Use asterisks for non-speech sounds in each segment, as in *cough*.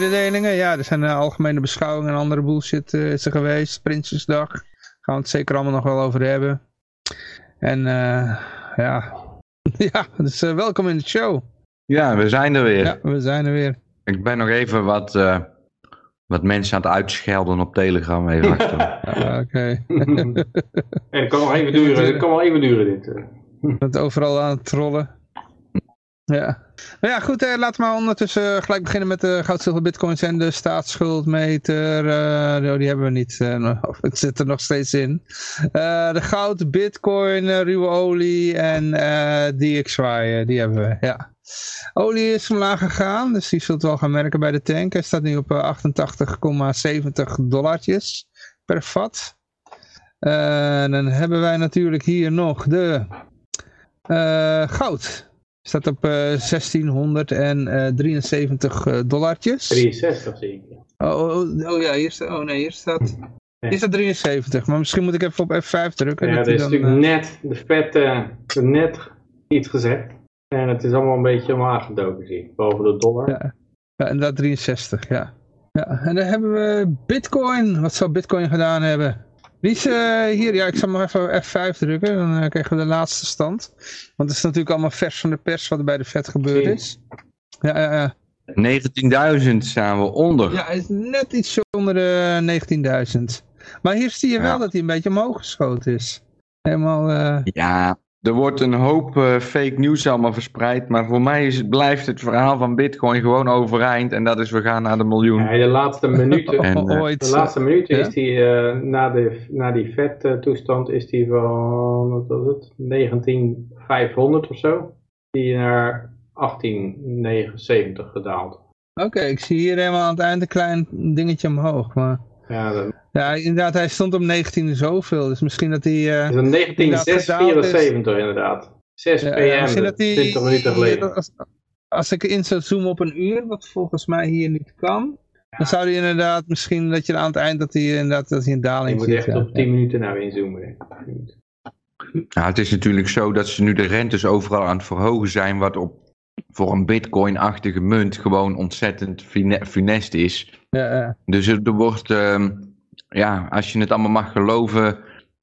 Mededelingen. Ja, er zijn uh, algemene beschouwingen en andere bullshit uh, is er geweest. Prinsjesdag. Gaan we het zeker allemaal nog wel over hebben. En uh, ja, *laughs* ja, dus welkom in de show. Ja, we zijn er weer. Ja, we zijn er weer. Ik ben nog even wat, uh, wat mensen aan het uitschelden op Telegram. Even *laughs* achter. ja, Oké. *laughs* en het kan wel even duren, het kan wel even duren dit. Het overal aan het trollen. Ja. Nou ja, goed, eh, laten we maar ondertussen gelijk beginnen met de goud, zilver, bitcoins en de staatsschuldmeter. Uh, die hebben we niet, uh, het zit er nog steeds in. De goud, bitcoin, ruwe olie en DXY, die hebben we, ja. Olie is omlaag gegaan, dus die zult wel gaan merken bij de tank. Hij staat nu op 88,70 dollartjes per vat. dan hebben wij natuurlijk hier nog de goud staat op uh, 1673 uh, dollartjes. 63 zie ik. Oh, oh, oh, ja, hier staat, oh nee, hier staat, hier staat 73, maar misschien moet ik even op F5 drukken. Ja, dat is natuurlijk uh... net, de vet, uh, net iets gezegd. En het is allemaal een beetje omlaag gedoken, zie ik, boven de dollar. Ja, ja inderdaad 63, ja. ja. En dan hebben we Bitcoin. Wat zou Bitcoin gedaan hebben? Die is uh, hier, ja, ik zal maar even F5 drukken, dan uh, krijgen we de laatste stand. Want het is natuurlijk allemaal vers van de pers wat er bij de vet gebeurd is. Ja, ja, ja. 19.000 staan we onder. Ja, is net iets onder de 19.000. Maar hier zie je wel dat hij een beetje omhoog geschoten is. Helemaal... Uh... Ja, er wordt een hoop uh, fake nieuws allemaal verspreid, maar voor mij is het, blijft het verhaal van Bitcoin gewoon overeind en dat is we gaan naar de miljoen. Ja, de laatste *laughs* minuten, en, uh, *laughs* Ooit, de laatste minuten ja? is die uh, na, de, na die vet toestand is die van wat was het, 19500 of zo, die naar 1879 gedaald. Oké, okay, ik zie hier helemaal aan het eind een klein dingetje omhoog, maar... Ja, dat... ja, inderdaad, hij stond op 19 zoveel, dus misschien dat hij... Uh, dus 1974 inderdaad. 6 ja, pm, misschien dat hij, 20 minuten geleden. Als, als ik in zou zoomen op een uur, wat volgens mij hier niet kan, ja. dan zou hij inderdaad misschien dat je aan het eind dat hij inderdaad dat hij een daling ziet. Je moet echt ja. op 10 minuten nou inzoomen. Nou, het is natuurlijk zo dat ze nu de rentes overal aan het verhogen zijn, wat op voor een bitcoin-achtige munt gewoon ontzettend funest is. Ja, ja. Dus er wordt, uh, ja, als je het allemaal mag geloven,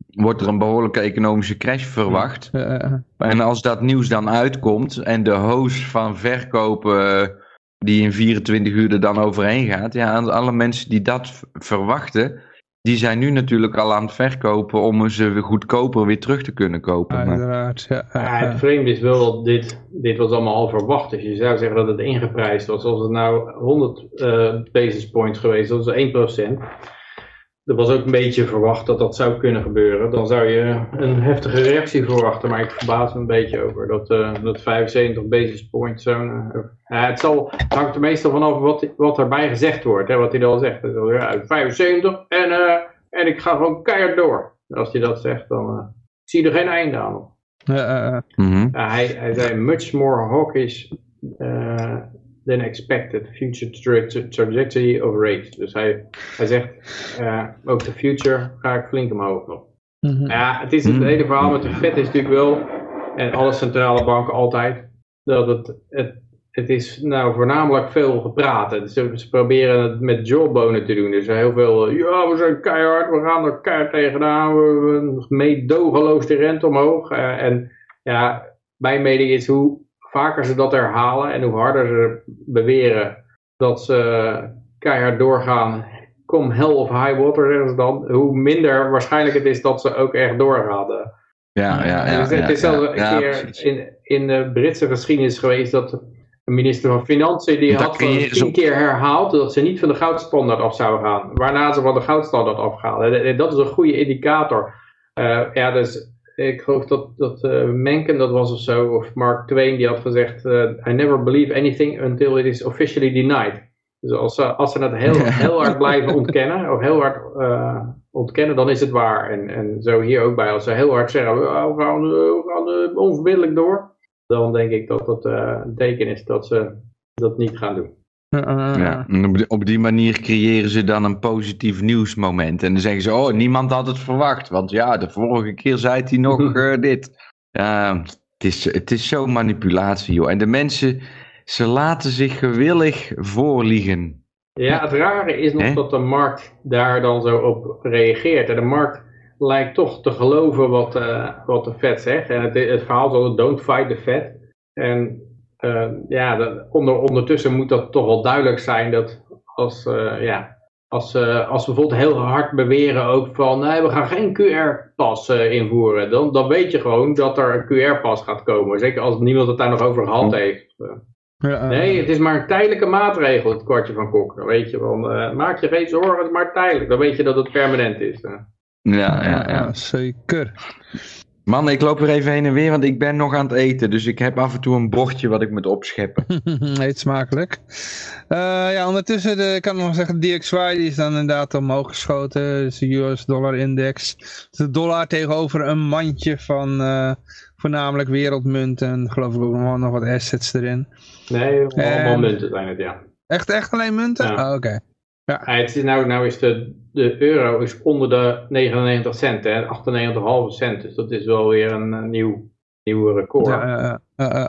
wordt er een behoorlijke economische crash verwacht. Ja, en als dat nieuws dan uitkomt en de host van verkopen die in 24 uur er dan overheen gaat, ja, alle mensen die dat verwachten, die zijn nu natuurlijk al aan het verkopen om ze goedkoper weer terug te kunnen kopen. Uiteraard, ja, ja, ja. Het vreemde is wel dat dit, dit was allemaal al verwacht. Dus je zou zeggen dat het ingeprijsd was. Als het nou 100 uh, basis points geweest, dat is 1%. Er was ook een beetje verwacht dat dat zou kunnen gebeuren. Dan zou je een heftige reactie verwachten. Maar ik verbaas me een beetje over dat, uh, dat 75 basis points zo'n... Uh, ja, het, zal, het hangt er meestal vanaf wat, wat erbij gezegd wordt. Hè, wat hij dan zegt. Ja, 75 en, uh, en ik ga gewoon keihard door. Als hij dat zegt, dan zie je er geen einde aan. Mm -hmm. hij, hij zei much more hawkish than expected future tra trajectory of rate. Dus hij, hij zegt, uh, ook de future ga ik flink omhoog nog. Mm -hmm. Ja, het, is het hele verhaal met de Fed is natuurlijk wel, en alle centrale banken altijd, dat het, het, het is nou voornamelijk veel gepraat. Dus ze proberen het met jawbonen te doen. Dus heel veel, ja we zijn keihard, we gaan er keihard tegenaan, we, we meedogenloos de rente omhoog. Uh, en ja, mijn mening is hoe vaker ze dat herhalen en hoe harder ze beweren dat ze keihard doorgaan, kom hell of high water zeggen ze dan, hoe minder waarschijnlijk het is dat ze ook echt doorgaan. Ja, ja, ja. Dus het ja, is zelfs ja, een ja, keer in, in de Britse geschiedenis geweest dat een minister van Financiën die Dat had zo- tien keer herhaald dat ze niet van de goudstandaard af zouden gaan. Waarna ze van de goudstandaard afgaan. Dat is een goede indicator. Eh, ja, dus ik geloof dat, dat eh, Mencken dat was of zo, of Mark Twain, die had gezegd, eh, I never believe anything until it is officially denied. Dus als ze, als ze het heel, *laughs* heel hard blijven ontkennen, of heel hard uh, ontkennen, dan is het waar. En, en zo hier ook bij, als ze heel hard zeggen, we gaan, we gaan onverbiddelijk door, dan denk ik dat dat uh, een teken is dat ze dat niet gaan doen. Ja, op die manier creëren ze dan een positief nieuwsmoment. En dan zeggen ze, oh, niemand had het verwacht. Want ja, de vorige keer zei hij nog uh, *laughs* dit. Het is, het is zo'n manipulatie, joh. En de mensen, ze laten zich gewillig voorliegen. Ja, het rare is nog dat de markt daar dan zo op reageert. En de markt lijkt toch te geloven wat, uh, wat de Fed zegt. En het, het verhaal is don't fight the Fed. En uh, ja, dat, onder, ondertussen moet dat toch wel duidelijk zijn dat als, uh, ja, als, uh, als we bijvoorbeeld heel hard beweren ook van nee, we gaan geen QR-pas invoeren, dan, dan weet je gewoon dat er een QR-pas gaat komen. Zeker als niemand het daar nog over gehad heeft. Ja, nee, het is maar een tijdelijke maatregel, het kwartje van Kok. Dan weet je van, maak je geen zorgen, het is maar tijdelijk. Dan weet je dat het permanent is. Ja, ja, ja, zeker. Man, ik loop weer even heen en weer, want ik ben nog aan het eten. Dus ik heb af en toe een bordje wat ik moet opscheppen. *laughs* Eet smakelijk. Uh, ja, ondertussen, de, ik kan nog zeggen, DXY die is dan inderdaad omhoog geschoten. Dus de US dollar index. Dus de dollar tegenover een mandje van uh, voornamelijk wereldmunten. Geloof ik ook nog wat assets erin. Nee, allemaal munten zijn het, ja. Echt, echt alleen munten? Ja. Oh, oké. Ja. het is nou, nou is de, de euro is onder de 99 cent, hè, 98,5 cent. Dus dat is wel weer een, een nieuw, nieuw record. Ja. En, uh,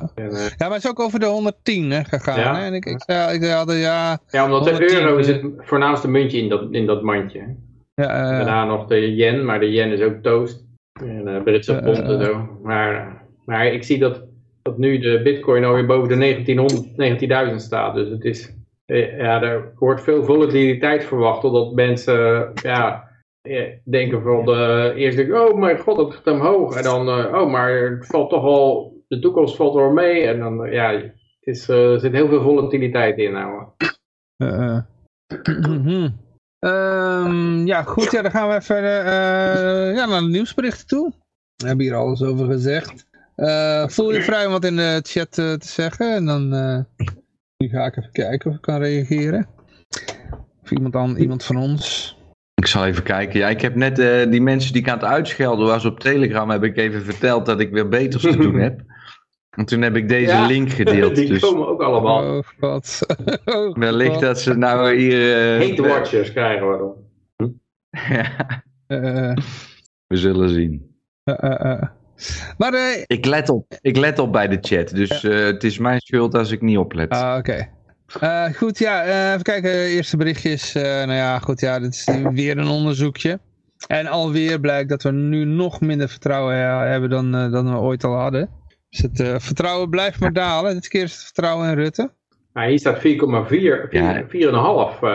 ja, maar het is ook over de 110 hè, gegaan. Ja. Hè? En ik, ik, ja, ik had, ja, ja, omdat 110, de euro is het voornaamste muntje in dat, in dat mandje. Ja, Daarna nog de yen, maar de yen is ook toast. En uh, Britse pond en zo. Maar, maar ik zie dat, dat nu de bitcoin alweer boven de 19.000 staat. Dus het is eh, ja, er wordt veel volatiliteit verwacht, omdat mensen ja, eh, denken van de, eerst denk oh mijn god, het gaat omhoog. En dan, uh, oh maar het valt toch al, de toekomst valt wel mee. En dan, ja, het is, er zit heel veel volatiliteit in nou. Uh, ja, goed, ja, dan gaan we even ja, naar de nieuwsberichten toe. We hebben hier alles over gezegd. voel je vrij om wat in de chat te zeggen en dan... Nu ga ik even kijken of ik kan reageren. Of iemand, dan, iemand van ons. Ik zal even kijken. Ja, ik heb net uh, die mensen die ik aan het uitschelden was op Telegram, heb ik even verteld dat ik weer beters te doen heb. En toen heb ik deze ja, link gedeeld. *laughs* Die dus... komen ook allemaal. Oh god. *laughs* Oh, Wellicht dat ze nou hier... Uh, Hate watchers krijgen we dan. *laughs* ja. Uh, we zullen zien. Maar, uh, ik, let op, ik let op bij de chat, dus uh, het is mijn schuld als ik niet oplet. Ah, oké. Okay. Uh, goed, ja, even kijken. Eerste berichtjes. nou ja, goed, ja, dit is weer een onderzoekje. En alweer blijkt dat we nu nog minder vertrouwen hebben dan, dan we ooit al hadden. Dus het vertrouwen blijft maar dalen. Dit keer is het vertrouwen in Rutte. Nou, hier staat 4,4,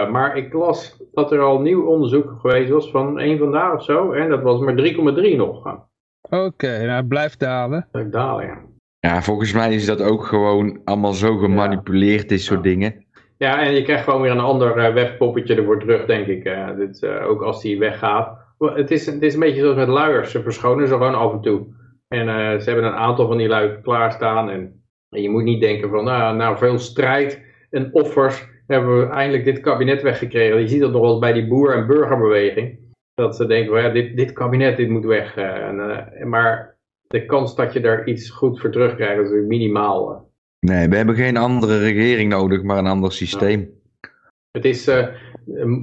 4,5. maar ik las dat er al nieuw onderzoek geweest was van één vandaag of zo. En dat was maar 3,3 nog. Oké, okay, nou blijft dalen. Blijft dalen, ja. Ja, volgens mij is dat ook gewoon allemaal zo gemanipuleerd, ja. dit soort ja. dingen. Ja, en je krijgt gewoon weer een ander uh, webpoppetje ervoor terug, denk ik. Uh, dit, uh, ook als die weggaat. Het is, het is een beetje zoals met luiers. Ze verschonen ze gewoon af en toe. En ze hebben een aantal van die lui klaarstaan. En, en je moet niet denken van, nou, nou veel strijd en offers hebben we eindelijk dit kabinet weggekregen. Je ziet dat nog wel bij die boer- en burgerbeweging dat ze denken, well, ja, dit, dit kabinet dit moet weg. Uh, en, uh, maar de kans dat je daar iets goed voor terugkrijgt is minimaal. Uh. Nee, we hebben geen andere regering nodig, maar een ander systeem. Ja. Het is,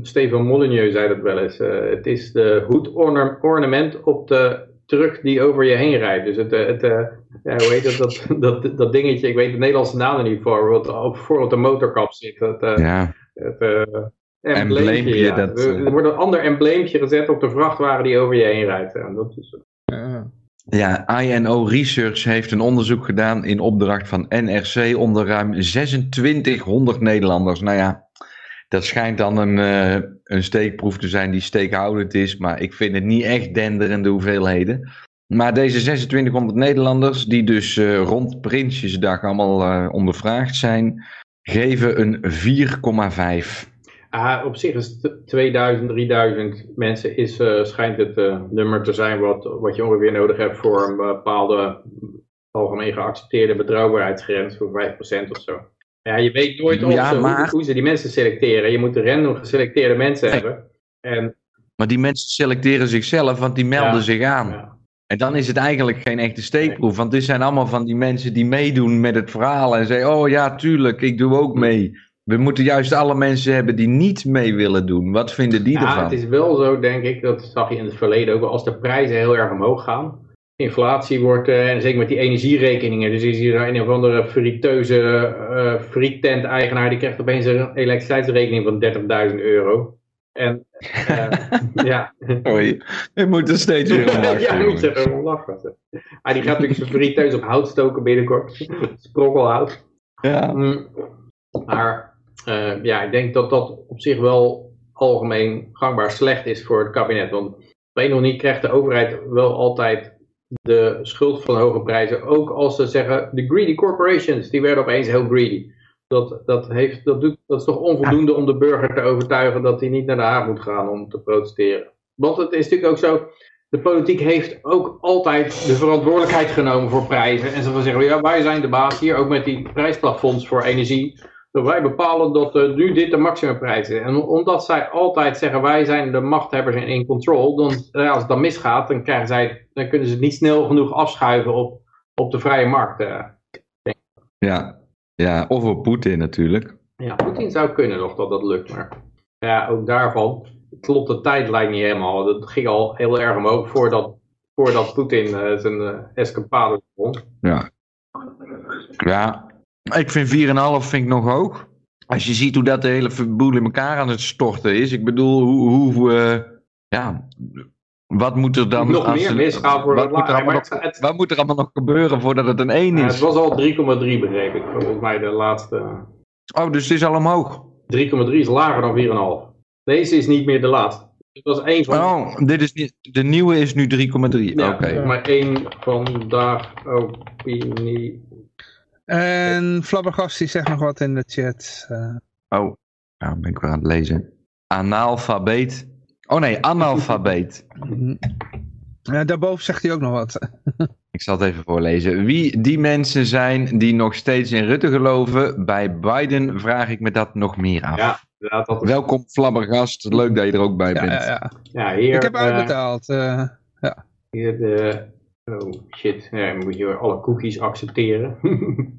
Steven Molyneux zei dat wel eens, het is de hoed ornament op de truck die over je heen rijdt. Dus het, het ja, hoe heet dat, dat, *laughs* dat, dat dingetje, ik weet de Nederlandse naam niet voor, wat voor op de motorkap zit. Dat, ja. Het, embleempje. Ja. Dat, er wordt een ander embleempje gezet op de vrachtwagen die over je heen rijdt. En dat is, ja, INO Research heeft een onderzoek gedaan in opdracht van NRC onder ruim 2600 Nederlanders. Nou ja, dat schijnt dan een, uh, een steekproef te zijn die steekhoudend is, maar ik vind het niet echt denderende hoeveelheden. Maar deze 2600 Nederlanders, die dus uh, rond Prinsjesdag allemaal uh, ondervraagd zijn, geven een 4,5. Ah, op zich is 2000, 3000 mensen is, uh, schijnt het uh, nummer te zijn wat, wat je ongeveer nodig hebt voor een bepaalde algemeen geaccepteerde betrouwbaarheidsgrens voor 5% of zo. Ja, je weet nooit of Ja, ze, hoe- ze die mensen selecteren. Je moet random geselecteerde mensen Nee. hebben. En, Maar die mensen selecteren zichzelf, want die melden Ja. zich aan. ja. En dan is het eigenlijk geen echte steekproef. Want dit zijn allemaal van die mensen die meedoen met het verhaal. En zeggen, oh ja, tuurlijk, ik doe ook mee. We moeten juist alle mensen hebben die niet mee willen doen. Wat vinden die Ja, ervan? het is wel zo, denk ik, dat zag je in het verleden ook wel, als de prijzen heel erg omhoog gaan. Inflatie wordt, eh, en zeker met die energierekeningen, dus is hier een of andere friteuze eh friettent-eigenaar, die krijgt opeens een elektriciteitsrekening van 30.000 euro. En eh, *laughs* ja, Oei, je moet er steeds weer om lachen, *laughs* ja, moet er om lachen. Ah, die gaat natuurlijk zijn friteus op hout stoken binnenkort. Sprokkelhout. Ja. Mm, Maar eh, ja, ik denk dat dat op zich wel algemeen gangbaar slecht is voor het kabinet. Want op een of andere krijgt de overheid wel altijd de schuld van hoge prijzen. Ook als ze zeggen, de greedy corporations, die werden opeens heel greedy. Dat, dat, heeft, dat, doet, dat is toch onvoldoende om de burger te overtuigen dat hij niet naar de Haag moet gaan om te protesteren. Want het is natuurlijk ook zo, de politiek heeft ook altijd de verantwoordelijkheid genomen voor prijzen. En ze van zeggen, ja, wij zijn de baas hier, ook met die prijsplafonds voor energie. Dat wij bepalen dat eh, nu dit de maximumprijs is. En omdat zij altijd zeggen, wij zijn de machthebbers en in control, dan, ja, als het dan misgaat, dan, krijgen zij, dan kunnen ze het niet snel genoeg afschuiven op, op de vrije markt. eh. Ja. ja, of op Poetin natuurlijk. Ja, Poetin zou kunnen nog dat dat lukt, maar ja, ook daarvan klopt de tijdlijn niet helemaal. Dat ging al heel erg omhoog voordat, voordat Poetin eh, zijn eh, escapade begon. Ja. Ja, ik vind 4,5 vind ik nog hoog. Als je ziet hoe dat de hele boel in elkaar aan het storten is. Ik bedoel, hoe, hoe eh, ja, wat moet er dan... Nog meer er- misgaan voor wat moet, er allemaal nog, het- wat moet er allemaal nog gebeuren voordat het een 1 Ja, het is? was al 3,3 begreep ik, volgens mij de laatste. Oh, dus het is al omhoog. 3,3 is lager dan 4,5. Deze is niet meer de laatste. Het was één van, Oh, dit is niet, de nieuwe is nu 3,3. ja, Oké. maar één vandaag opinie. En Flabbergast die zegt nog wat in de chat. Eh, Oh, nou ben ik weer aan het lezen. Analfabeet. Oh nee, analfabeet. mhm. Eh, daarboven zegt hij ook nog wat. *laughs* Ik zal het even voorlezen. Wie die mensen zijn die nog steeds in Rutte geloven, bij Biden vraag ik me dat nog meer af. Ja, inderdaad. Dat is, Welkom Flabbergast, leuk dat je er ook bij Ja, bent. ja, ja. ja, hier, Ik heb eh, uitbetaald. eh. hier de. Oh shit, ja, dan moet je alle cookies accepteren. *laughs*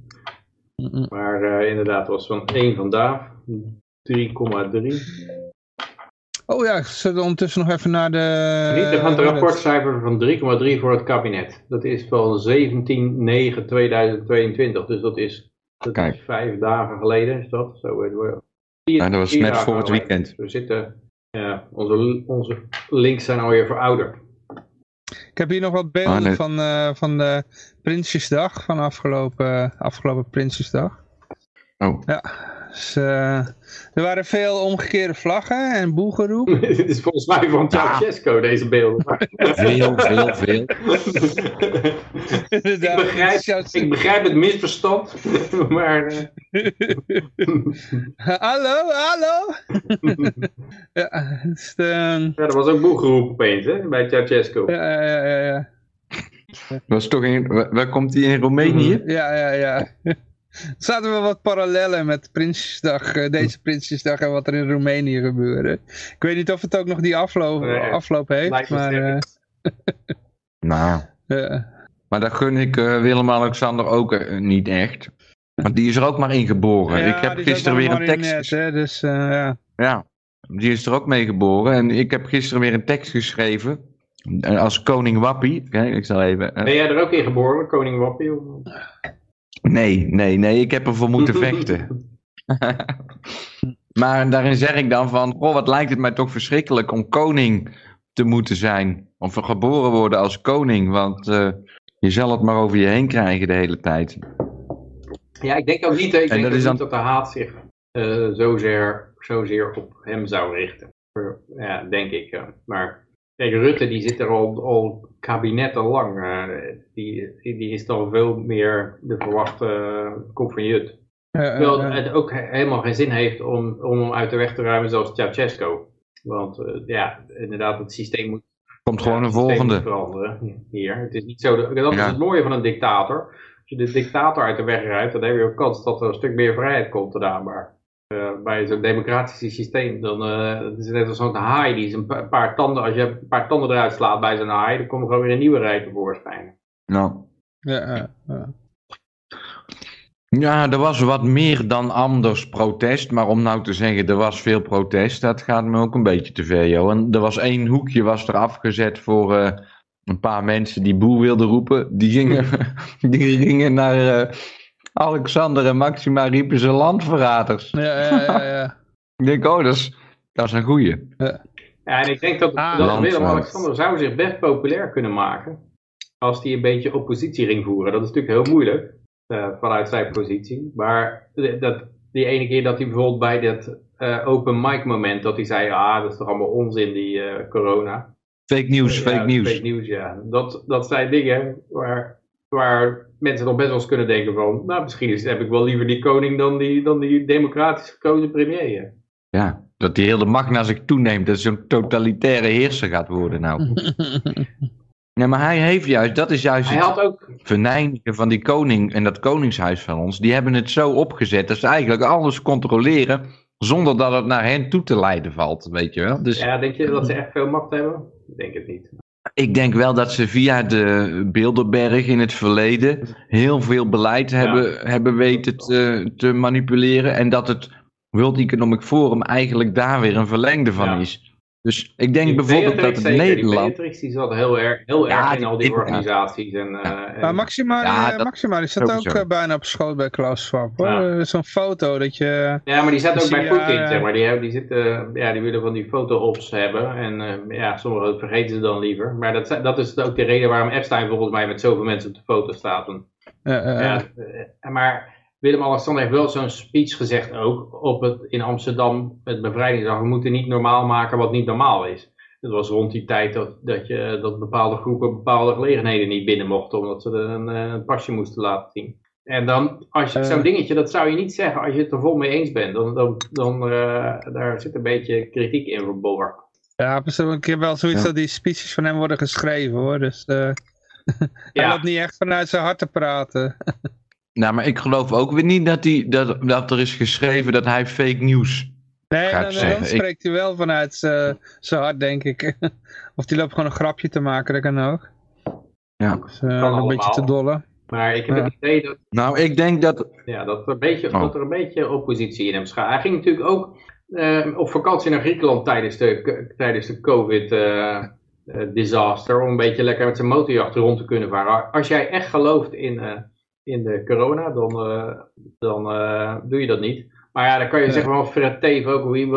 Maar eh, inderdaad, het was van 1 vandaag. 3,3. Oh ja, zullen we ondertussen nog even naar de... Niet van het rapportcijfer van 3,3 voor het kabinet. Dat is van 17-9-2022. Dus dat is, dat Kijk. is vijf dagen geleden. Is dat? Zo, je Vier, Ja, dat was net voor het geleden. weekend. We zitten, ja, onze, onze links zijn alweer verouderd. Ik heb hier nog wat beelden Ah, nee. van, eh, van de Prinsjesdag, van afgelopen, afgelopen Prinsjesdag. Oh, Dus, eh, er waren veel omgekeerde vlaggen en boegeroep. *laughs* Dit is volgens mij van Ceausescu, deze beelden. *laughs* Veel, veel, veel. ik, begrijp, ik begrijp het misverstand, *laughs* maar... eh, hallo, hallo! ja, het is de, ja, er was ook boegeroep opeens, hè, bij Ceausescu. ja, ja, ja, ja, Was toch in, waar, waar komt die in Roemenië? ja, ja, ja. Er zaten wel wat parallellen met Prinsjesdag, eh, deze Prinsjesdag en wat er in Roemenië gebeurde. Ik weet niet of het ook nog die afloop, Nee, afloop heeft, maar... eh, *laughs* Nou, ja. maar dat gun ik eh, Willem-Alexander ook niet echt. Want die is er ook maar in geboren. Ja, ik heb gisteren weer een tekst... hè, dus eh, ja. Ja, die is er ook mee geboren. En ik heb gisteren weer een tekst geschreven. Als koning Wappie. Kijk, ik zal even... Ben jij er ook in geboren, koning Wappie? of- Nee, nee, nee. Ik heb ervoor moeten *laughs* vechten. *laughs* maar daarin zeg ik dan van... Oh, wat lijkt het mij toch verschrikkelijk om koning te moeten zijn. Of geboren worden als koning. Want eh, je zal het maar over je heen krijgen de hele tijd. Ja, ik denk ook niet, ik En denk dat ook is dan- niet dat de haat zich eh, zozeer, zozeer op hem zou richten. Ja, denk ik. ja. Maar kijk, Rutte die zit er al, al kabinetten lang. eh, die, die, die is dan veel meer de verwachte uh, kop van Jut. Ja, ja, Terwijl het ook he- helemaal geen zin heeft om, om hem uit de weg te ruimen zoals Ceausescu. Want eh, ja, inderdaad, het systeem moet Komt gewoon ja, een volgende. veranderen hier. Het is niet zo, dat is Ja. het mooie van een dictator. je de dictator uit de weg rijdt, dan heb je ook kans dat er een stuk meer vrijheid komt daarna. Maar eh, bij zo'n democratisch systeem, dan uh, het is het net als zo'n haai die is een pa- paar tanden, als je een paar tanden eruit slaat bij zo'n haai, dan komt er gewoon weer een nieuwe rij tevoorschijn. Nou, Ja, ja, ja. ja, er was wat meer dan anders protest. Maar om nou te zeggen, er was veel protest, dat gaat me ook een beetje te ver, joh. En er was één hoekje was er afgezet voor eh, een paar mensen die boel wilden roepen. Die gingen, *laughs* die gingen naar eh, Alexander en Maxima riepen ze landverraders. Ja, ja, ja, ja. Ik denk, oh, dat is, dat is een goeie. Ja, en ik denk dat, Ah, dat. Willem-Alexander zou zich best populair kunnen maken als hij een beetje oppositie ging voeren. Dat is natuurlijk heel moeilijk eh, vanuit zijn positie. Maar dat, die ene keer dat hij bijvoorbeeld bij dat eh, open mic moment, dat hij zei, ah, dat is toch allemaal onzin die eh, corona. Fake nieuws, fake nieuws. Fake nieuws, ja. Dat, dat zijn dingen waar, waar mensen nog best wel eens kunnen denken van, nou misschien is, heb ik wel liever die koning dan die, dan die democratisch gekozen premier. ja. Ja, dat die hele macht naar zich toeneemt. Dat zo'n totalitaire heerser gaat worden nou. *laughs* Nee, maar hij heeft juist, dat is juist Hij het had ook, verneinigen van die koning en dat koningshuis van ons. Die hebben het zo opgezet dat ze eigenlijk alles controleren zonder dat het naar hen toe te leiden valt, weet je wel. Dus ja, denk je dat ze echt veel macht hebben? Ik denk het niet. Ik denk wel dat ze via de Bilderberg in het verleden heel veel beleid hebben, hebben weten te, te manipuleren. En dat het World Economic Forum eigenlijk daar weer een verlengde van Ja. is. Dus ik denk Die bijvoorbeeld dat Beatrix Die Nederland... Beatrix die zat heel erg, heel Ja, erg in die- al die organisaties. En, eh, en- Maar Maxima, Ja, eh, dat- Maxima die zat ook eh, bijna op schoot bij Klaus Schwab. Ja. Zo'n foto dat je... ja, maar die zat ook bij Poetin, ja. zeg maar. Die, hebben- die, zitten, ja, die willen van die foto-ops hebben. En eh, ja, sommigen vergeten ze dan liever. Maar dat, dat is ook de reden waarom Epstein volgens mij met zoveel mensen op de foto staat. Ja, eh, maar Willem-Alexander heeft wel zo'n speech gezegd ook op het, in Amsterdam, het bevrijdingsdag. We moeten niet normaal maken wat niet normaal is. Het was rond die tijd dat, dat, je, dat bepaalde groepen bepaalde gelegenheden niet binnen mochten, omdat ze er een, eh, een pasje moesten laten zien. En dan, als je Eh. zo'n dingetje, dat zou je niet zeggen als je het er vol mee eens bent. Dan, dan, dan eh, daar zit een beetje kritiek in verborgen. ja, een keer wel zoiets Ja. dat die speeches van hem worden geschreven hoor. Dus eh *laughs* hij Ja. loopt niet echt vanuit zijn hart te praten. *laughs* Nou, maar ik geloof ook weer niet dat, die, dat, dat er is geschreven dat hij fake nieuws... Nee, Ga ik dan, dan zeggen. Ik- spreekt hij wel vanuit zijn zijn hart denk ik. *laughs* of die loopt gewoon een grapje te maken, dat kan ook. Ja. Dus, eh, Kan een beetje te dollen. Maar ik heb Ja. het idee dat Nou, ik denk dat... Ja, dat er een beetje, Oh. dat er een beetje oppositie in hem schuilt. Hij ging natuurlijk ook eh, op vakantie naar Griekenland tijdens de, tijdens de COVID-disaster. om een beetje lekker met zijn motorjacht rond te kunnen varen. Als jij echt gelooft in, eh, in de corona, dan, eh, dan eh, doe je dat niet. Maar ja, dan kan je Ja. zeggen, wel Fred ook. Wie,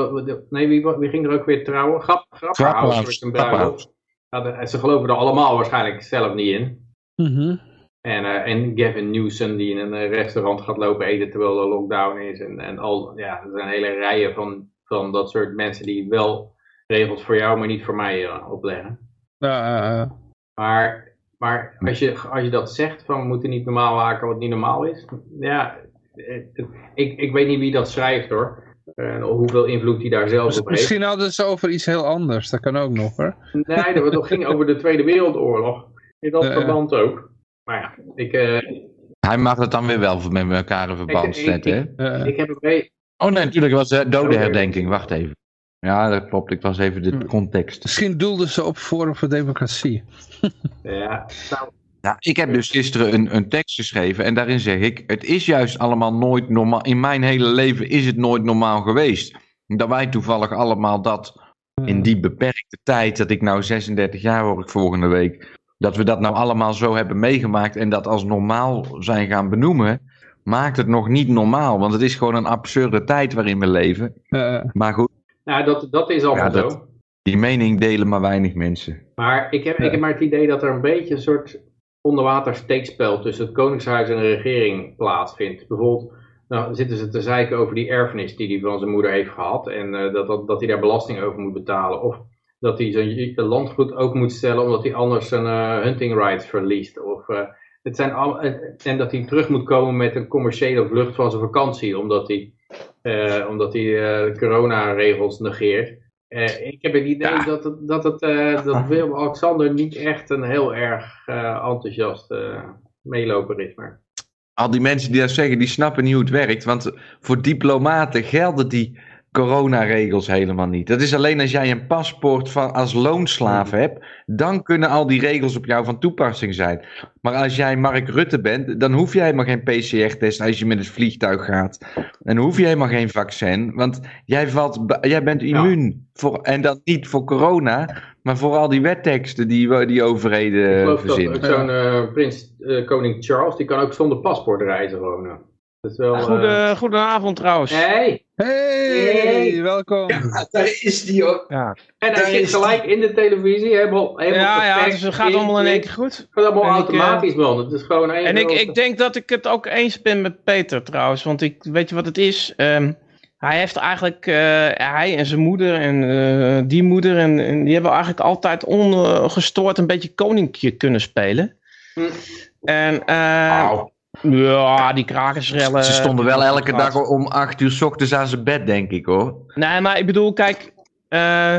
nee, wie, wie ging er ook weer trouwen? Grap, Grapperhaus. Grapperhaus. Ja, ze geloven er allemaal waarschijnlijk zelf niet in. Mhm. En, eh, en Gavin Newsom die in een restaurant gaat lopen eten terwijl er lockdown is. En, en al, ja, er zijn hele rijen van, van dat soort mensen die wel regels voor jou, maar niet voor mij opleggen. Maar, maar als, je, als je dat zegt van we moeten niet normaal maken wat niet normaal is. Ja, eh, ik, ik weet niet wie dat schrijft hoor. En hoeveel invloed hij daar zelf op heeft. Misschien hadden ze over iets heel anders, dat kan ook nog hoor. Nee, dat ging over de Tweede Wereldoorlog. In dat verband ook. Maar ja, ik, eh, Hij mag het dan weer wel met elkaar in verband Ik- ik- zetten, hè? Eh, ik heb een. Oh nee, natuurlijk was het dode Oké. herdenking. Wacht even. Ja, dat klopt. Ik was even de Hm. context. misschien doelden ze op Forum voor Democratie. *laughs* Ja, nou, Nou, ik heb dus gisteren een, een tekst geschreven en daarin zeg ik: Het is juist allemaal nooit normaal. In mijn hele leven is het nooit normaal geweest. Dat wij toevallig allemaal dat in die beperkte tijd, dat ik nou 36 jaar word volgende week, dat we dat nou allemaal zo hebben meegemaakt en dat als normaal zijn gaan benoemen, maakt het nog niet normaal. Want het is gewoon een absurde tijd waarin we leven. Eh, Maar goed, nou dat, dat is allemaal Ja, dat- zo. die mening delen maar weinig mensen. Maar ik heb, ik heb maar het idee dat er een beetje een soort onderwater steekspel tussen het Koningshuis en de regering plaatsvindt. Bijvoorbeeld, nou zitten ze te zeiken over die erfenis die hij van zijn moeder heeft gehad. En eh, dat, dat, dat hij daar belasting over moet betalen. Of dat hij zijn landgoed ook moet stellen omdat hij anders zijn eh, hunting rights verliest. Of, eh, het zijn al, en dat hij terug moet komen met een commerciële vlucht van zijn vakantie. Omdat hij, eh, omdat hij eh, de coronaregels negeert. Eh, ik heb het idee Ja. dat, het, dat, het, dat *laughs* Willem-Alexander niet echt een heel erg enthousiast meeloper is. Maar al die mensen die dat zeggen, die snappen niet hoe het werkt. Want voor diplomaten gelden die coronaregels helemaal niet. Dat is alleen als jij een paspoort van, als loonslaaf hebt, dan kunnen al die regels op jou van toepassing zijn. Maar als jij Mark Rutte bent, dan hoef je helemaal geen PCR-test als je met het vliegtuig gaat. En hoef je helemaal geen vaccin, want jij, valt, jij bent immuun. Voor, en dan niet voor corona, maar voor al die wetteksten die, we- die overheden Ik geloof dat verzinnen. zo'n eh, prins eh, koning Charles, die kan ook zonder paspoort reizen gewoon. Eh. Dat is wel... eh, Goede, goedenavond trouwens. Hey! Hey, Hey. welkom. Daar is die ook. Ja, En hij zit gelijk in de televisie, helemaal, helemaal ja, ja dus het gaat allemaal in één keer Het goed. gaat allemaal En ik, automatisch, man. Het is gewoon één En ik, ik denk dat ik het ook eens ben met Peter trouwens. Want ik weet je wat het is? Ehm, hij heeft eigenlijk, eh, hij en zijn moeder en eh, die moeder, en, en die hebben eigenlijk altijd ongestoord een beetje koninkje kunnen spelen. Hm. En eh. Ja, die krakersrellen. Ze stonden wel elke dag om 8 uur 's ochtends aan zijn bed, denk ik hoor. Nee, maar ik bedoel, kijk. eh,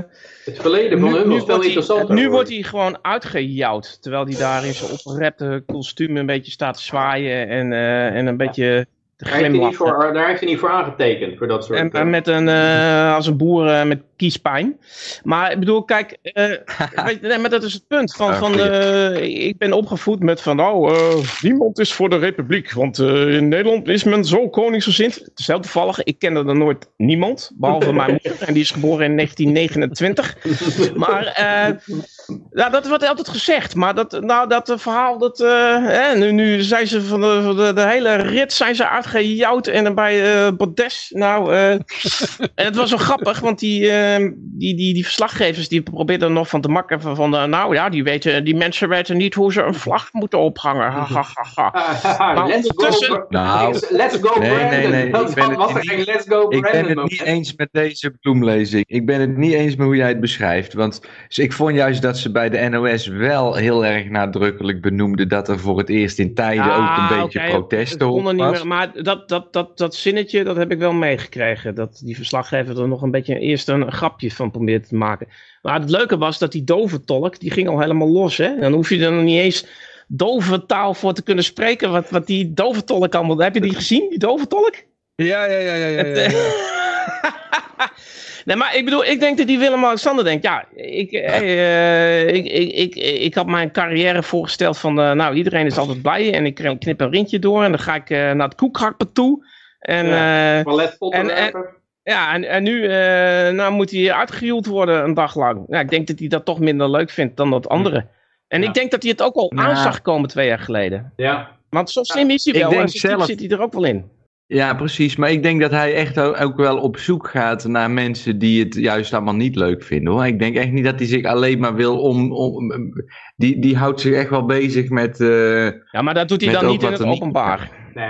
Het verleden van nu, was hij, interessanter. nu wordt hij gewoon uitgejouwd. Terwijl hij daar in zijn opgerepte kostuum een beetje staat te zwaaien en, eh, en een beetje te Daar heeft, hij niet glimlachen. voor, daar heeft hij niet voor aangetekend, voor dat soort... En, eh, en met een, eh, als een boer eh, met kiespijn. Maar ik bedoel, kijk, eh, *laughs* weet nee, maar dat is het punt. Van, Ah, van, eh, ik ben opgevoed met van, nou, eh, niemand is voor de republiek. Want eh, in Nederland is men zo koningsgezind. Het is heel toevallig, ik kende er nooit niemand. Behalve mijn *laughs* moeder, en die is geboren in 1929. *laughs* Maar eh, ja, dat wordt altijd gezegd. Maar dat, nou, dat eh, verhaal, dat, eh, hè, nu, nu zijn ze van de, van de, de hele rit zijn ze uitgejouwd. En dan bij eh Bodes, nou... eh, en het was zo grappig, want die, eh, die, die, die verslaggevers die probeerden er nog van te makken van, van eh, nou ja, die, weten, die mensen weten niet hoe ze een vlag moeten ophangen. Ha, ha, ha, ha. *laughs* Maar let's ondertussen- go, Nou, let's go nee, Brandon. nee, nee, Dat ik ben *laughs* het was niet- let's go Ik ben het niet eens met deze bloemlezing. Ik ben het niet eens met hoe jij het beschrijft. Want dus ik vond juist dat ze bij de NOS wel heel erg nadrukkelijk benoemden dat er voor het eerst in tijden ook een beetje oké, protest het kon er op niet was. meer, Maar dat, dat, dat, dat zinnetje, dat heb ik wel meegekregen. Dat die verslaggever er nog een beetje eerst een grapje van probeerde te maken. Maar het leuke was dat die dove tolk, die ging al helemaal los. Hè? Dan hoef je er nog niet eens dove taal voor te kunnen spreken. Wat, wat die dove tolk allemaal... Heb je die gezien, die dove tolk? Ja, ja, ja, ja. ja, ja, ja. *laughs* nee, maar ik bedoel, ik denk dat die Willem-Alexander denkt, ja, ik, eh, ik, ik, ik, ik had mijn carrière voorgesteld van, eh, nou, iedereen is altijd blij en ik knip een rintje door en dan ga ik eh, naar het koekhappen toe. En ja, en- ja en, en nu eh, nou moet hij uitgejoeld worden een dag lang. Ja, ik denk dat hij dat toch minder leuk vindt dan dat andere. En Ja. ik denk dat hij het ook al Ja. aan zag komen twee jaar geleden. Ja, Want zo slim is hij Ik wel denk en zo diep zelf- zit hij er ook wel in. Ja, precies. Maar ik denk dat hij echt ook wel op zoek gaat naar mensen die het juist allemaal niet leuk vinden. Hoor. Ik denk echt niet dat hij zich alleen maar wil om. om die, die houdt zich echt wel bezig met. eh, Ja, maar dat doet hij dan niet in het niet openbaar. nee.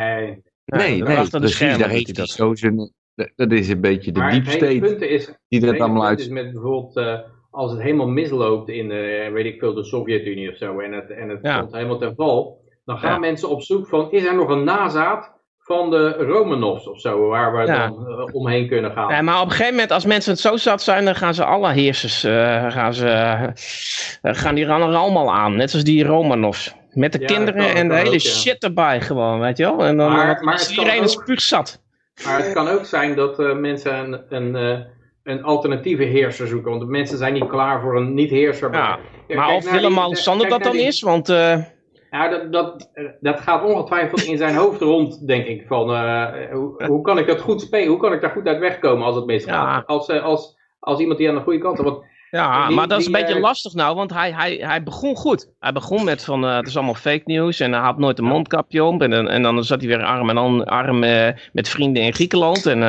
nee, dat- nee, de precies. Daar heeft hij hij dat. zo zijn. Dat is een beetje de deep state is, die dat allemaal uit. is met bijvoorbeeld, eh, als het helemaal misloopt in, eh, weet ik veel, de Sovjet-Unie of zo, en het, en het Ja. komt helemaal ten val, dan gaan Ja. mensen op zoek van, is er nog een nazaat van de Romanovs of zo, waar we Ja. dan eh, omheen kunnen gaan? Nee, maar op een gegeven moment, als mensen het zo zat zijn, dan gaan ze alle heersers, eh, gaan, ze, gaan die er allemaal aan. Net zoals die Romanovs. Met de Ja, kinderen kan- en de hele ook, ja. shit erbij gewoon, weet je wel. En dan Maar- dan maar is iedereen ook- een spuug zat. Maar het kan ook zijn dat eh, mensen een, een, eh, een alternatieve heerser zoeken, want de mensen zijn niet klaar voor een niet-heerser. Ja, Maar of Willem-Alexander kijk dat dan die- is, want... eh, Nou, dat, dat, eh, dat gaat ongetwijfeld in zijn hoofd rond, denk ik. Van, eh, hoe, hoe kan ik dat goed spelen? Hoe kan ik daar goed uit wegkomen als het misgaat? Ja. Als, eh, als, als iemand die aan de goede kant is. Want, Ja, Die- maar dat is die, een beetje eh, lastig nou, want hij, hij, hij begon goed. Hij begon met van, eh, het is allemaal fake news en hij had nooit een mondkapje op. En, dan- en dan zat hij weer arm in arm, arm eh, met vrienden in Griekenland. En,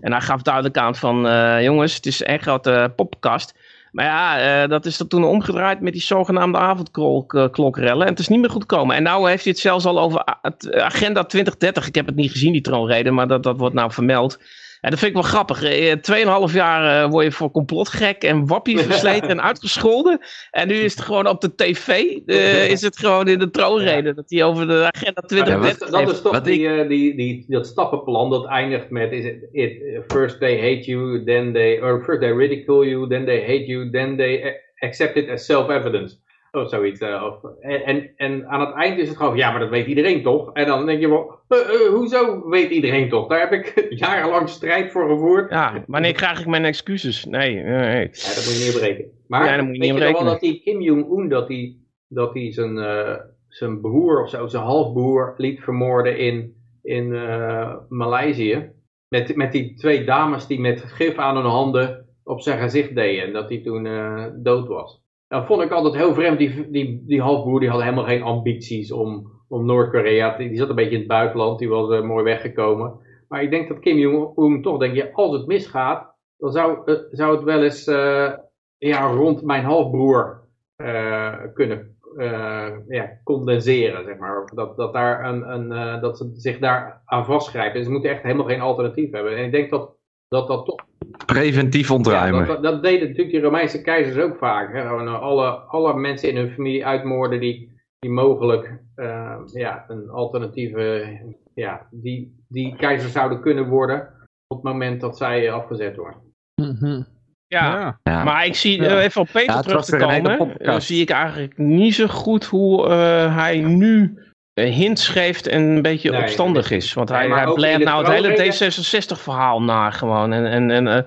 en hij gaf duidelijk aan van, jongens, het is echt wat poppenkast. Maar ja, dat is er toen omgedraaid met die zogenaamde avondklokrellen. En het is niet meer goed gekomen. En nou heeft hij het zelfs al over Agenda 2030. Ik heb het niet gezien, die troonrede, maar dat, dat wordt nou vermeld. En dat vind ik wel grappig. Eh, Tweeënhalf jaar eh, word je voor complotgek en wappie *laughs* versleten en uitgescholden. En nu is het gewoon op de tv. eh, is het gewoon in de troonrede. Dat hij over de agenda maar 2030 dat, is- dat is toch die, die, die, dat stappenplan dat eindigt met is it, it, first they hate you, then they, or first they ridicule you, then they hate you, then they accept it as self-evidence. Of zoiets. eh, of, en, en, aan het eind is het gewoon, ja, maar dat weet iedereen toch? En dan denk je wel, eh, eh, hoezo weet iedereen toch? Daar heb ik *laughs* jarenlang strijd voor gevoerd. Ja, wanneer krijg ik mijn excuses? Nee, nee. Ja, dat moet je niet berekenen. Maar Ja, dat moet je weet niet je wel dat die Kim Jong-un, dat hij dat die zijn, zijn broer of zo, zijn halfbroer liet vermoorden in, in Maleisië. Met, met die twee dames die met gif aan hun handen op zijn gezicht deden. En dat hij toen dood was. Dat vond ik altijd heel vreemd. Die, die, die halfbroer die had helemaal geen ambities om, om Noord-Korea. Die, die zat een beetje in het buitenland. Die was eh, mooi weggekomen. Maar ik denk dat Kim Jong-un toch denk je, als het misgaat, dan zou, eh, zou het wel eens eh, ja, rond mijn halfbroer kunnen ja, condenseren, zeg maar. Dat, dat, daar een, een, dat ze zich daar aan vastgrijpen. Dus ze moeten echt helemaal geen alternatief hebben. En ik denk dat dat, dat toch... Preventief Ja, ontruimen. dat, dat deden natuurlijk die Romeinse keizers ook vaak. Hè? Gewoon, eh, alle, alle mensen in hun familie uitmoorden die, die mogelijk eh, ja, een alternatieve... Ja, die, die keizer zouden kunnen worden op het moment dat zij afgezet worden. Mhm. Ja, Ja. maar ik zie, even op Peter terug te komen, dan zie ik eigenlijk niet zo goed hoe eh, hij nu eh, hints geeft en een beetje Nee, opstandig nee. is. Want Nee, hij, hij ook de nou het hele troonrede- D66-verhaal na gewoon. En, en, en, eh,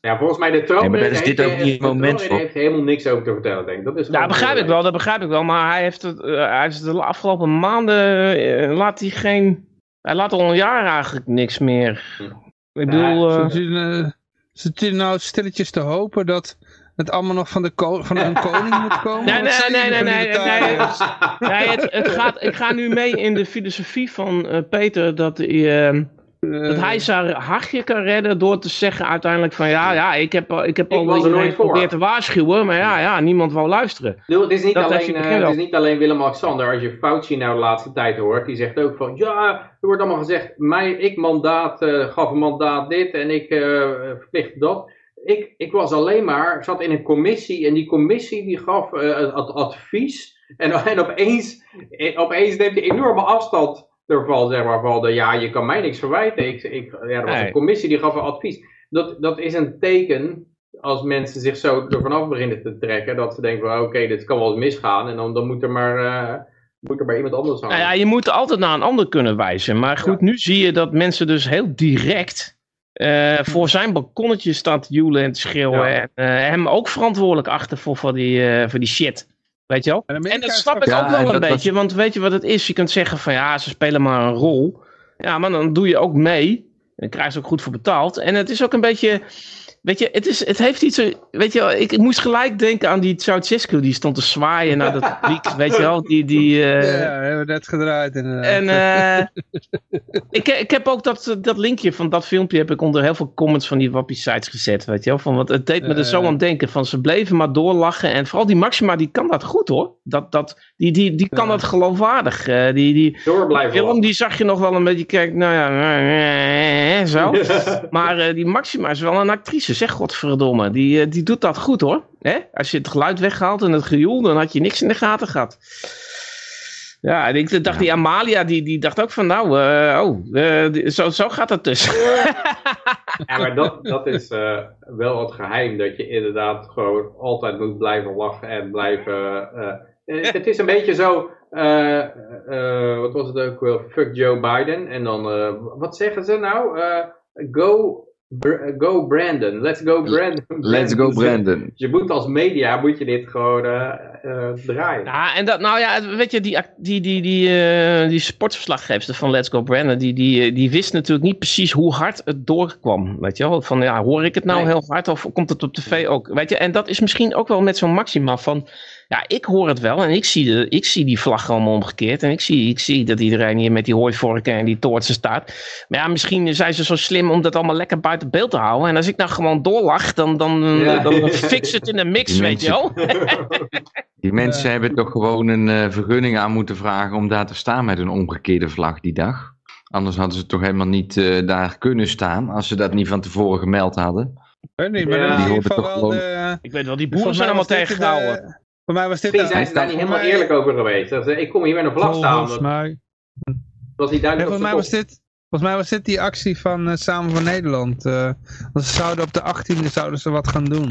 Ja, volgens mij de troon Nee, is heeft, dit ook heeft- niet het de moment voor. heeft helemaal niks over te vertellen, denk ik. Dat is ja, begrijp ik heel wel, dat begrijp ik wel. Maar hij heeft het, eh, hij is de afgelopen maanden, eh, laat hij geen, hij laat al een jaar eigenlijk niks meer. Hm. Ik bedoel, eh, Zit eh, u nou stilletjes te hopen dat het allemaal nog van, de ko- van een koning moet *laughs* komen? Nee, nee, nee, nee, nee, nee, het, het gaat, ik ga nu mee in de filosofie van eh, Peter dat hij... eh, Dat Eh, hij zijn hartje kan redden door te zeggen uiteindelijk van ja, ja, ik heb, ik heb Ik al er geprobeerd te waarschuwen, maar ja, ja, niemand wou luisteren. Bedoel, het is niet, Dat alleen, eh, het is niet alleen Willem-Alexander. Als je Fauci nou de laatste tijd hoort, die zegt ook van... Ja, er wordt allemaal gezegd, mij, ik mandaat, eh, gaf een mandaat dit en ik eh verplicht dat. Ik, ik was alleen maar, ik zat in een commissie en die commissie die gaf eh, het advies. En, *laughs* en opeens, eh, opeens neemt hij enorme afstand ervan, zeg maar. Van, de, ja, je kan mij niks verwijten. Ik, ik, ja, er was een commissie die gaf een advies. Dat, dat is een teken als mensen zich zo ervan af beginnen te trekken, dat ze denken van oké, dit kan wel eens misgaan en dan, dan moet, er maar, eh, moet er maar iemand anders aan. Nou ja, je moet altijd naar een ander kunnen wijzen. Maar goed, nu zie je dat mensen dus heel direct eh, *laughs* voor zijn balkonnetje staan te joelen en te schreeuwen. Ja. En eh, hem ook verantwoordelijk achter voor, voor, die, eh, voor die shit. Weet je wel? en dat snap ik ook wel en een was- beetje, want weet je wat het is? Je kunt zeggen van ja, ze spelen maar een rol. Ja, maar dan doe je ook mee. En dan krijg je ook goed voor betaald. En het is ook een beetje, weet je, het, is, het heeft iets, eh, weet je wel, ik, ik moest gelijk denken aan die Ceausescu, die stond te zwaaien naar dat publiek, *laughs* weet je wel, die, die, eh, Ja, we hebben net gedraaid inderdaad. en eh, *laughs* ik, ik heb ook dat, dat linkje van dat filmpje heb ik onder heel veel comments van die wappie sites gezet, weet je wel. Van, want het deed me er zo Eh. aan denken van ze bleven maar doorlachen. En vooral die Maxima, die kan dat goed hoor. Dat, dat, die, die, die kan dat geloofwaardig. Eh, die, die Door blijven film die zag je nog wel een beetje, kijk, nou ja, eh, eh, zo. *laughs* Maar eh, die Maxima is wel een actrice, zeg godverdomme. Die, eh, die doet dat goed hoor. Hè? Als je het geluid weghaalt en het gejoel, dan had je niks in de gaten gehad. Ja, en ik dacht, die Amalia, die, die dacht ook van, nou, eh, oh, eh, die- zo, zo gaat het dus. *laughs* Ja, maar dat, dat is wel het geheim, dat je inderdaad gewoon altijd moet blijven lachen en blijven... het is een beetje zo, wat was het ook wel, fuck Joe Biden. En dan, wat zeggen ze nou? Go, Br- go Brandon, let's go Brandon. Let's go Brandon. Je moet als media, moet je dit gewoon eh, eh, draaien. Ja, en dat, nou ja, weet je, die, die, die, die, eh, die sportverslaggeefster van Let's Go Brandon, die, die, eh, die wist natuurlijk niet precies hoe hard het doorkwam. Weet je wel, van ja, hoor ik het nou Nee. heel hard of komt het op tv ook? Weet je, en dat is misschien ook wel met zo'n maxima van, ja, ik hoor het wel en ik zie, de, ik zie die vlag allemaal omgekeerd en ik zie, ik zie dat iedereen hier met die hooivorken en die toortsen staat. Maar ja, misschien zijn ze zo slim om dat allemaal lekker buiten beeld te houden. En als ik nou gewoon doorlach, dan, dan, Ja. dan fix het in de mix, Die weet je wel. *laughs* Die mensen hebben toch gewoon een eh, vergunning aan moeten vragen om daar te staan met een omgekeerde vlag die dag. Anders hadden ze toch helemaal niet eh, daar kunnen staan als ze dat niet van tevoren gemeld hadden. Ik weet niet, maar Ja. is in Die ieder geval wel de... Ik weet wel, die boeren zijn allemaal tegengehouden. Voor mij was dit... Misschien de- zijn ze daar niet helemaal mij- eerlijk over geweest. Dat ze, ik kom hier met een vlag staan. Volgens mij... was niet Ja, duidelijk mij was dit, volgens mij was dit die actie van eh, Samen voor Nederland. eh want ze zouden op de 18e zouden ze wat gaan doen.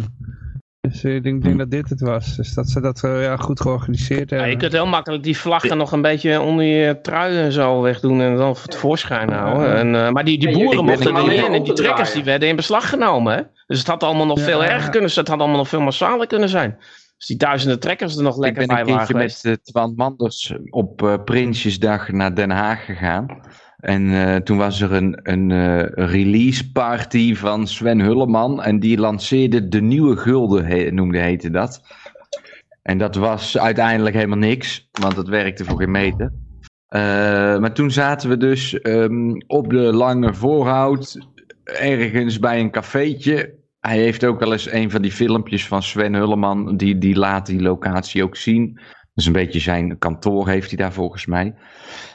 Dus eh, ik denk, denk dat dit het was. Dus dat ze dat eh, ja, goed georganiseerd Ja, hebben. je kunt heel makkelijk die vlaggen nog een beetje onder je trui en zo wegdoen en dan tevoorschijn houden. En, eh, maar die, die Ja, boeren mochten niet niet in in en die trekkers die werden in beslag genomen. Hè? Dus het had allemaal nog Ja, veel ja, erger ja. kunnen zijn. Het had allemaal nog veel massaler kunnen zijn. Dus die duizenden trekkers er nog Ik lekker ben een bij waren keertje geweest. met uh, Twan Manders op eh, Prinsjesdag naar Den Haag gegaan. En eh, toen was er een, een eh, release party van Sven Hulleman. En die lanceerde de nieuwe gulden, he- noemde heette dat. En dat was uiteindelijk helemaal niks, want het werkte voor geen meter. Eh, maar toen zaten we dus ehm, op de Lange Voorhout, ergens bij een cafeetje. Hij heeft ook wel eens een van die filmpjes van Sven Hulleman, die, die laat die locatie ook zien. Dus een beetje zijn kantoor heeft hij daar volgens mij.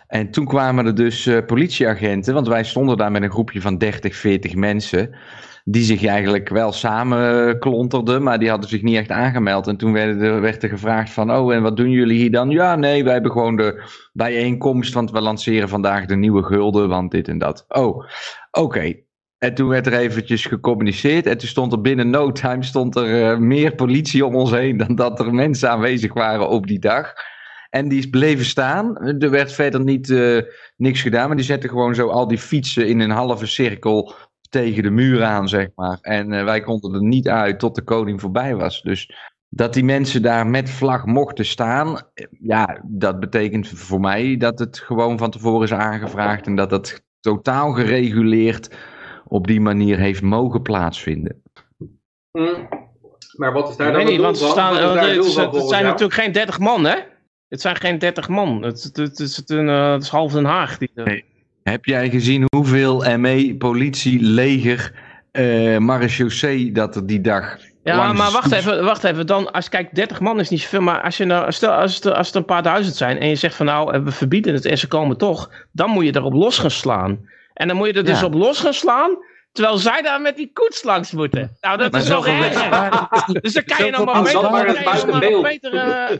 En toen kwamen er dus eh, politieagenten, want wij stonden daar met een groepje van 30, 40 mensen. Die zich eigenlijk wel samen klonterden, maar die hadden zich niet echt aangemeld. En toen werd er, werd er gevraagd van, oh en wat doen jullie hier dan? Ja, nee, wij hebben gewoon de bijeenkomst, want we lanceren vandaag de nieuwe gulden, want dit en dat. Oh, oké. En toen werd er eventjes gecommuniceerd en toen stond er binnen no time stond er eh, meer politie om ons heen dan dat er mensen aanwezig waren op die dag. En die bleven staan. Er werd verder niet, eh, niks gedaan, maar die zetten gewoon zo al die fietsen in een halve cirkel tegen de muur aan, zeg maar. En eh, wij konden er niet uit tot de koning voorbij was. Dus dat die mensen daar met vlag mochten staan, ja, dat betekent voor mij dat het gewoon van tevoren is aangevraagd en dat het totaal gereguleerd op die manier heeft mogen plaatsvinden. Hm. Maar wat is daar dan weet niet, het want staan, Wat is want daar het, doel zijn jou? natuurlijk geen 30 man, hè? Het zijn geen 30 man. Het, het, het is, het, een, eh, het is half Den Haag. Die. Heb jij gezien hoeveel ME, politie, leger, eh marechaussee dat er die dag Ja, langs maar wacht even, wacht even. Dan, als je kijkt, 30 man is niet zoveel. Maar als, je nou, stel, als, het, als het een paar duizend zijn en je zegt van nou, eh, we verbieden het en ze komen toch. Dan moet je erop los gaan slaan. En dan moet je er dus Ja. op los gaan slaan. Terwijl zij daar met die koets langs moeten. Nou, dat Maar is *laughs* nog Dus dan kan je nog maar beter... waren dan het kan je nog maar beeld. beter eh,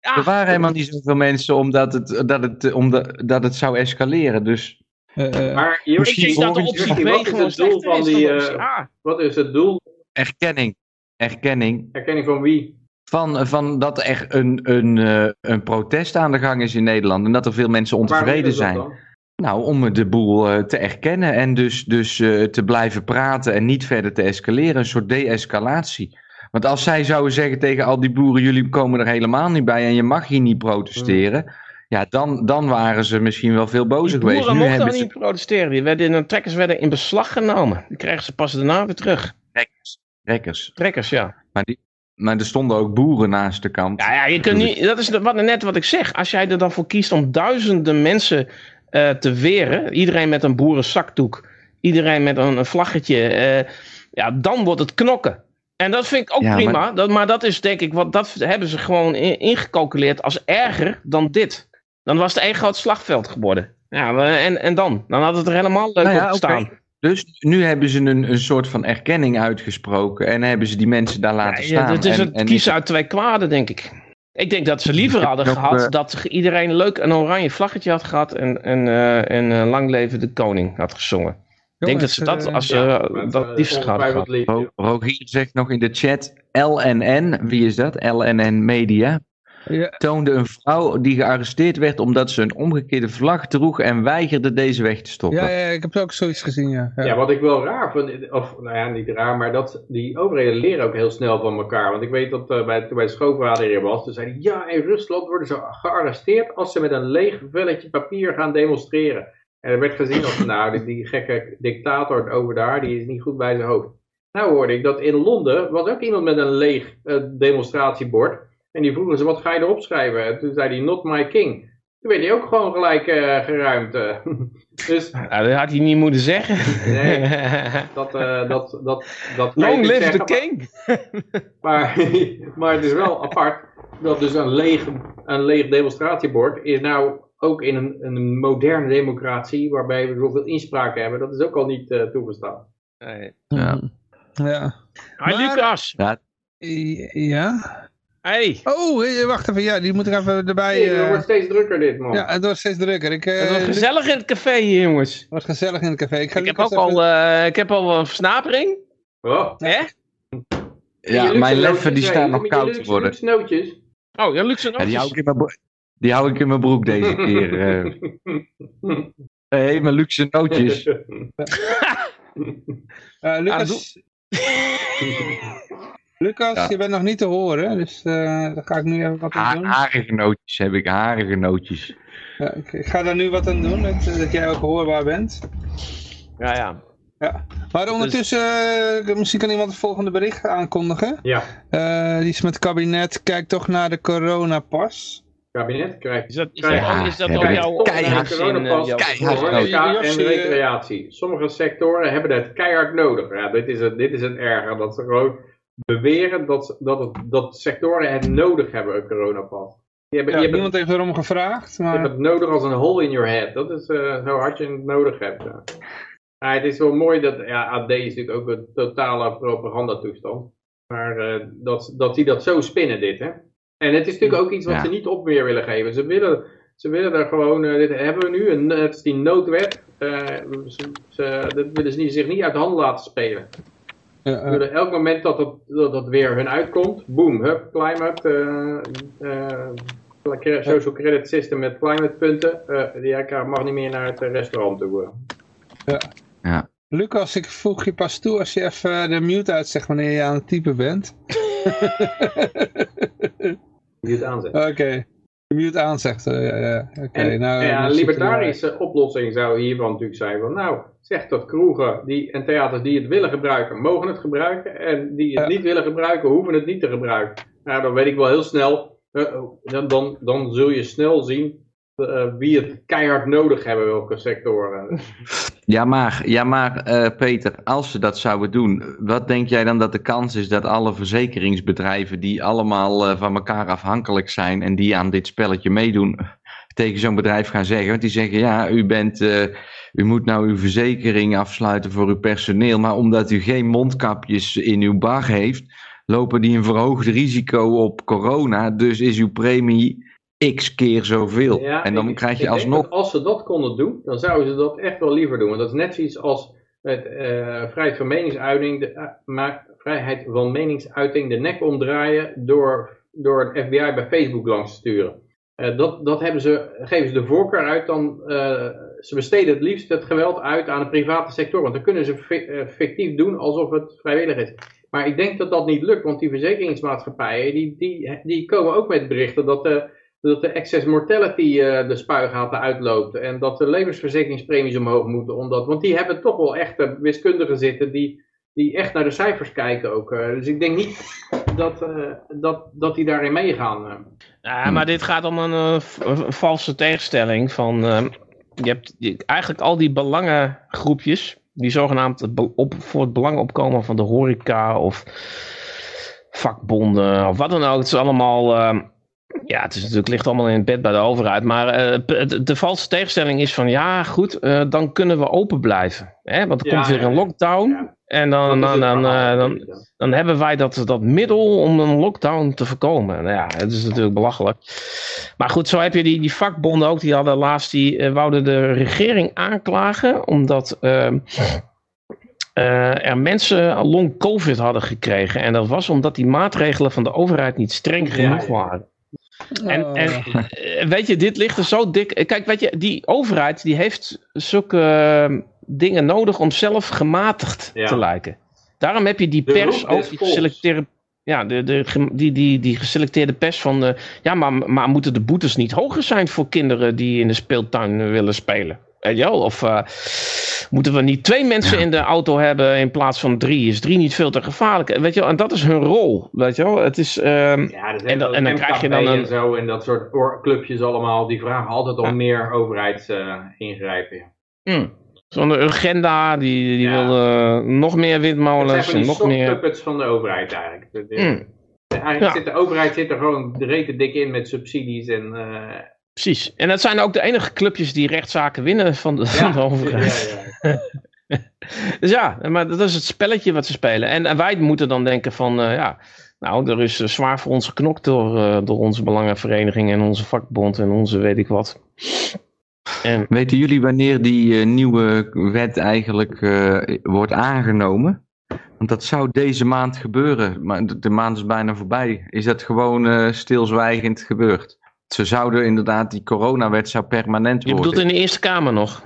ja, er waren helemaal niet zoveel mensen omdat het, dat het, omdat, dat het zou escaleren. Dus Eh, eh, Maar je, ik Misschien denk dat de volgend optie jaar. B wat is gewoon het doel van die... eh, A. wat is het doel? erkenning. Erkenning Erkenning van wie? van, van dat er een, een, eh, een protest aan de gang is in Nederland. En dat er veel mensen ontevreden zijn. Nou, om de boel eh, te erkennen en dus, dus eh, te blijven praten en niet verder te escaleren. Een soort de-escalatie. Want als zij zouden zeggen tegen al die boeren, jullie komen er helemaal niet bij en je mag hier niet protesteren. Ja, dan, dan waren ze misschien wel veel bozer geweest. boeren Nu mochten hebben ze niet protesteren. Die werden, de trekkers werden in beslag genomen. Die krijgen ze pas daarna weer terug. trekkers. trekkers. Trekkers, ja. Maar, die, maar er stonden ook boeren naast de kant. Ja, ja je kunt niet, dat is wat, net wat ik zeg. Als jij er dan voor kiest om duizenden mensen eh, te weren, iedereen met een boerenzakdoek, iedereen met een, een vlaggetje, eh, ja, dan wordt het knokken. En dat vind ik ook Ja, prima, maar- dat, maar dat is denk ik, wat, dat hebben ze gewoon in- ingecalculeerd als erger dan dit. Dan was het één groot slagveld geworden. Ja, en, en dan? Dan had het er helemaal leuk Nou ja, op gestaan. oké. Dus nu hebben ze een, een soort van erkenning uitgesproken en hebben ze die mensen daar laten Ja, staan. het is en, het en kiezen uit twee kwaden, denk ik. Ik denk dat ze liever hadden nog, gehad eh, dat iedereen leuk een oranje vlaggetje had gehad en, en, eh, en eh, lang leven de koning had gezongen. Ik denk dat ze dat, als ze Ja, dat liefst hadden gehad. Ro- Rogier zegt nog in de chat, LNN, wie is dat? LNN Media. Ja, Toonde een vrouw die gearresteerd werd omdat ze een omgekeerde vlag droeg en weigerde deze weg te stoppen. ja, ja, ik heb ook zoiets gezien, ja. ja. Ja, wat ik wel raar vind, of nou ja, niet raar, maar dat die overheden leren ook heel snel van elkaar. Want ik weet dat eh, bij, toen bij de schoonvader hier was, toen zei hij, ja, in Rusland worden ze gearresteerd als ze met een leeg velletje papier gaan demonstreren. En er werd gezien als, *laughs* nou, die, die gekke dictator over daar, die is niet goed bij zijn hoofd. Nou hoorde ik dat in Londen was ook iemand met een leeg eh, demonstratiebord. En die vroegen ze, wat ga je erop schrijven? En toen zei hij, not my king. Toen werd hij ook gewoon gelijk eh, geruimd. eh. *laughs* dus Nou, dat had hij niet moeten zeggen. Nee. *laughs* dat, eh, dat, dat, dat je Long live the king! *laughs* Maar, maar het is wel apart dat dus een leeg, een leeg demonstratiebord is nou ook in een, een moderne democratie waarbij we zoveel inspraak hebben, dat is ook al niet eh, toegestaan. Nee. Ja. ja. Maar- Lucas! Ja. Hey! Oh, eh, wacht even. Ja, die moet er even erbij. Hey, het eh, wordt steeds drukker dit man. ja, het wordt steeds drukker. Ik, eh, Het was gezellig in het café hier, jongens. Het wordt gezellig in het café. Ik, ga Ik heb ook al, even- eh, ik heb al een versnapering. Oh, Hè? Ja, luxe mijn nootjes, leffen die staan nog koud te worden. luxe nootjes. Oh, ja, luxe Ja, die, hou nootjes. ik in mijn die hou ik in mijn broek deze keer. eh. Hé, *laughs* hey, mijn luxe nootjes. *laughs* Eh, Lucas, *laughs* Lucas Ja. je bent nog niet te horen, dus eh daar ga ik nu even wat aan Ha doen. harige nootjes heb ik, harige nootjes. Ja, ik, ik ga daar nu wat aan doen, dat, dat jij ook hoorbaar bent. Ja, ja. Maar ondertussen, eh, misschien kan iemand het volgende bericht aankondigen. Ja, Eh, die is met het kabinet, kijk toch naar de coronapas. kabinet krijgt Is dat, is dat, is dat ja, jouw keihard. Coronapas, keihard nodig. en recreatie. Sommige sectoren hebben het keihard nodig. Ja, dit is het, dit is het erge. Dat ze gewoon beweren dat, dat, het, dat sectoren het nodig hebben, een coronapas. Hebben, Ja, die hebben, niemand heeft erom gevraagd, je hebt maar het nodig als een hole in your head. Dat is eh, zo hard je het nodig hebt. Ja. Ja, het is wel mooi dat, ja, AD is natuurlijk ook een totale propagandatoestand. Maar eh, dat, dat die dat zo spinnen dit, hè. En het is natuurlijk ook iets wat ze niet op meer willen geven. Ze willen, ze willen daar gewoon, eh, dit hebben we nu, een, het is die noodwet. Ze, ze, dat willen ze niet, zich niet uit de hand laten spelen. Ja, eh, elk moment dat het, dat het weer hun uitkomt, boom, hup, climate, eh, eh, social credit system met climate punten. eh die mag niet meer naar het restaurant toe. eh. Lucas, ik voeg je pas toe als je even de mute uitzegt wanneer je aan het typen bent. *laughs* Het aanzet. Oké, de mute aanzegt. eh, ja, ja. Oké, En nou, ja, een libertarische oplossing zou hiervan natuurlijk zijn van nou, zeg dat kroegen die, en theaters die het willen gebruiken, mogen het gebruiken. En die het Ja. niet willen gebruiken, hoeven het niet te gebruiken. Nou, dan weet ik wel heel snel, eh, dan, dan, dan zul je snel zien eh, wie het keihard nodig hebben, welke sectoren. *laughs* Ja, maar, ja, maar eh, Peter, als ze dat zouden doen, wat denk jij dan dat de kans is dat alle verzekeringsbedrijven die allemaal van elkaar afhankelijk zijn en die aan dit spelletje meedoen, tegen zo'n bedrijf gaan zeggen? Want die zeggen, ja, u bent, eh, u moet nou uw verzekering afsluiten voor uw personeel, maar omdat u geen mondkapjes in uw bar heeft, lopen die een verhoogd risico op corona, dus is uw premie x keer zoveel. Ja, en dan ik- krijg je alsnog... als ze dat konden doen, dan zouden ze dat echt wel liever doen. Want dat is net zoiets als met eh, vrijheid van meningsuiting, de, eh, maar vrijheid van meningsuiting de nek omdraaien door, door het FBI bij Facebook langs te sturen. Eh, dat, dat hebben ze, geven ze de voorkeur uit dan, ze besteden het liefst het geweld uit aan de private sector. Want dan kunnen ze eh, fictief doen alsof het vrijwillig is. Maar ik denk dat dat niet lukt, want die verzekeringsmaatschappijen, die, die, die komen ook met berichten dat de, dat de excess mortality eh, de spuigaten uitloopt en dat de levensverzekeringspremies omhoog moeten. Omdat, want die hebben toch wel echte wiskundigen zitten die, die echt naar de cijfers kijken ook. eh. dus ik denk niet dat, eh, dat, dat die daarin meegaan. Ja, maar dit gaat om een valse tegenstelling van... je hebt eigenlijk al die belangengroepjes... die zogenaamd het op, voor het belang opkomen van de horeca... of vakbonden of wat dan ook. Het is allemaal... eh, ja, het is natuurlijk ligt allemaal in het bed bij de overheid. Maar eh, de valse tegenstelling is van... ja, goed, eh, dan kunnen we open blijven. Hè? Want er Ja, komt weer een lockdown... Ja. En dan, dan, dan, eh, dan, dan. dan hebben wij dat, dat middel om een lockdown te voorkomen. Nou ja, het is natuurlijk belachelijk. Maar goed, zo heb je die, die vakbonden ook. Die hadden laatst, die eh, wouden de regering aanklagen. Omdat ehm, eh, er mensen long covid hadden gekregen. En dat was omdat die maatregelen van de overheid niet streng genoeg waren. En, Oh. en weet je, dit ligt er zo dik. Kijk, weet je, die overheid die heeft zulke eh, dingen nodig om zelf gematigd Ja. te lijken. Daarom heb je die De pers, ook die geselecteerde, ja, de, de, die, die, die geselecteerde pers van, eh, ja, maar, maar moeten de boetes niet hoger zijn voor kinderen die in de speeltuin eh, willen spelen? Wel? Of eh, moeten we niet twee mensen in de auto hebben in plaats van drie? Is drie niet veel te gevaarlijk? Weet je wel? En dat is hun rol, weet je wel? Het is, ehm, Ja, dat En dan- en dan krijg je dan een- En zo en dat soort oor- clubjes allemaal, die vragen altijd om Ja. meer overheidsingrijpen. ja. Hmm. Zo'n agenda, die, die Ja. wil eh, nog meer windmolens en nog meer... puppets van de overheid eigenlijk. De- de- Hmm. Eigenlijk Ja. zit de overheid zit er gewoon rete dik in met subsidies en... eh, Precies. En dat zijn ook de enige clubjes die rechtszaken winnen van de, van de overheid. ja, ja. *laughs* Dus ja, maar dat is het spelletje wat ze spelen. En, en wij moeten dan denken van, eh, ja, nou, er is eh, zwaar voor ons geknokt door, eh, door onze belangenvereniging en onze vakbond en onze weet ik wat. En Weten jullie wanneer die eh, nieuwe wet eigenlijk eh, wordt aangenomen? Want dat zou deze maand gebeuren. Maar de, de maand is bijna voorbij. Is dat gewoon eh, stilzwijgend gebeurd? Ze zouden inderdaad, die coronawet zou permanent Je worden. bedoelt in de Eerste Kamer nog?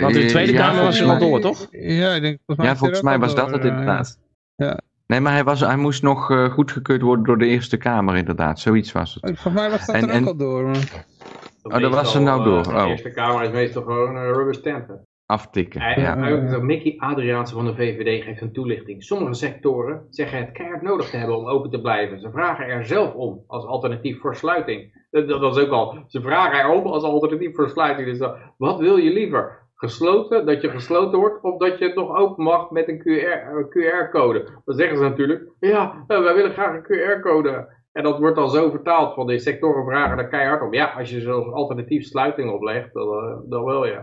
Want in de Tweede ja, Kamer was hij al door, toch? Ja, ik denk, volgens mij, Ja, volgens mij was dat het ja. inderdaad. Ja. Nee, maar hij, was, hij moest nog eh, goedgekeurd worden door de Eerste Kamer inderdaad. Zoiets was het. Volgens mij was dat En- er ook en- al door. maar- Oh, dat was er nou door. De Oh. Eerste Kamer is meestal gewoon eh, rubber stampen. Aftikken. Hij- Ja. ook- Mickey Adriaanse van de VVD geeft een toelichting. Sommige sectoren zeggen het keihard nodig te hebben om open te blijven. Ze vragen er zelf om als alternatief voor sluiting. Dat, dat, is ook al. Ze vragen erom als alternatief voor sluiting. Dus dat- wat wil je liever? Gesloten, dat je gesloten wordt, of dat je het nog open mag met een QR, QR-code? Dan zeggen ze natuurlijk, ja, eh, wij willen graag een QR-code. En dat wordt dan zo vertaald van de sectoren vragen er keihard om. Ja, als je zo'n alternatief sluiting oplegt, dan, eh, dan wil je.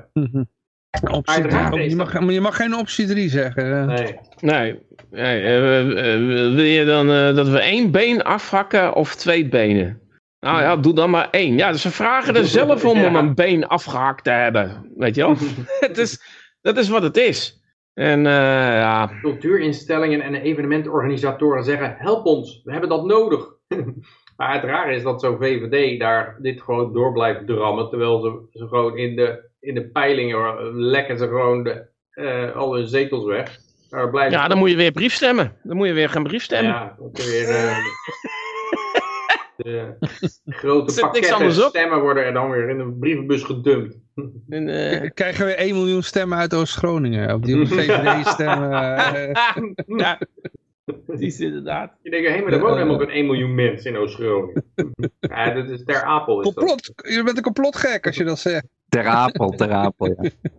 Optie Uiteraard drie. is je, mag, je mag geen optie 3 zeggen. Nee. Nee. nee eh, eh, wil je dan eh, dat we één been afhakken of twee benen? Nou ja, doe dan maar één. Ja, dus ze vragen er zelf om om Ja. een been afgehakt te hebben. Weet je wel? *laughs* *laughs* het is, dat is wat het is. En eh, ja, cultuurinstellingen en evenementorganisatoren zeggen: help ons, we hebben dat nodig. *laughs* maar het rare is dat zo'n VVD daar dit gewoon door blijft drammen, terwijl ze, ze gewoon in de, in de peilingen lekken ze gewoon de, eh, al hun zetels weg. Daar blijft ja, dan moet je weer brief stemmen. Dan moet je weer gaan brief stemmen. ja, er weer eh, *laughs* de grote pakketten stemmen worden er dan weer in een brievenbus gedumpt. *laughs* En, eh, Krijgen we 1 miljoen stemmen uit Oost-Groningen. Op die VVD stemmen. ja, *laughs* die is inderdaad. Je denkt, hé, maar er wonen helemaal geen 1 miljoen mensen in Oost-Groningen. *laughs* ja, dat is ter Apel. Is dat. complot. Je bent een complotgek als je dat zegt. Ter apel, ter apel, ja. *laughs*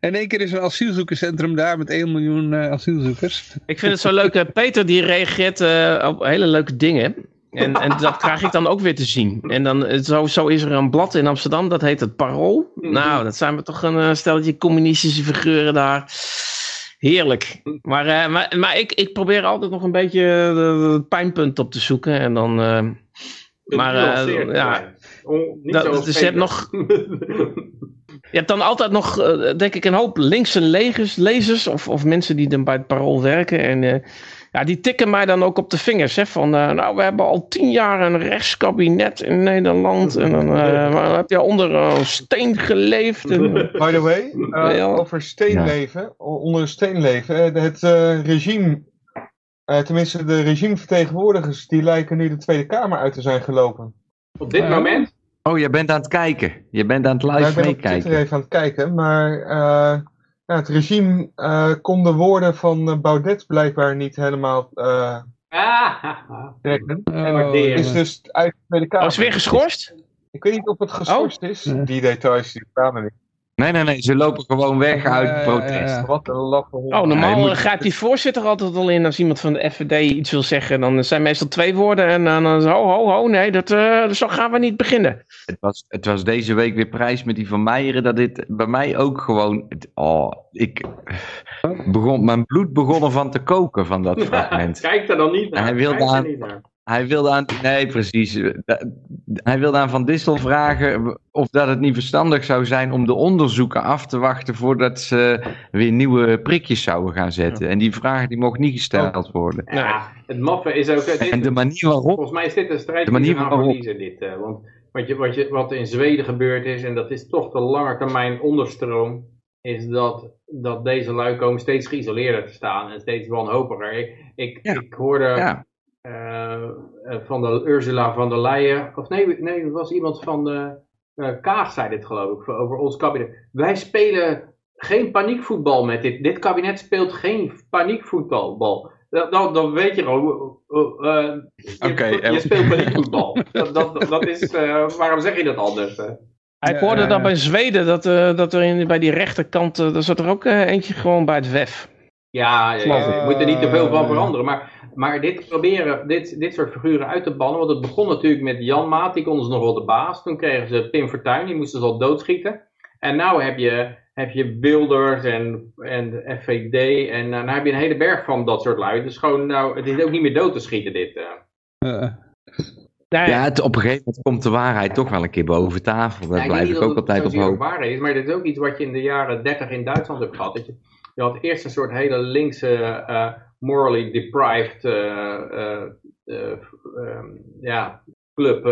In één keer is er een asielzoekerscentrum daar met 1 miljoen eh, asielzoekers. Ik vind het zo leuk. eh, Peter die reageert eh, op hele leuke dingen. En, en dat krijg ik dan ook weer te zien. En dan, eh, zo, zo is er een blad in Amsterdam, dat heet het Parool. Nou, dat zijn we toch een eh, stelletje communistische figuren daar. Heerlijk. Maar, eh, maar, maar ik, ik probeer altijd nog een beetje eh, het pijnpunt op te zoeken. En dan... eh, maar ja. On- niet dat- dus je hebt Peter. *laughs* Je hebt dan altijd nog, denk ik, een hoop linkse legers, lezers of, of mensen die dan bij het parool werken. En ja, die tikken mij dan ook op de vingers. Hè, van, eh, nou, we hebben al tien jaar een rechtskabinet in Nederland. En dan eh, heb je onder een steen geleefd. En, By the way, eh, over steenleven, onder een steenleven, het eh, regime, eh, tenminste de regimevertegenwoordigers, die lijken nu de Tweede Kamer uit te zijn gelopen. Op dit moment? Oh, je bent aan het kijken. Je bent aan het Ja, ik live ben op Twitter meekijken. even aan het kijken, maar eh, ja, het regime eh, kon de woorden van eh, Baudet blijkbaar niet helemaal eh Ah, trekken. waarderen. Is dus uit de Tweede Kamer. Oh, is weer geschorst? Ik weet niet of het geschorst is, Ja. die details die staan er niet. Nee, nee, nee. Ze lopen gewoon weg uit protest. Wat een laffe hond. Oh, normaal moet- eh, grijpt die voorzitter altijd al in als iemand van de FVD iets wil zeggen. Dan zijn meestal twee woorden en dan ho, ho, ho, nee, dat, eh, zo gaan we niet beginnen. Het was, het was deze week weer prijs met die van Meijeren. Dat dit bij mij ook gewoon... het- Oh, ik... Begon, mijn bloed begon ervan te koken van dat *laughs* fragment. Kijk er dan niet naar. Hij wilde aan- niet naar. Hij wilde aan... Nee, precies. Hij wilde aan Van Dissel vragen of dat het niet verstandig zou zijn om de onderzoeken af te wachten voordat ze weer nieuwe prikjes zouden gaan zetten. En die vraag die mocht niet gesteld worden. Ja, het maffe is ook... En de manier waarop... Volgens mij is dit een strijd De manier waarop- verliezen. Dit, eh, want wat, je, wat, je, wat in Zweden gebeurd is, en dat is toch de lange termijn onderstroom, is dat, dat deze lui komen steeds geïsoleerder te staan en steeds wanhopiger. Ik, ik, Ja. ik hoorde Ja, van de Ursula van der Leyen, of nee, nee het was iemand van de eh, Kaag zei dit geloof ik, over ons kabinet. Wij spelen geen paniekvoetbal met dit. Dit kabinet speelt geen paniekvoetbal. Dan, dan, dan weet je gewoon, eh, eh, je, Oké, je speelt *laughs* paniekvoetbal. dat, dat, dat is, eh, waarom zeg je dat anders? hè? Ik hoorde dat bij Zweden, dat, eh, dat er in, bij die rechterkant, eh, daar zat er ook eh, eentje gewoon bij het WEF. Ja, ja, ja, je moet er niet te veel van veranderen. Maar, maar dit proberen, dit, dit soort figuren uit te bannen. Want het begon natuurlijk met Jan Maat, die konden ze nog wel de baas. Toen kregen ze Pim Fortuyn, die moesten ze al doodschieten. En nu heb je, heb je Wilders en, en FVD. En nou heb je een hele berg van dat soort lui. Dus gewoon, nou, het is ook niet meer dood te schieten dit. eh. Nee, ja het, op een gegeven moment komt de waarheid toch wel een keer boven tafel. Daar Ja, blijf weet ik niet ook of het altijd op hopen. waarheid is, maar dit is ook iets wat je in de jaren 30 in Duitsland hebt gehad. Dat je, Je had eerst een soort hele linkse, eh, morally deprived eh, ehm, ja, club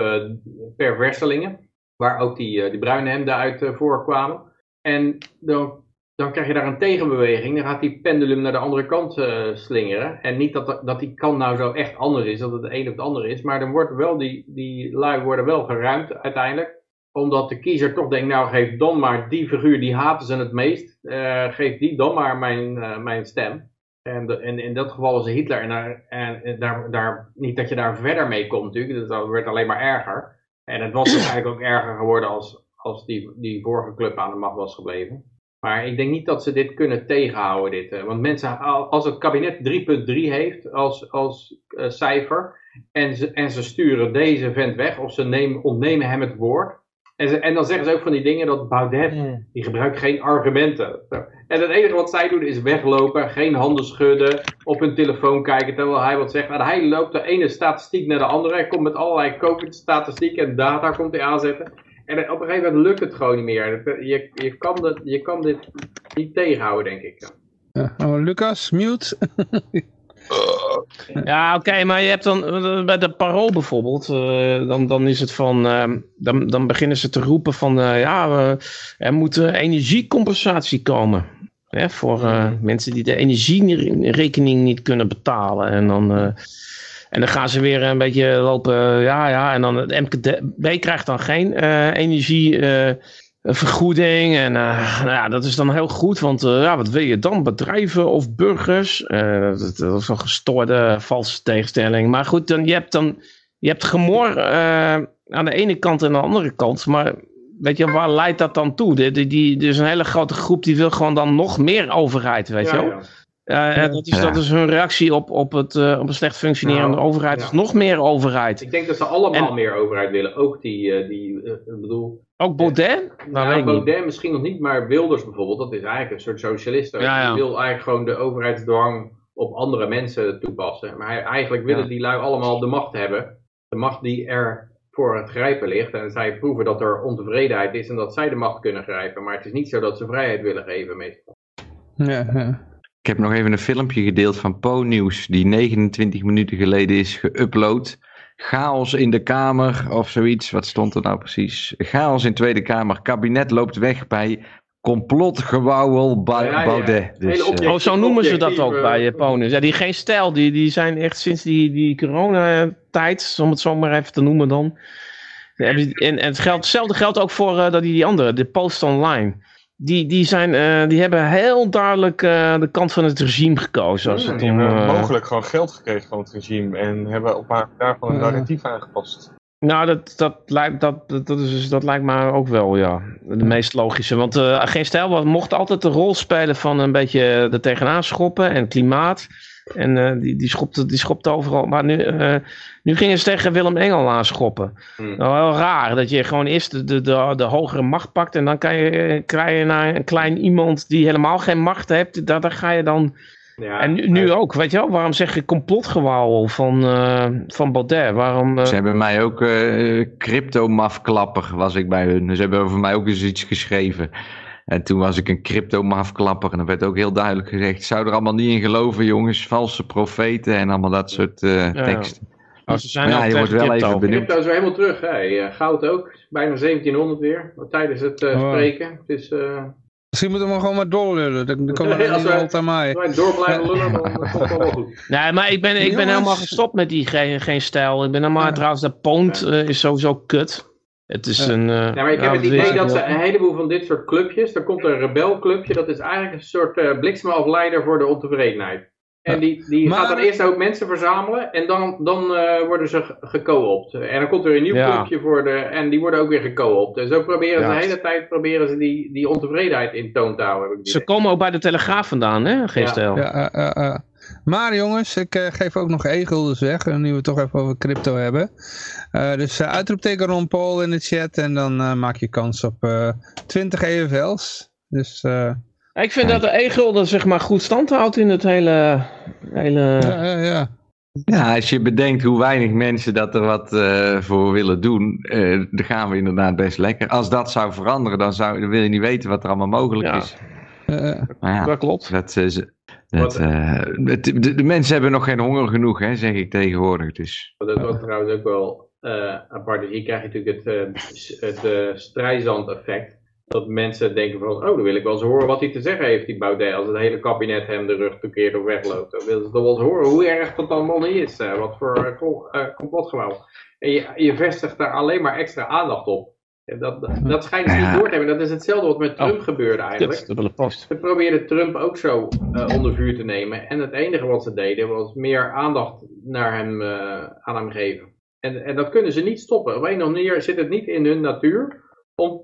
perverselingen. Waar ook die, die bruine hemden uit voorkwamen. En dan, dan krijg je daar een tegenbeweging. Dan gaat die pendulum naar de andere kant slingeren. En niet dat, dat die kant nou zo echt anders is, dat het de een of het ander is. Maar dan wordt wel die, die lui worden wel geruimd uiteindelijk omdat de kiezer toch denkt, nou geef dan maar die figuur, die haten ze het meest. eh, geef die dan maar mijn, eh, mijn stem. En, en in dat geval is Hitler. En, daar, en, daar, daar, niet dat je daar verder mee komt natuurlijk. Dat werd alleen maar erger. En het was eigenlijk ook erger geworden als, als die, die vorige club aan de macht was gebleven. Maar ik denk niet dat ze dit kunnen tegenhouden. Dit, eh, want mensen, al- als het kabinet 3.3 heeft als, als cijfer. En ze, en ze sturen deze vent weg. Of ze nemen, ontnemen hem het woord. En, ze, en dan zeggen ze ook van die dingen dat Baudet, die gebruikt geen argumenten. En het enige wat zij doen is weglopen, geen handen schudden, op hun telefoon kijken terwijl hij wat zegt. En hij loopt de ene statistiek naar de andere. Hij komt met allerlei COVID-statistieken en data komt hij aanzetten. En op een gegeven moment lukt het gewoon niet meer. Je, je, kan, dit, je kan dit niet tegenhouden, denk ik. Ja. Oh, Lucas, mute. *laughs* Ja, oké, maar je hebt dan bij de parool bijvoorbeeld, eh, dan, dan is het van, eh, dan, dan beginnen ze te roepen van, eh, ja, er moet eh, energiecompensatie komen. Hè, voor mensen die de energierekening niet kunnen betalen. En dan, en dan gaan ze weer een beetje lopen, ja, ja, en dan het MKB krijgt dan geen energie. Eh, vergoeding en eh, nou ja, dat is dan heel goed, want eh, ja, wat wil je dan? Bedrijven of burgers? Eh, dat, dat is een gestoorde, valse tegenstelling. Maar goed, dan, je hebt dan je hebt gemor aan de ene kant en aan de andere kant, maar weet je, waar leidt dat dan toe? Die, die, die, er is een hele grote groep die wil gewoon dan nog meer overheid, weet je wel? ja. En dat, is, Ja. dat is hun reactie op, op, het, eh, op een slecht functionerende Nou, overheid. ja. is nog meer overheid. Ik denk dat ze allemaal En- meer overheid willen. Ook die, eh, die eh, ik bedoel, Ook Baudet? Nou, ja, niet. Misschien nog niet, maar Wilders bijvoorbeeld, dat is eigenlijk een soort socialist. Ja, ja. Die wil eigenlijk gewoon de overheidsdwang op andere mensen toepassen. Maar hij- eigenlijk willen Ja. die lui allemaal de macht hebben. De macht die er voor het grijpen ligt. En zij proeven dat er ontevredenheid is en dat zij de macht kunnen grijpen. Maar het is niet zo dat ze vrijheid willen geven meestal. Ja, ja. Ik heb nog even een filmpje gedeeld van Po-nieuws, die 29 minuten geleden is geüpload. Chaos in de Kamer of zoiets. Wat stond er nou precies? Chaos in Tweede Kamer. Kabinet loopt weg bij complotgewauwel Ba- Ja, ja, ja. Baudet. Dus, eh, Oh, zo noemen ze dat ook bij uh, Ponus. Ja, die geen stijl, die, die zijn echt sinds die, die coronatijd, om het zo maar even te noemen dan. En, en het geldt, hetzelfde geldt ook voor eh, dat die, die andere, de Post Online. Die, die, zijn, eh, die hebben heel duidelijk eh, de kant van het regime gekozen. Als Hmm, het hebben eh, mogelijk gewoon geld gekregen van het regime en hebben op basis daarvan een narratief aangepast. Nou, dat, dat, lijkt, dat, dat, is, dat lijkt me ook wel, ja. De meest logische. Want geen stijl mocht altijd de rol spelen van een beetje er tegenaan schoppen en klimaat. En eh, die, die, schopte, die schopte overal. Maar nu, eh, nu gingen ze tegen Willem Engel aanschoppen. Hmm. Nou, heel raar dat je gewoon eerst de, de, de, de hogere macht pakt. En dan kan je, krijg je naar een klein iemand die helemaal geen macht heeft. Daar, daar ga je dan. Ja, en nu, nu ook, weet je wel? Waarom zeg je complotgewauwel van, eh van Baudet? Waarom. eh, Ze hebben mij ook eh crypto-mafklapper was ik bij hun. Ze hebben over mij ook eens iets geschreven. En toen was ik een crypto-mafklapper. En dan werd ook heel duidelijk gezegd, ik zou er allemaal niet in geloven jongens. Valse profeten en allemaal dat soort eh, Ja, ja. teksten. oh, ze zijn ja, je wordt wel crypto. even benieuwd. Crypto is weer helemaal terug. Hè. Eh, Goud ook. Bijna 1700 weer. Tijdens het eh, Oh. spreken. Het is, eh, Misschien moeten we gewoon maar doorlullen. Dan dan komen we *laughs* Ja, niet altijd aan mij. als wij door blijven *laughs* lullen, dan komt het goed. Nee, maar ik ben, ik ben helemaal gestopt met die geen, geen stijl. Ik ben helemaal, Ja. trouwens, dat pont eh, is sowieso kut. Het is een... eh, Ja, maar ik heb het idee dat ze wel. een heleboel van dit soort clubjes, er komt een rebelclubje, dat is eigenlijk een soort eh bliksemafleider voor de ontevredenheid. En die, die Maar- gaat dan eerst ook mensen verzamelen en dan, dan eh, worden ze ge- geco-opt. En dan komt er een nieuw Ja. clubje voor de, en die worden ook weer geco-opt. En zo proberen ze de hele tijd proberen ze die, die ontevredenheid in toon te houden. heb ik het Ze idee. komen ook bij de Telegraaf vandaan, hè? Geen Ja. stijl. Ja, eh, eh, eh. Maar jongens, ik eh, geef ook nog e-guldens weg, eh, nu we het toch even over crypto hebben. Eh, dus uh, uitroepteken Ron Paul in de chat en dan eh, maak je kans op eh 20 EFL's. Dus eh, Ik vind dat de e-gulden zeg maar goed stand houdt in het hele... hele... ja, ja, ja. Ja, als je bedenkt hoe weinig mensen dat er wat eh, voor willen doen, eh, dan gaan we inderdaad best lekker. Als dat zou veranderen, dan, zou, dan wil je niet weten wat er allemaal mogelijk Ja. is. Eh, Maar ja, Dat klopt. dat, eh, eh, het- de, de mensen hebben nog geen honger genoeg, hè, zeg ik tegenwoordig. Dus. Dat trouwens ook wel eh, apart. Hier krijg je natuurlijk het, eh, het eh, Streisand-effect. Dat mensen denken van, oh, dan wil ik wel eens horen wat hij te zeggen heeft, die Baudet. Als het hele kabinet hem de rug toekeert of wegloopt. Dan willen ze toch wel eens horen hoe erg dat allemaal niet is. wat voor complotgebouw. En je, je vestigt daar alleen maar extra aandacht op. En dat, dat, dat schijnt ze niet Ja. door te hebben. Dat is hetzelfde wat met Trump Oh, gebeurde eigenlijk. Kut, dubbele post. Ze probeerden Trump ook zo eh, onder vuur te nemen. En het enige wat ze deden was meer aandacht naar hem, eh, aan hem geven. En, en dat kunnen ze niet stoppen. Op een of andere manier zit het niet in hun natuur. Om,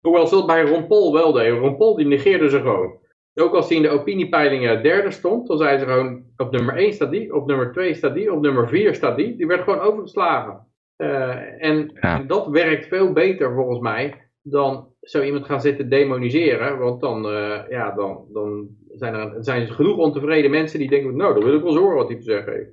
hoewel ze dat bij Ron Paul wel deden. Ron Paul die negeerde ze gewoon. Ook als hij in de opiniepeilingen derde stond, dan zeiden ze gewoon op nummer 1 staat die, op nummer 2 staat die, op nummer 4 staat die. Die werd gewoon overgeslagen. Eh, en, Ja. en dat werkt veel beter volgens mij dan zo iemand gaan zitten demoniseren. Want dan, eh, ja, dan, dan zijn er zijn er genoeg ontevreden mensen die denken, nou, dan wil ik wel eens horen wat hij te zeggen heeft.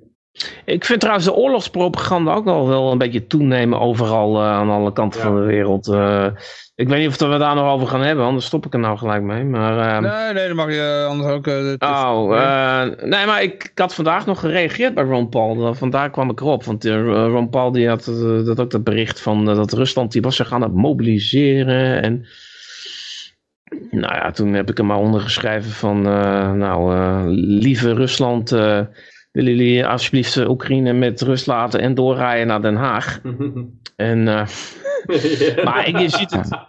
Ik vind trouwens de oorlogspropaganda ook wel, wel een beetje toenemen overal eh, aan alle kanten Ja. van de wereld. Eh, ik weet niet of we daar nog over gaan hebben, anders stop ik er nou gelijk mee. Maar, ehm, nee, nee, dan mag je anders ook... eh, het is- Oh, nee, maar ik, ik had vandaag nog gereageerd bij Ron Paul. Vandaar kwam ik erop. Want Ron Paul die had dat ook dat bericht van dat Rusland die was zich aan het mobiliseren. En nou ja, toen heb ik er maar onder geschreven van, nou, lieve Rusland, willen jullie alsjeblieft eh, Oekraïne met rust laten en doorrijden naar Den Haag? *laughs* En, eh, maar ik- je ziet het, *laughs*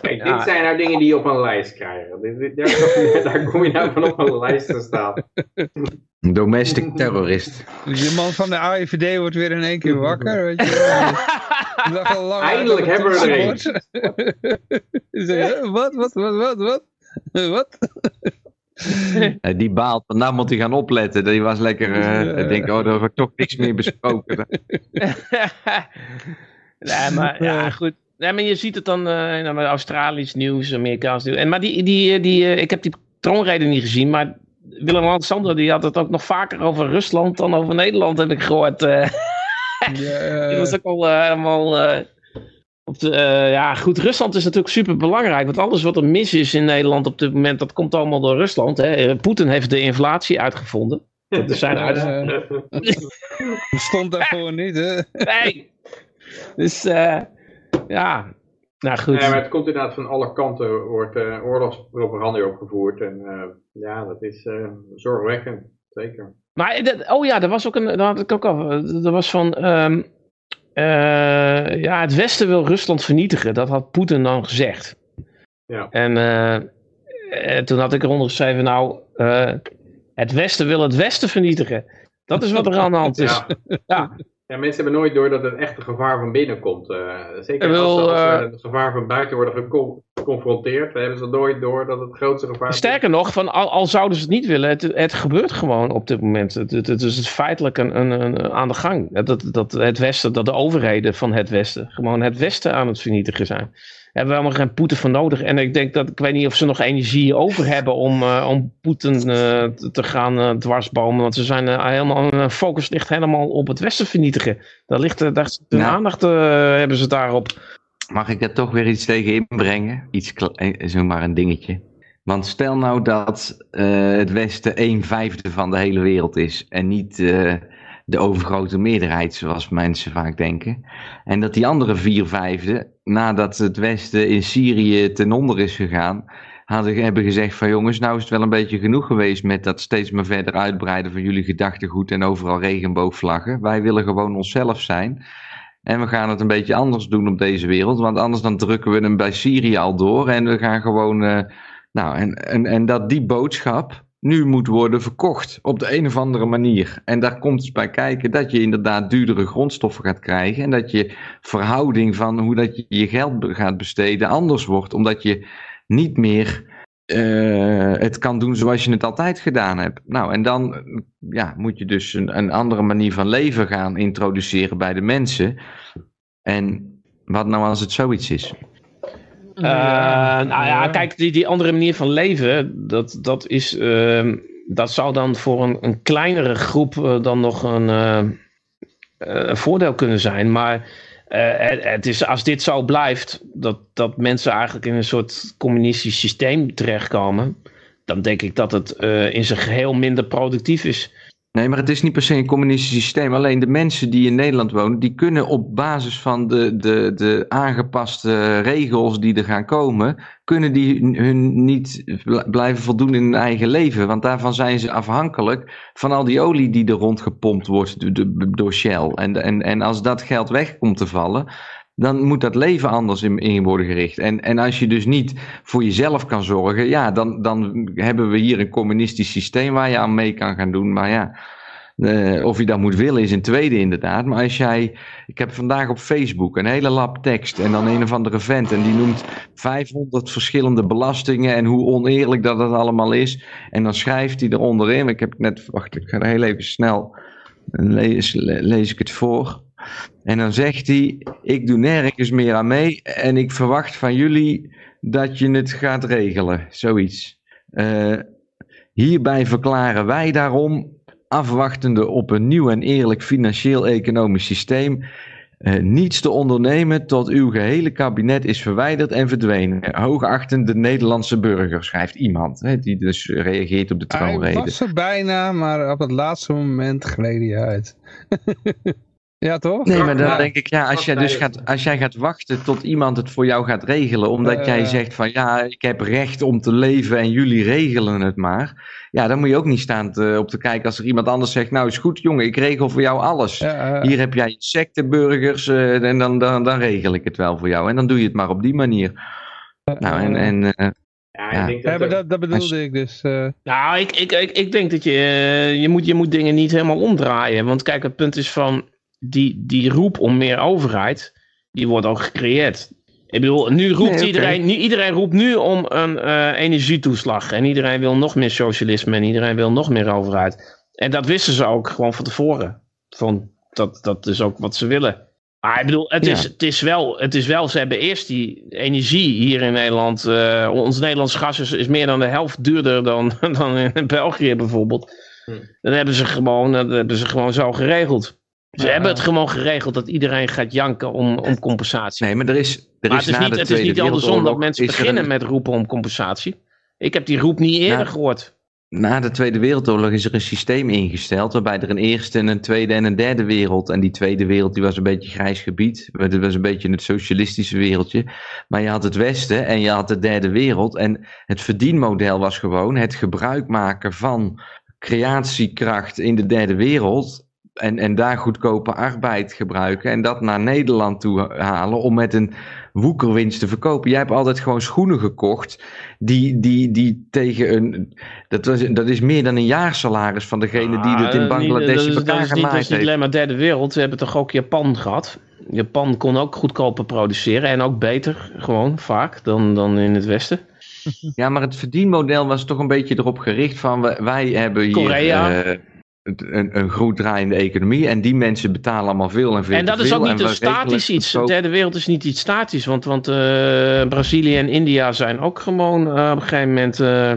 Kijk, Ja. dit zijn nou dingen die je op een lijst krijgen. Dit- dit- Daar, *laughs* daar kom je nou van op een lijst te staan. Domestic terrorist. Die man van de AIVD wordt weer in één keer wakker, weet je. Uit Eindelijk hebben we er een. toetsenbord. Die zei, "Huh, Wat, wat, wat, wat, wat? Wat? *laughs* Eh, die baalt, want nou moet hij gaan opletten. Die was lekker, eh ik denk, oh, daar heb ik toch niks meer besproken. *laughs* *laughs* nee, maar ja, goed. Nee, maar je ziet het dan eh, in Australisch nieuws, Amerikaans nieuws. En, maar die, die, die, ik heb die troonrede niet gezien, maar Willem-Alexander die had het ook nog vaker over Rusland dan over Nederland, heb ik gehoord. eh. Ja, eh, Die was ook al helemaal... eh, op de, eh, ja, goed, Rusland is natuurlijk super belangrijk. Want alles wat er mis is in Nederland op dit moment, dat komt allemaal door Rusland. Hè. Eh, Poetin heeft de inflatie uitgevonden. Dat is zijn uit... *laughs* stond daar gewoon niet, hè? Nee! Dus, eh, ja. Nou goed. Ja, maar het komt inderdaad van alle kanten, wordt eh, oorlogspropaganda opgevoerd. En eh, ja, dat is eh, zorgwekkend, zeker. Maar, dat- oh ja, er was ook een, dat had ik ook al, er was van, ehm, eh, ja, het Westen wil Rusland vernietigen. Dat had Poetin dan gezegd. Ja. En eh, eh, toen had ik eronder geschreven, nou, het Westen wil het Westen vernietigen. Dat is wat er aan de hand is. Ja. Ja. Ja, mensen hebben nooit door dat het echte gevaar van binnen komt. eh, zeker als, ze- ze eh, met het gevaar van buiten worden gecon- geconfronteerd, hebben ze nooit door dat het grootste gevaar Sterker nog, van, al, al zouden ze het niet willen, het, het gebeurt gewoon op dit moment. Het, het, het is feitelijk een, een, een- aan de gang. Dat, dat het Westen, dat de overheden van het Westen gewoon het Westen aan het vernietigen zijn. Hebben we helemaal geen Poetin voor nodig. En ik denk dat, ik weet niet of ze nog energie over hebben om, eh, om Poetin eh, te, gaan eh, dwarsbomen. Want ze zijn helemaal, hun focus ligt helemaal op het Westen vernietigen. Daar ligt, daar, de Nou. aandacht hebben ze daarop. Mag ik daar toch weer iets tegen inbrengen? Iets, zomaar een dingetje. Want stel nou dat het Westen een vijfde van de hele wereld is en niet de overgrote meerderheid zoals mensen vaak denken. En dat die andere vier vijfde, nadat het Westen in Syrië ten onder is gegaan, hadden, hebben gezegd van jongens, nou is het wel een beetje genoeg geweest met dat steeds maar verder uitbreiden van jullie gedachtegoed en overal regenboogvlaggen. Wij willen gewoon onszelf zijn. En we gaan het een beetje anders doen op deze wereld. Want anders dan drukken we hem bij Syrië al door. En we gaan gewoon. eh, nou, en, en, en dat die boodschap nu moet worden verkocht. Op de een of andere manier. En daar komt dus bij kijken dat je inderdaad duurdere grondstoffen gaat krijgen. En dat je verhouding van hoe dat je je geld gaat besteden anders wordt. Omdat je niet meer eh, het kan doen zoals je het altijd gedaan hebt. Nou, en dan ja, moet je dus een, een andere manier van leven gaan introduceren bij de mensen. En wat nou als het zoiets is? Eh, nou ja, kijk, die, die andere manier van leven, dat, dat, is, ehm, dat zou dan voor een, een kleinere groep eh, dan nog een, eh, een voordeel kunnen zijn. Maar het, is, als dit zo blijft, dat, dat mensen eigenlijk in een soort communistisch systeem terechtkomen, dan denk ik dat het in zijn geheel minder productief is. Nee, maar het is niet per se een communistisch systeem. Alleen de mensen die in Nederland wonen, die kunnen op basis van de, de, de aangepaste regels die er gaan komen, kunnen die hun niet bl- blijven voldoen in hun eigen leven. Want daarvan zijn ze afhankelijk van al die olie die er rondgepompt wordt door Shell. En, en, en als dat geld weg komt te vallen, dan moet dat leven anders in, worden gericht. En, en als je dus niet voor jezelf kan zorgen, ja, dan, dan hebben we hier een communistisch systeem waar je aan mee kan gaan doen. Maar ja, eh, of je dat moet willen is een tweede inderdaad. Maar als jij, ik heb vandaag op Facebook een hele lap tekst en dan een of andere vent en die noemt 500 verschillende belastingen en hoe oneerlijk dat het allemaal is. En dan schrijft hij eronderin, ik heb net, wacht, ik ga er heel even snel, lees, le- lees ik het voor. En dan zegt hij, ik doe nergens meer aan mee en ik verwacht van jullie dat je het gaat regelen. Zoiets. Eh, hierbij verklaren wij daarom, afwachtende op een nieuw en eerlijk financieel-economisch systeem, eh, niets te ondernemen tot uw gehele kabinet is verwijderd en verdwenen. Hoogachtende Nederlandse burger, schrijft iemand, hè, die dus reageert op de Hij troonrede. was er bijna, maar op het laatste moment gleed hij uit. *laughs* ja, toch? Nee, maar dan Ja. denk ik, ja, als jij dus gaat, als jij gaat wachten tot iemand het voor jou gaat regelen, omdat jij Eh. zegt van ja, ik heb recht om te leven en jullie regelen het maar. Ja, dan moet je ook niet staan te- op te kijken als er iemand anders zegt, nou is goed jongen, ik regel voor jou alles. Ja, eh, Hier heb jij insectenburgers eh, en dan, dan, dan regel ik het wel voor jou. En dan doe je het maar op die manier. Nou, en, en Ja, Ja. ik denk ja, dat maar dat, dat bedoelde Als- ik dus. eh, Nou, ik, ik, ik, ik denk dat je, je, moet, je moet dingen niet helemaal omdraaien. Want kijk, het punt is van die, die roep om meer overheid, die wordt ook gecreëerd. Ik bedoel, nu roept Nee, iedereen, nu, iedereen roept nu om een eh, energietoeslag. En iedereen wil nog meer socialisme en iedereen wil nog meer overheid. En dat wisten ze ook gewoon van tevoren. Van, dat, dat is ook wat ze willen. Maar ik bedoel, het, Ja. is, het, is wel, het is wel, ze hebben eerst die energie hier in Nederland. eh, ons Nederlands gas is, is meer dan de helft duurder dan, *laughs* dan in België bijvoorbeeld. Hm. Dat hebben ze gewoon, dat hebben ze gewoon zo geregeld. Ze hebben het gewoon geregeld dat iedereen gaat janken om, om compensatie. nee, maar er is, er maar is het is na niet, het is niet andersom dat mensen beginnen een- met roepen om compensatie. Ik heb die roep niet eerder gehoord. Na de Tweede Wereldoorlog is er een systeem ingesteld waarbij er een eerste, en een tweede en een derde wereld. En die tweede wereld die was een beetje grijs gebied. Het was een beetje het socialistische wereldje. Maar je had het Westen en je had de derde wereld. En het verdienmodel was gewoon het gebruik maken van creatiekracht in de derde wereld. En, en daar goedkope arbeid gebruiken. En dat naar Nederland toe halen om met een woekerwinst te verkopen. Jij hebt altijd gewoon schoenen gekocht. Die, die, die tegen een. Dat, was, dat is meer dan een jaarsalaris van degene die Ah, het in niet- Bangladesh dat is- dat elkaar is niet, dat is niet alleen maar derde wereld. We hebben toch ook Japan gehad. Japan kon ook goedkoper produceren. En ook beter, gewoon, vaak, dan, dan in het Westen. Ja, maar het verdienmodel was toch een beetje erop gericht van wij, wij hebben hier Korea. eh, een, een goed draaiende economie en die mensen betalen allemaal veel en veel En dat is ook niet en een statisch iets. De derde wereld is niet iets statisch. Want, want eh, Brazilië en India zijn ook gewoon eh, op een gegeven moment eh,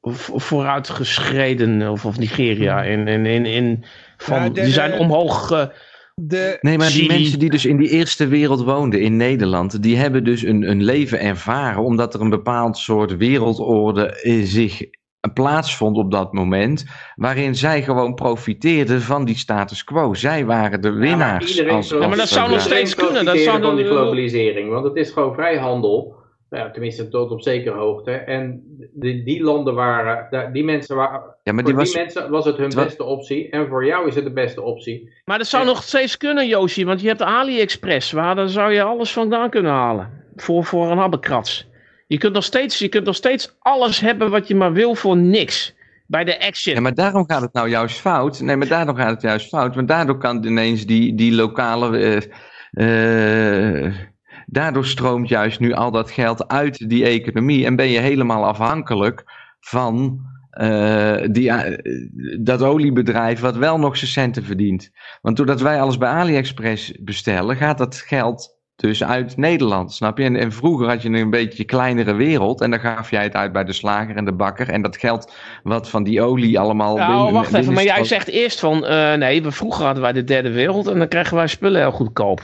vo- vooruitgeschreden. Of, of Nigeria. In, in, in, in, van, Ja, de- die zijn omhoog... de, Nee, maar die mensen die dus in die eerste wereld woonden in Nederland, die hebben dus een, een leven ervaren omdat er een bepaald soort wereldorde zich plaatsvond op dat moment, waarin zij gewoon profiteerden van die status quo. Zij waren de winnaars. iedereen als, pro- Ja, maar dat als- zou nog als- steeds kunnen, dat zou van die dan- globalisering. Want het is gewoon vrijhandel. Nou, ja, tenminste tot op zekere hoogte. En die, die landen waren, die mensen waren, Ja, maar voor die die, was, mensen was het hun beste optie. En voor jou is het de beste optie. Maar dat zou Ja. nog steeds kunnen, Yoshi, want je hebt AliExpress, waar daar zou je alles vandaan kunnen halen. Voor, voor een habbekrats. Je kunt, nog steeds, je kunt nog steeds alles hebben wat je maar wil voor niks. Bij de Action. Ja, maar daarom gaat het nou juist fout. Nee, maar daardoor gaat het juist fout. Want daardoor kan ineens die, die lokale. eh, eh, daardoor stroomt juist nu al dat geld uit die economie. En ben je helemaal afhankelijk van eh, die, dat oliebedrijf wat wel nog zijn centen verdient. Want doordat wij alles bij AliExpress bestellen, gaat dat geld dus uit Nederland, snap je? En, en vroeger had je een beetje kleinere wereld en dan gaf jij het uit bij de slager en de bakker. En dat geld wat van die olie allemaal... Nou, binnen- wacht even, maar jij zegt eerst van, eh, nee, we vroeger hadden wij de derde wereld en dan kregen wij spullen heel goedkoop.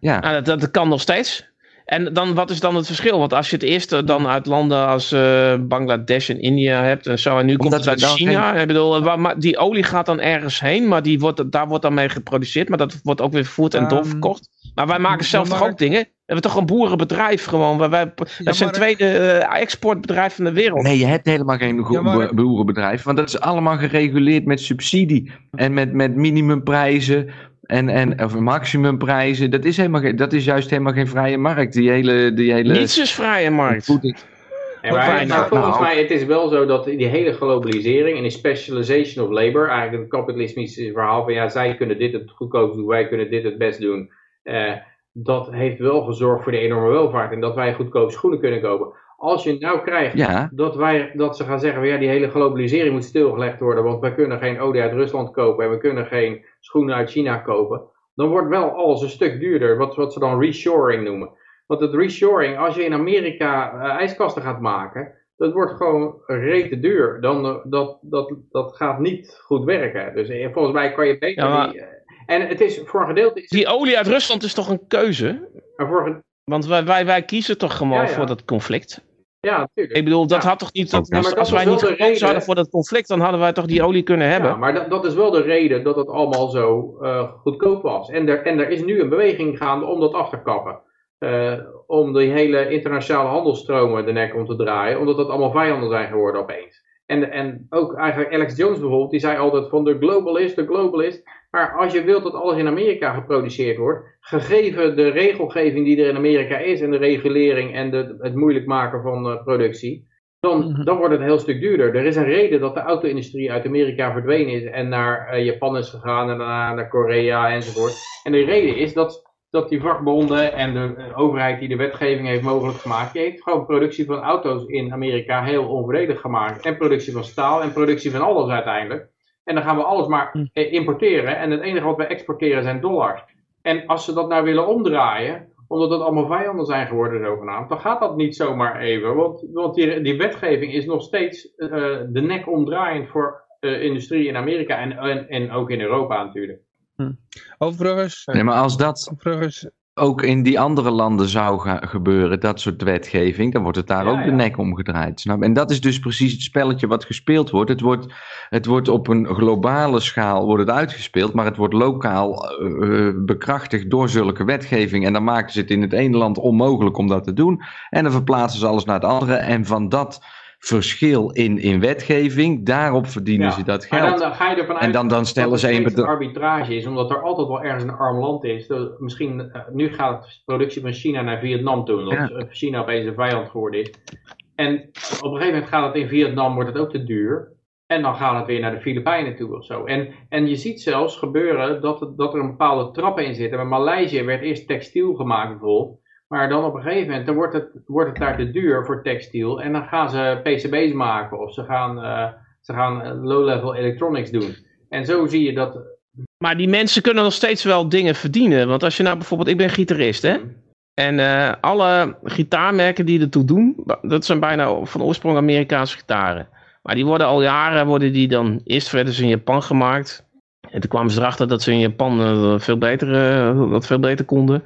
Ja. Nou, dat, dat kan nog steeds. En dan, wat is dan het verschil? Want als je het eerst dan uit landen als eh, Bangladesh en India hebt en zo, en nu komt het uit China. Ik bedoel, waar- maar die olie gaat dan ergens heen, maar die wordt, daar wordt dan mee geproduceerd, maar dat wordt ook weer vervoerd en Ehm, doorverkocht. Maar wij maken zelf toch ook dingen? We hebben toch een boerenbedrijf gewoon. Wij, wij, wij zijn het tweede eh, exportbedrijf van de wereld. Nee, je hebt helemaal geen Ja, boerenbedrijf. Want dat is allemaal gereguleerd met subsidie. En met, met minimumprijzen. En, en of maximumprijzen. Dat is, helemaal geen, dat is juist helemaal geen vrije markt. Die hele. Die hele Niets is vrije markt. Wat maar, nou. volgens Nou. mij, het is wel zo dat die hele globalisering en die specialization of labor, eigenlijk een kapitalistisch verhaal van ja, zij kunnen dit het goedkoop doen, wij kunnen dit het best doen. eh, dat heeft wel gezorgd voor de enorme welvaart en dat wij goedkoop schoenen kunnen kopen. Als je nou krijgt Ja, dat, wij, dat ze gaan zeggen van ja, die hele globalisering moet stilgelegd worden, want wij kunnen geen olie uit Rusland kopen en we kunnen geen schoenen uit China kopen, dan wordt wel alles een stuk duurder, wat, wat ze dan reshoring noemen. Want het reshoring, als je in Amerika eh, ijskasten gaat maken, dat wordt gewoon rete duur. Dan, eh, dat, dat, dat gaat niet goed werken. Dus eh, volgens mij kan je beter Ja, maar- die, en het is voor een gedeelte is Die olie uit Rusland is toch een keuze? voor Want wij, wij, wij kiezen toch gewoon Ja, ja. voor dat conflict? Ja, natuurlijk. Ik bedoel, dat Ja. had toch niet. Dat. Ja, als dat wij niet gekozen reden- hadden voor dat conflict, dan hadden wij toch die olie kunnen hebben. Ja, maar dat, dat is wel de reden dat het allemaal zo eh, goedkoop was. En er, en er is nu een beweging gaande om dat af te kappen. Eh, om die hele internationale handelsstromen de nek om te draaien. Omdat dat allemaal vijanden zijn geworden opeens. En, en ook eigenlijk Alex Jones bijvoorbeeld, die zei altijd van de globalist, de globalist. Maar als je wilt dat alles in Amerika geproduceerd wordt, gegeven de regelgeving die er in Amerika is en de regulering en de, het moeilijk maken van eh, productie, dan, Mhm. dan wordt het een heel stuk duurder. Er is een reden dat de auto-industrie uit Amerika verdwenen is en naar eh, Japan is gegaan en daarna naar Korea enzovoort. En de reden is dat, dat die vakbonden en de overheid die de wetgeving heeft mogelijk gemaakt, die heeft gewoon productie van auto's in Amerika heel onvoordelig gemaakt. En productie van staal en productie van alles uiteindelijk. En dan gaan we alles maar Hm. eh, importeren en het enige wat we exporteren zijn dollars. En als ze dat nou willen omdraaien, omdat het allemaal vijanden zijn geworden zogenaamd, dan gaat dat niet zomaar even. Want, want die, die wetgeving is nog steeds eh, de nek omdraaiend voor eh, industrie in Amerika en, en, en ook in Europa natuurlijk. Overigens, nee, maar als dat overigens ook in die andere landen zou ga- gebeuren, dat soort wetgeving, dan wordt het daar Ja, ook de nek omgedraaid. Snap? En dat is dus precies het spelletje wat gespeeld wordt. Het wordt, het wordt op een globale schaal wordt het uitgespeeld, maar het wordt lokaal eh, eh, bekrachtigd door zulke wetgeving. En dan maken ze het in het ene land onmogelijk om dat te doen. En dan verplaatsen ze alles naar het andere. En van dat verschil in, in wetgeving, daarop verdienen Ja, ze dat Maar geld. dan, dan ga je ervan uit en dan, dan stellen dat ze een bedrijf. arbitrage is, omdat er altijd wel ergens een arm land is. Dat misschien, eh, nu gaat de productie van China naar Vietnam toe, omdat Ja. eh, China opeens een vijand geworden is. En op een gegeven moment gaat het in Vietnam, wordt het ook te duur. En dan gaat het weer naar de Filipijnen toe of zo. En, en je ziet zelfs gebeuren dat, het, dat er een bepaalde trappen in zitten. Bij Maleisië werd eerst textiel gemaakt bijvoorbeeld. Maar dan op een gegeven moment dan wordt, het, wordt het daar te duur voor textiel. En dan gaan ze PCB's maken of ze gaan, eh, gaan low-level electronics doen. En zo zie je dat... Maar die mensen kunnen nog steeds wel dingen verdienen. Want als je nou bijvoorbeeld, ik ben gitarist hè. En eh, alle gitaarmerken die ertoe doen, dat zijn bijna van oorsprong Amerikaanse gitaren. Maar die worden al jaren, worden die dan, eerst werden ze in Japan gemaakt. En toen kwamen ze erachter dat ze in Japan eh, veel beter, dat veel beter konden.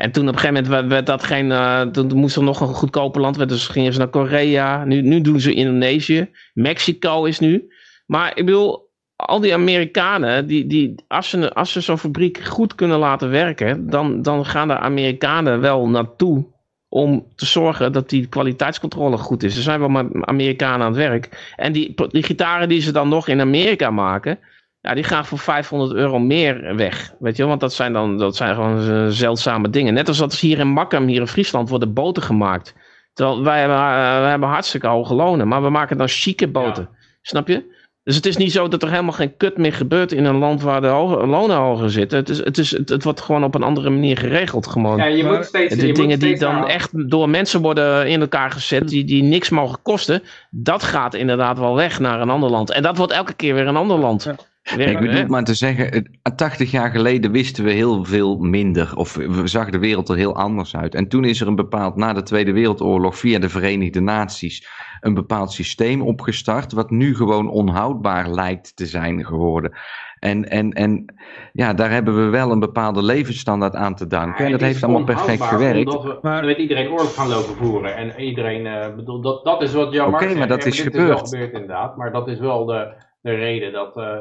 En toen op een gegeven moment werd, dat geen, eh, toen moest er nog een goedkoper land, werd, dus gingen ze naar Korea. Nu, nu doen ze Indonesië. Mexico is nu. Maar ik bedoel, al die Amerikanen, die, die, als ze, als ze zo'n fabriek goed kunnen laten werken, dan, dan gaan de Amerikanen wel naartoe om te zorgen dat die kwaliteitscontrole goed is. Er zijn wel maar Amerikanen aan het werk. En die, die gitaren die ze dan nog in Amerika maken, ja, die gaan voor 500 euro meer weg. Weet je wel? Want dat zijn dan dat zijn gewoon eh, zeldzame dingen. Net als dat hier in Makkum, hier in Friesland, worden boten gemaakt. Terwijl wij hebben, eh, wij hebben hartstikke hoge lonen, maar we maken dan chique boten. Snap je? Dus het is niet zo dat er helemaal geen kut meer gebeurt in een land waar de hoge, lonen hoger zitten. Het, is, het, is, het, het wordt gewoon op een andere manier geregeld. Gewoon. Ja, je moet steeds... de je moet dingen die dan aan- echt door mensen worden in elkaar gezet, die, die niks mogen kosten, dat gaat inderdaad wel weg naar een ander land. En dat wordt elke keer weer een ander land. Ja. Weer, Ik bedoel hè? maar te zeggen, het- 80 jaar geleden wisten we heel veel minder. Of we zagen de wereld er heel anders uit. En toen is er een bepaald, na de Tweede Wereldoorlog, via de Verenigde Naties, een bepaald systeem opgestart, wat nu gewoon onhoudbaar lijkt te zijn geworden. En, en, en ja, daar hebben we wel een bepaalde levensstandaard aan te danken. en dat heeft allemaal perfect gewerkt. Omdat we Maar- met iedereen oorlog gaan lopen voeren. En iedereen, eh, bedoel, dat, dat is wat Jan Oké, maar dat is dit gebeurd. is wel gebeurd inderdaad. Maar dat is wel de, de reden dat, eh,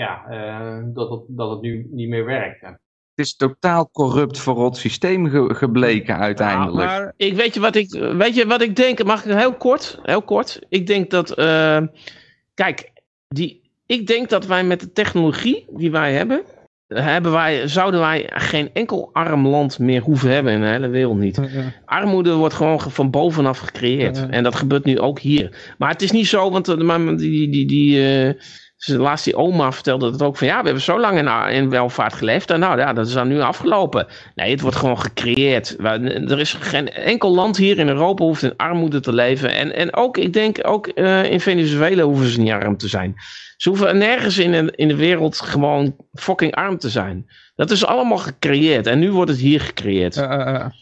ja, eh, dat, het, dat het nu niet meer werkt. Het is totaal corrupt verrot systeem ge- gebleken uiteindelijk. Maar Ik weet je wat ik, weet je wat ik denk? Mag ik heel kort? Heel kort. Ik denk dat, eh, kijk, die, ik denk dat wij met de technologie die wij hebben, hebben wij, zouden wij geen enkel arm land meer hoeven hebben in de hele wereld niet. Armoede wordt gewoon ge- van bovenaf gecreëerd. Ja. En dat gebeurt nu ook hier. Maar het is niet zo, want eh, die, die, die, ze- laatst die oma vertelde het ook van ja, we hebben zo lang in, in welvaart geleefd. En nou ja, dat is dan nu afgelopen. Nee, het wordt gewoon gecreëerd. Er is geen enkel land hier in Europa hoeft in armoede te leven. En, en ook, ik denk, ook eh, in Venezuela hoeven ze niet arm te zijn. Ze hoeven nergens in, de- in de wereld gewoon fucking arm te zijn. Dat is allemaal gecreëerd. En nu wordt het hier gecreëerd. ja.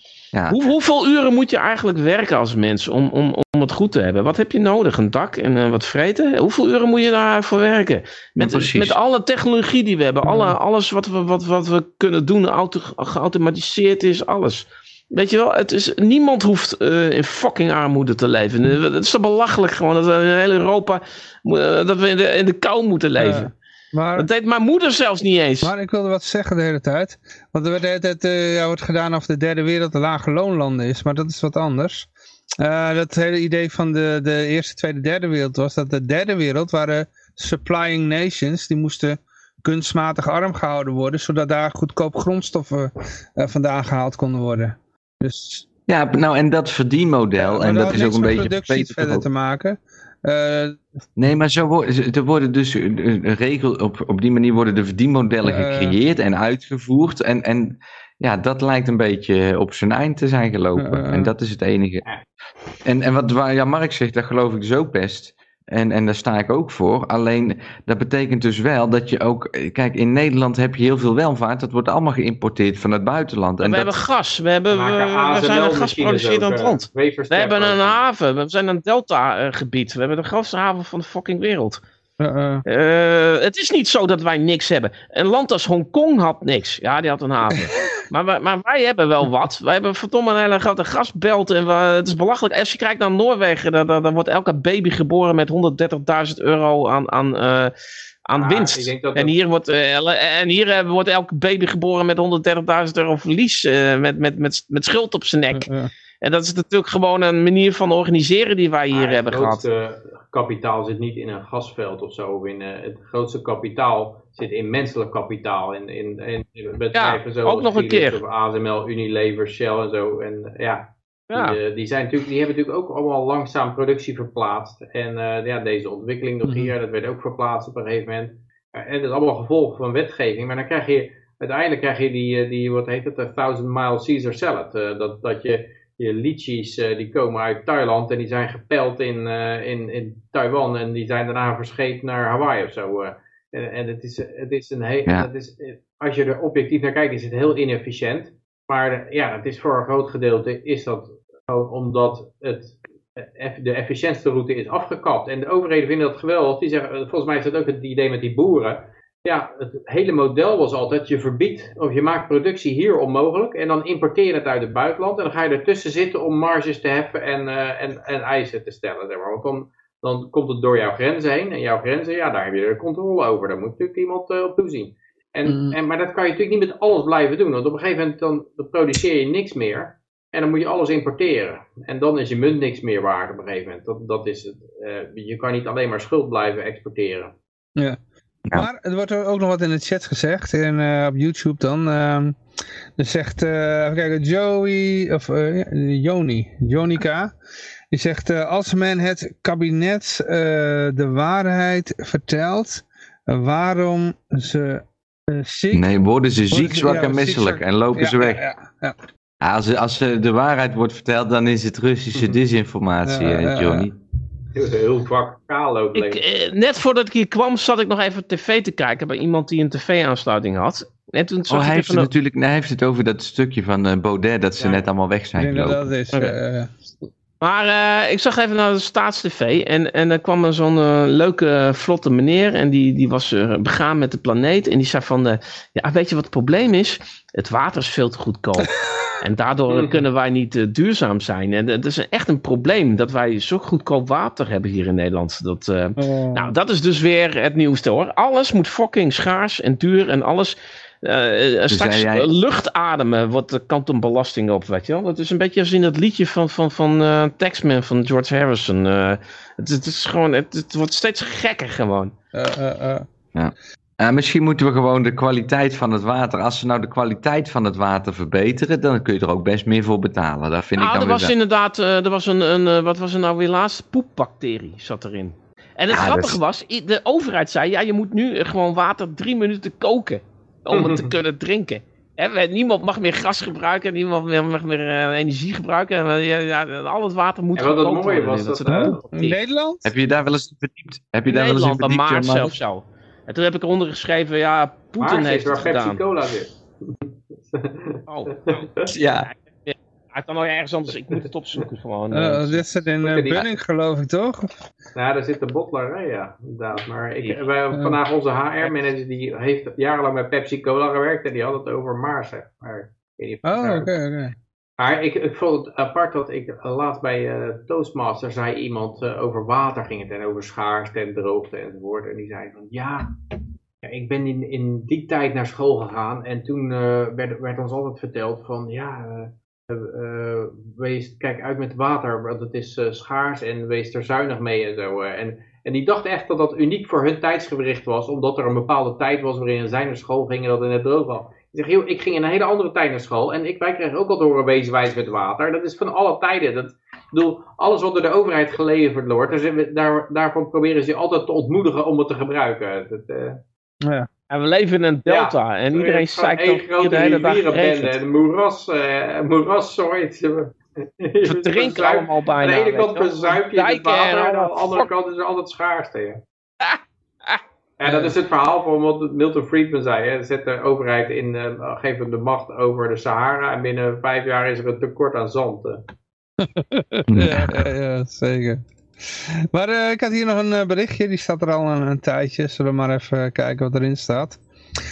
Hoe, hoeveel uren moet je eigenlijk werken als mens om, om, om het goed te hebben? Wat heb je nodig? Een dak en eh, wat vreten? Hoeveel uren moet je daarvoor werken? Met, precies. met alle technologie die we hebben, alle, alles wat we, wat, wat we kunnen doen, auto, geautomatiseerd is, alles. Weet je wel, het is, niemand hoeft eh, in fucking armoede te leven. Het is zo belachelijk gewoon dat we in heel Europa eh, dat we in de, in de kou moeten leven. maar, Dat deed mijn moeder zelfs niet eens. maar ik wilde wat zeggen de hele tijd. Want er wordt, de hele tijd, eh, ja, wordt gedaan of de derde wereld de lage loonlanden is. Maar dat is wat anders. Eh, dat hele idee van de, de eerste, tweede, derde wereld was dat de derde wereld waren supplying nations. Die moesten kunstmatig arm gehouden worden. Zodat daar goedkoop grondstoffen eh, vandaan gehaald konden worden. Dus ja, nou en dat verdienmodel, en dat dat is ook een beetje productie verder te maken. Eh, Nee, maar zo worden, er worden dus regel, op, op die manier worden de verdienmodellen gecreëerd en uitgevoerd. En, en ja, dat lijkt een beetje op zijn eind te zijn gelopen. Eh, eh. En dat is het enige. En, en wat ja, Mark zegt, dat geloof ik ook best. En, en daar sta ik ook voor. Alleen dat betekent dus wel dat je ook. eh, Kijk, in Nederland heb je heel veel welvaart. Dat wordt allemaal geïmporteerd van het buitenland. En we dat, hebben gas. We, hebben, we, we zijn een gasproducerend eh, land. We hebben een haven. We zijn een delta-gebied. We hebben de grootste haven van de fucking wereld. eh, eh. Eh, het is niet zo dat wij niks hebben. Een land als Hongkong had niks. Ja, die had een haven. *laughs* maar, wij, maar wij hebben wel wat. Wij hebben verdomme een hele grote gasbelt. En we, het is belachelijk. Als je kijkt naar Noorwegen, dan, dan, dan wordt elke baby geboren met 130.000 euro aan, aan, eh, aan Ja, winst. dat En dat- hier, wordt, eh, en hier eh, wordt elke baby geboren met 130.000 euro verlies. eh, met, met, met, met schuld op zijn nek. eh, eh. En dat is natuurlijk gewoon een manier van organiseren die wij hier Maar hebben het gehad. grootste kapitaal zit niet in een gasveld of zo. Of in, eh, het grootste kapitaal zit in menselijk kapitaal. In, in, in bedrijven zoals ook nog een keer. ASML, Unilever, Shell en zo. En eh, ja, Ja. Die, eh, die, zijn natuurlijk, die hebben natuurlijk ook allemaal langzaam productie verplaatst. En eh, ja, deze ontwikkeling nog Mhm. hier, dat werd ook verplaatst op een gegeven moment. En dat is allemaal gevolgen van wetgeving. Maar dan krijg je, uiteindelijk krijg je die, die wat heet het, een thousand mile Caesar salad. Dat, dat je, je lychees, die komen uit Thailand en die zijn gepeld in, in, in Taiwan. En die zijn daarna verscheept naar Hawaii of zo. En, en het is, het is een heel, Ja. het is, als je er objectief naar kijkt, is het heel inefficiënt. Maar ja, het is voor een groot gedeelte is dat gewoon omdat het, eh, de efficiëntste route is afgekapt. En de overheden vinden dat geweldig. Die zeggen, eh, volgens mij is dat ook het idee met die boeren. Ja, het hele model was altijd, je verbiedt of je maakt productie hier onmogelijk. En dan importeer je het uit het buitenland. En dan ga je ertussen zitten om marges te heffen en, eh, en, en eisen te stellen. Zeg maar. Want dan, dan komt het door jouw grenzen heen. En jouw grenzen, ja, daar heb je er controle over. Daar moet natuurlijk iemand eh, op toezien. En, Mm. en, maar dat kan je natuurlijk niet met alles blijven doen. Want op een gegeven moment dan, dan produceer je niks meer. En dan moet je alles importeren. En dan is je munt niks meer waard op een gegeven moment. Dat, dat is het. Eh, je kan niet alleen maar schuld blijven exporteren. Ja. Maar er wordt er ook nog wat in de chat gezegd, in, eh, op YouTube dan. ehm er zegt, eh even kijken, Joey, of eh, Joni, Jonica. Die zegt, eh, als men het kabinet eh, de waarheid vertelt, waarom ze eh, ziek... Nee, worden ze ziek, ze- zwak ja, en misselijk en lopen Ja, ze weg. Ja, ja, ja. Ja, als, als de waarheid wordt verteld, dan is het Russische *laughs* disinformatie. Johnny. Heel, heel vak kaal ook. Ik, eh, net voordat ik hier kwam, zat ik nog even tv te kijken bij iemand die een tv-aansluiting had. En toen zag Oh, hij heeft, het natuurlijk, nee, hij heeft het over dat stukje van Baudet dat ze Ja. net allemaal weg zijn gelopen. dat is. Eh, Maar eh, ik zag even naar de staatstv en, en er kwam er zo'n eh, leuke, vlotte meneer en die, die was eh, begaan met de planeet. En die zei van, ja, weet je wat het probleem is? Het water is veel te goedkoop. *laughs* en daardoor kunnen wij niet duurzaam zijn. En het is echt een probleem dat wij zo goedkoop water hebben hier in Nederland. Dat, nou, dat is dus weer het nieuwste hoor. Alles moet fucking schaars en duur en alles. Eh, eh, straks jij- lucht ademen wordt de kant een belasting op, weet je wel. Dat is een beetje als in dat liedje van, van, van eh, Taxman van George Harrison. eh, het, het is gewoon, het, het wordt steeds gekker gewoon. Eh, eh, eh. Ja, misschien moeten we gewoon de kwaliteit van het water. Als ze nou de kwaliteit van het water verbeteren, dan kun je er ook best meer voor betalen. Dat vind ik Nou, dan er was wel- inderdaad, eh, er was een, een eh, wat was er nou weer laatst? Poepbacterie zat erin. En het Ja, grappige was, de overheid zei, ja, je moet nu gewoon water drie minuten koken om het te *laughs* kunnen drinken. Niemand mag meer gas gebruiken, niemand mag meer eh, energie gebruiken. En, ja, ja, al het water moet En wat het mooie was, dat, soort eh, In. Nederland? Heb je daar wel eens verdiept? Heb je In daar wel eens in Nederland, bij verdiept? Of zo. En toen heb ik eronder geschreven, ja, Poetin Maar is heeft waar het Pepsi gedaan. Cola zit. Oh? *laughs* Ja. Hij kan nog ergens anders, ik moet het opzoeken *laughs* gewoon. Eh, eh. dit zit in eh, die- Bunning geloof ik toch? Nou, daar zit de bottler, ja, inderdaad. Maar ik, wij, vandaag onze HR-manager, die heeft jarenlang bij Pepsi Cola gewerkt en die had het over Maarsen. Maar, ik weet niet of Oh, het oké, oké. Maar ik, ik vond het apart dat ik eh, laatst bij eh, Toastmaster zei iemand eh, over water ging het en over schaarste en droogte enzovoort. En die zei van ja, ja ik ben in, in die tijd naar school gegaan en toen eh, werd, werd ons altijd verteld van ja, eh, wees, kijk uit met water, want het is eh, schaars en wees er zuinig mee en zo. eh. en, en die dacht echt dat dat uniek voor hun tijdsgericht was, omdat er een bepaalde tijd was waarin zij naar school gingen dat het net droog was. Ik zeg, joh, ik ging in een hele andere tijd naar school en ik, wij kregen ook al door een wezenwijs met water. Dat is van alle tijden. Dat, ik bedoel, alles wat door de overheid geleverd wordt, we- daar, daarvan proberen ze altijd te ontmoedigen om het te regelen. Dat, eh, En we leven in een delta en iedereen zeikt de hele dag geregeld. en moeras, eh moeras, sorry. *laughs* We drinken allemaal Aan bijna. de ene kant verzuip je het Dijken en water, aan de allemaal andere kant is er altijd schaarste. Ja. *laughs* En dat is het verhaal van wat Milton Friedman zei. Hè. Zet de overheid in, geef hem de macht over de Sahara en binnen vijf jaar is er een tekort aan zand. *laughs* Ja, ja, ja, zeker. *laughs* Maar eh, ik had hier nog een eh, berichtje, die staat er al een, een tijdje. Zullen we maar even kijken wat erin staat.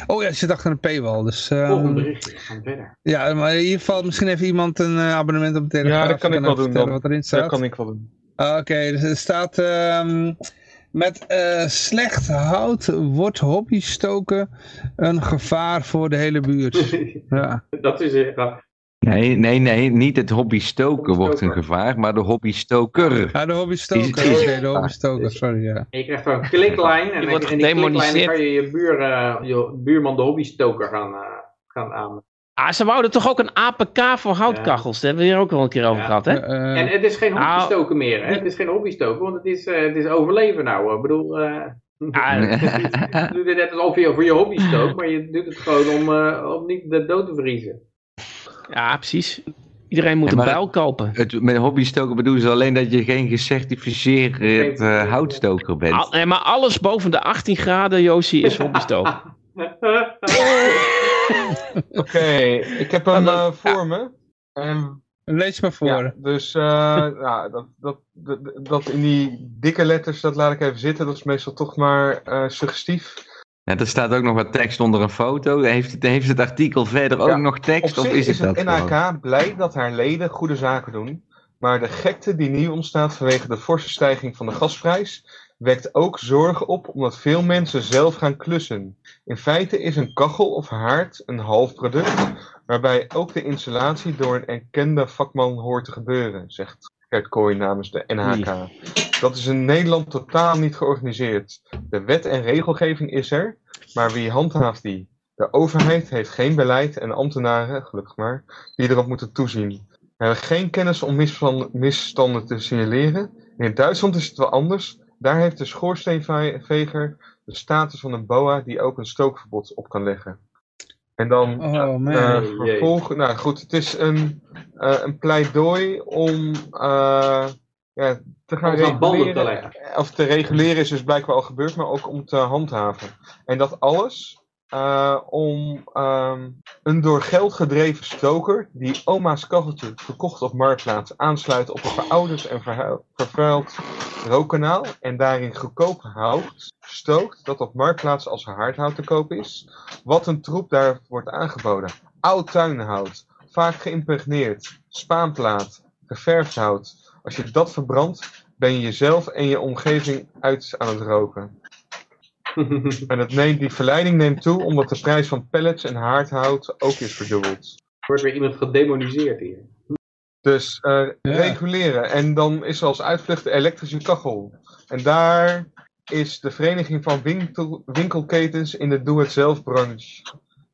Oh ja, het zit achter een paywall. Dus, ehm, Volgende berichtje, gaan verder. ja, maar in ieder geval, misschien heeft iemand een eh, abonnement op de Telegraaf. Ja, dat kan ik wel even doen dan. wat erin staat. Dat kan ik wel doen. Ah, Oké, dus er staat ehm, met eh, slecht hout wordt hobbystoken een gevaar voor de hele buurt. *laughs* Ja. dat is eh, ja. Nee, nee, nee, niet het hobby stoken wordt een gevaar, maar de hobby stoker. Ah, de hobbystoker. Is- is- Oké, de hobbystoker, sorry. Ja. En je krijgt dan een kliklijn en, wordt en die kliklijn kan je je, buur, eh, je buurman de hobbystoker gaan, eh, gaan aan. Ah, ze wouden toch ook een APK voor houtkachels? Daar hebben we hier ook wel een keer over Ja. gehad, hè? Eh, En het is geen Nou, hobbystoken meer, hè? Het is geen hobbystoken, want het is, eh, het is overleven nou. Ik bedoel, eh, Ah, *laughs* je doet het net alsof je voor je hobby stookt, maar je doet het gewoon om, eh, om niet de dood te vriezen. Ja, precies. Iedereen moet Ja, een bijl kopen. Het, met hobby stoken bedoelen ze alleen dat je geen gecertificeerd eh, houtstoker bent. Al, nee, maar alles boven de 18 graden, Josie, is hobbystook. *laughs* *laughs* Oké, ik heb hem eh, voor me. En lees maar voor. Ja, dus eh, *laughs* nou, dat, dat, dat, dat in die dikke letters, dat laat ik even zitten. Dat is meestal toch maar eh, suggestief. Ja, er staat ook nog wat tekst onder een foto. Heeft het, heeft het artikel verder ook Ja, nog Op tekst? Of zich is is het het gewoon? NAK blij dat haar leden goede zaken doen. Maar de gekte die nu ontstaat vanwege de forse stijging van de gasprijs wekt ook zorgen op omdat veel mensen zelf gaan klussen. In feite is een kachel of haard een half product, waarbij ook de installatie door een erkende vakman hoort te gebeuren, zegt Gert Kooi namens de NHK. Dat is in Nederland totaal niet georganiseerd. De wet en regelgeving is er, maar wie handhaaft die? De overheid heeft geen beleid en ambtenaren, gelukkig maar, die erop moeten toezien. We hebben geen kennis om misstanden te signaleren. In Duitsland is het wel anders. Daar heeft de schoorsteenveger de status van een boa die ook een stookverbod op kan leggen. En dan Oh eh jee. vervolgens, nou goed, het is een, eh, een pleidooi om eh, ja, te gaan Om te reguleren. leggen. Of te reguleren is dus blijkbaar al gebeurd, maar ook om te handhaven. En dat alles eh, om ehm, een door geld gedreven stoker die oma's kacheltje verkocht op Marktplaats aansluit op een verouderd en vervuild rookkanaal en daarin goedkoop hout stookt dat op Marktplaats als haardhout te koop is. Wat een troep daar wordt aangeboden. Oud tuinhout, vaak geïmpregneerd, spaanplaat, geverfd hout. Als je dat verbrandt, ben je jezelf en je omgeving uit aan het roken. *laughs* En het neemt, die verleiding neemt toe omdat de prijs van pellets en haardhout ook is verdubbeld. Wordt weer iemand gedemoniseerd hier. Dus eh, reguleren. En dan is er als uitvlucht de elektrische kachel. En daar is de vereniging van winkel, winkelketens in de doe-het-zelf branche.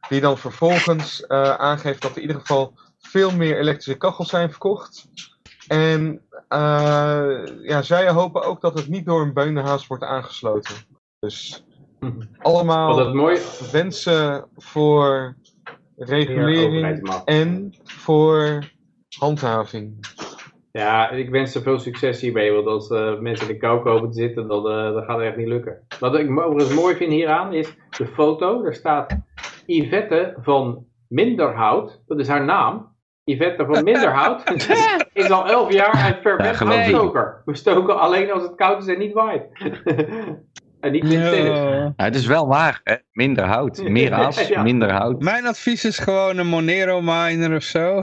Die dan vervolgens eh, aangeeft dat er in ieder geval veel meer elektrische kachels zijn verkocht. En eh, ja, zij hopen ook dat het niet door een beunenhaas wordt aangesloten. Dus *laughs* allemaal Wat het mooi wensen voor regulering en voor handhaving. Ja, ik wens ze veel succes hiermee, want als eh, mensen in de kou komen te zitten, dan, eh, dan gaat het echt niet lukken. Wat ik overigens mooi vind hieraan is de foto. Er staat Yvette van Minderhout, dat is haar naam. Yvette van Minderhout *laughs* *laughs* is al elf jaar een Ja, ik. stoker. We stoken alleen als het koud is en niet waait. En niet windstillend. Ja. Ja, het is wel waar, hè? minder hout. *laughs* Meer as, Ja. minder hout. Mijn advies is gewoon een Monero miner of zo. *laughs*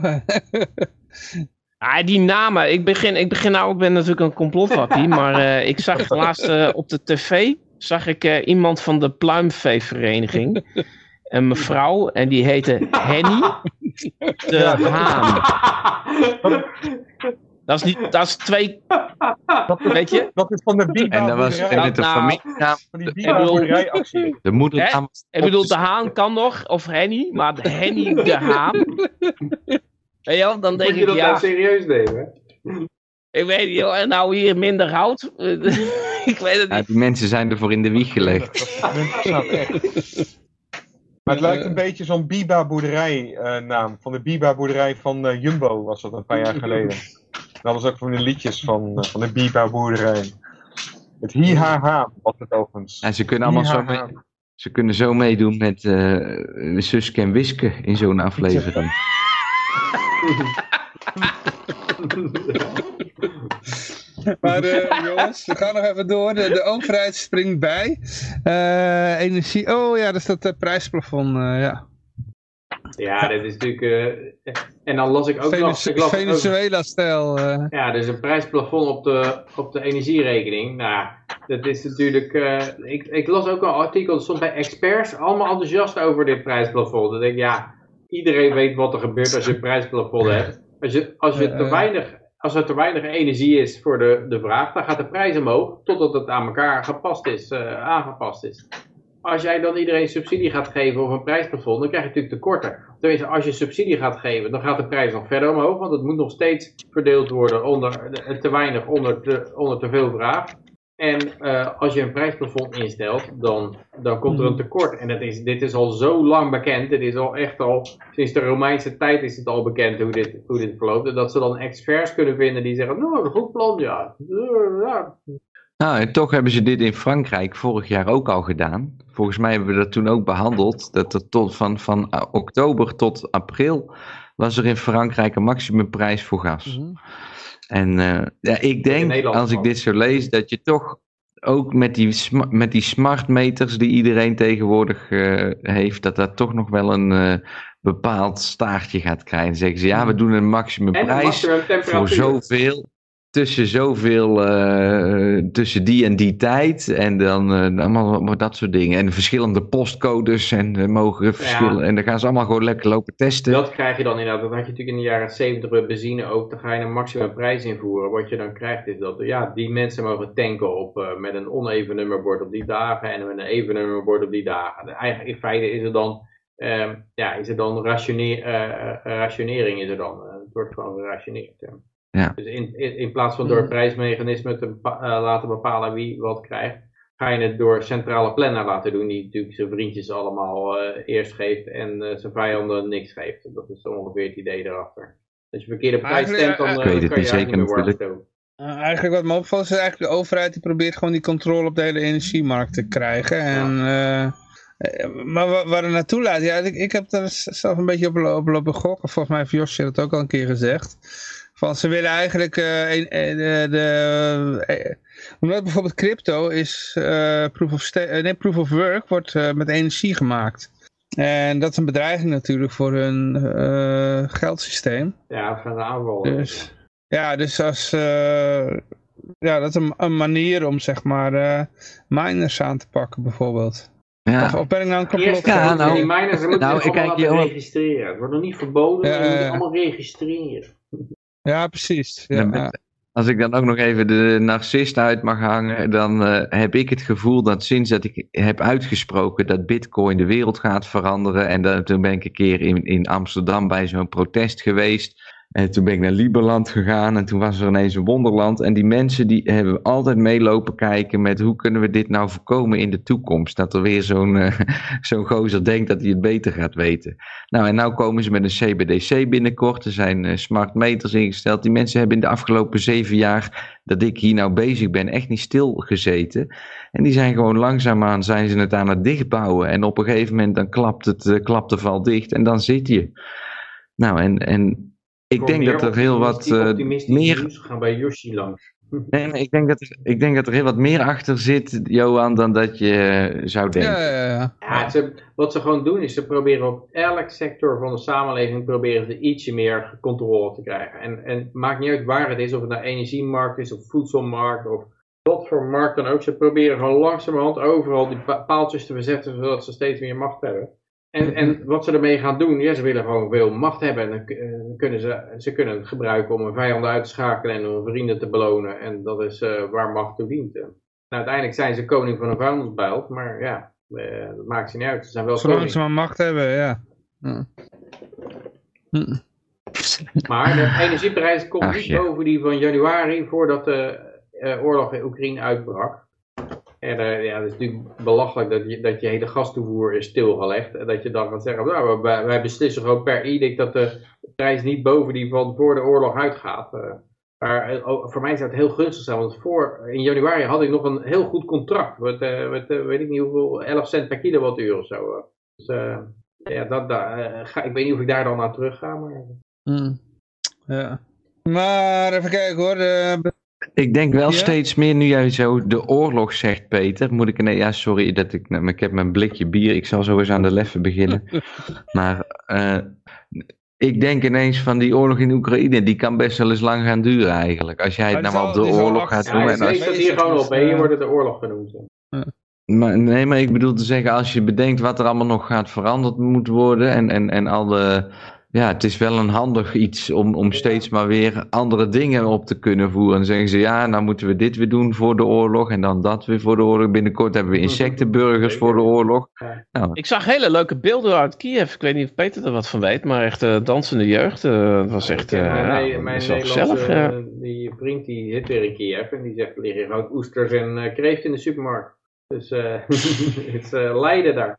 Ah, die namen, ik begin, ik begin nou, ik ben natuurlijk een complotwappie, *laughs* maar eh, ik zag laatst eh, op de tv, zag ik eh, iemand van de pluimveevereniging, een mevrouw, en die heette Henny de Haan. Dat is niet, dat is twee, weet je, Dat is van de Biba En dat was en het de Nou, familienaam, Van die Biba boerderijactie. de moedernaam. ik bedoel, de Haan kan nog, of Henny, maar de Henny de *laughs* Haan. Weet je wel, dan denk Moet je ik, dat ja, nou serieus nemen? ik weet niet, joh, en nou hier minder hout, *laughs* ik weet het Ja, niet. die mensen zijn ervoor in de wieg gelegd. *laughs* Dat. Maar het lijkt een beetje zo'n Biba boerderij eh, naam. Van de Biba boerderij van eh, Jumbo was dat een paar jaar geleden. Dat was ook van de liedjes van, eh, van de Biba boerderij. Het hi-ha-ha was het overigens. En ze kunnen allemaal zo, mee- ze kunnen zo meedoen met eh Suske en Wiske in zo'n aflevering. *laughs* Maar eh, jongens, we gaan nog even door. De, de overheid springt bij. Eh, energie. Oh ja, dat is dat eh, prijsplafond. eh, ja. Ja, dat is natuurlijk... eh, en dan las ik ook nog... Venez- Venezuela-stijl. eh. Ja, is een prijsplafond op de, op de energierekening. Nou, dat is natuurlijk... eh, ik, ik las ook een artikel, dat stond bij experts, allemaal enthousiast over dit prijsplafond. Dan denk ik, ja, iedereen weet wat er gebeurt als je *laughs* een prijsplafond hebt. Als, je, als, je te weinig, als er te weinig energie is voor de, de vraag, dan gaat de prijs omhoog, totdat het aan elkaar gepast is, aangepast is. Als jij dan iedereen subsidie gaat geven of een prijsplafond, dan krijg je natuurlijk tekorten. Tenminste, als je subsidie gaat geven, dan gaat de prijs nog verder omhoog, want het moet nog steeds verdeeld worden onder eh, te weinig, onder te, onder te veel vraag. En eh, als je een prijsplafond instelt, dan, dan komt er een tekort. En dat is, dit is al zo lang bekend. Dit is al echt al, sinds de Romeinse tijd is het al bekend hoe dit, hoe dit verloopt. En dat ze dan experts kunnen vinden die zeggen, nou, een goed plan, ja. ja. Nou, en toch hebben ze dit in Frankrijk vorig jaar ook al gedaan. Volgens mij hebben we dat toen ook behandeld. Dat er tot van, van eh, oktober tot april was er in Frankrijk een maximumprijs voor gas. Mhm. En eh, ja, ik denk, als ik dit zo lees, dat je toch ook met die, met die smartmeters die iedereen tegenwoordig eh, heeft, dat dat toch nog wel een eh, bepaald staartje gaat krijgen. Dan zeggen ze, ja, we doen een En een maximumprijs maximum voor zoveel. Tussen zoveel, eh, tussen die en die tijd. En dan eh, allemaal dat soort dingen. En verschillende postcodes en eh, mogen verschillen. En dan gaan ze allemaal gewoon lekker lopen testen. Dat krijg je dan inderdaad. Dat had je natuurlijk in de jaren 70 bij benzine ook. Dan ga je een maximum prijs invoeren. Wat je dan krijgt is dat ja, die mensen mogen tanken op, met een oneven nummerbord op die dagen. En met een even nummerbord op die dagen. Eigenlijk in feite is er dan, ehm, ja, is er dan rationeer, rationering. Is er dan. Het wordt gewoon gerationeerd. ja. Ja. Dus in, in, in plaats van door het prijsmechanisme te bepa- eh, laten bepalen wie wat krijgt. Ga je het door centrale planner laten doen, die natuurlijk zijn vriendjes allemaal eh, eerst geeft en eh, zijn vijanden niks geeft. Dat is ongeveer het idee erachter. Als je verkeerde prijs stemt, dan Ik weet het kan je niet eigenlijk zeker niet meer stoken. Eh, eigenlijk wat me opvalt is eigenlijk de overheid die probeert gewoon die controle op de hele energiemarkt te krijgen. En Maar wa- waar het naartoe leidt, ja, ik, ik heb daar zelf een beetje op lopen gokken. Volgens mij heeft Josje dat ook al een keer gezegd. Van ze willen eigenlijk eh, een- eh, de, de eh, omdat bijvoorbeeld crypto is eh, proof of nee, proof of work wordt eh, met energie gemaakt. En dat is een bedreiging natuurlijk voor hun eh, geldsysteem. Ja, ze aanvallen. Dus ja, dus als eh, ja, dat is een, een manier om zeg maar eh, miners aan te pakken bijvoorbeeld. Of, Ja, of ben ik nou een complot? Ja, nou- die miners moeten nou, allemaal kijk laten registreren. Het wordt nog niet verboden, maar je moet allemaal registreren. Ja, precies. Ja, Dan-. Als ik dan ook nog even de narcist uit mag hangen, dan eh, heb ik het gevoel dat sinds dat ik heb uitgesproken dat bitcoin de wereld gaat veranderen. En dat, toen ben ik een keer in, in Amsterdam bij zo'n protest geweest. En toen ben ik naar Lieberland gegaan en toen was er ineens een wonderland. En die mensen die hebben altijd meelopen kijken met hoe kunnen we dit nou voorkomen in de toekomst. Dat er weer zo'n eh, *laughs* zo'n gozer denkt dat hij het beter gaat weten. Nou, en nou komen ze met een CBDC binnenkort. Er zijn eh, smart meters ingesteld. Die mensen hebben in de afgelopen zeven jaar dat ik hier nou bezig ben echt niet stilgezeten. En die zijn gewoon langzaamaan zijn ze het aan het dichtbouwen. En op een gegeven moment dan klapt, het, klapt de val dicht en dan zit je. Nou, en, en ik denk dat er heel wat optimistisch meer... gaan bij Yoshi langs. *laughs* Nee, maar ik denk, dat er, ik denk dat er heel wat meer achter zit, Johan, dan dat je eh, zou denken. Ja, ja, ja. Ja, ze, wat ze gewoon doen is ze proberen op elk sector van de samenleving proberen ze ietsje meer controle te krijgen. En, en het maakt niet uit waar het is, of het nou energiemarkt is of voedselmarkt of wat voor markt dan ook. Ze proberen gewoon langzamerhand overal die pa- paaltjes te verzetten zodat ze steeds meer macht hebben. En, en wat ze ermee gaan doen, ja, ze willen gewoon veel macht hebben. En eh, dan kunnen ze, ze kunnen het gebruiken om hun vijanden uit te schakelen en hun vrienden te belonen. En dat is eh, waar macht toe dient. Nou, uiteindelijk zijn ze koning van een vuilnisbelt, maar ja, eh, dat maakt ze niet uit. Ze zijn wel Zolang koning. ze maar macht hebben, ja. Hm. Hm. Maar de energieprijs komt Ach, niet ja. boven die van januari voordat de eh, oorlog in Oekraïne uitbrak. En eh, ja, het is natuurlijk belachelijk dat je, dat je hele gastoevoer is stilgelegd. En dat je dan gaat zeggen, nou, wij, wij beslissen gewoon per edict dat de prijs niet boven die van voor de oorlog uitgaat. Eh, maar eh, voor mij zou het heel gunstig zijn, want voor, in januari had ik nog een heel goed contract. Met, weet ik niet hoeveel, 11 cent per kilowattuur of zo. Dus ja, dat, daar, ik weet niet of ik daar dan naar terug ga, maar... Hm. Ja. Maar even kijken hoor. Ik denk wel Ja? steeds meer, nu jij zo de oorlog zegt, Peter, moet ik ineens, ja sorry dat ik, nou, ik heb mijn blikje bier, ik zal zo eens aan de leffen beginnen. *laughs* maar eh, ik denk ineens van die oorlog in Oekraïne, die kan best wel eens lang gaan duren eigenlijk. Als jij het nou op de oorlog gaat Ja, doen. je en als, dat hier gewoon op, hè? hier wordt het de oorlog genoemd. maar, nee, maar ik bedoel te zeggen, als je bedenkt wat er allemaal nog gaat veranderd moet worden en, en, en alle... Ja, het is wel een handig iets om, om steeds maar weer andere dingen op te kunnen voeren. En zeggen ze, ja, nou moeten we dit weer doen voor de oorlog en dan dat weer voor de oorlog. Binnenkort hebben we insectenburgers voor de oorlog. Nou, Ik zag hele leuke beelden uit Kiev. Ik weet niet of Peter er wat van weet, maar echt eh, dansende jeugd. eh, Het was echt eh, mijn, ja, mijn, mijn best wel Nederlandse gezellig. ja. die vriend die zit weer in Kiev en die zegt er liggen oesters en eh, kreeft in de supermarkt. Dus eh, *laughs* het is eh, lijden daar.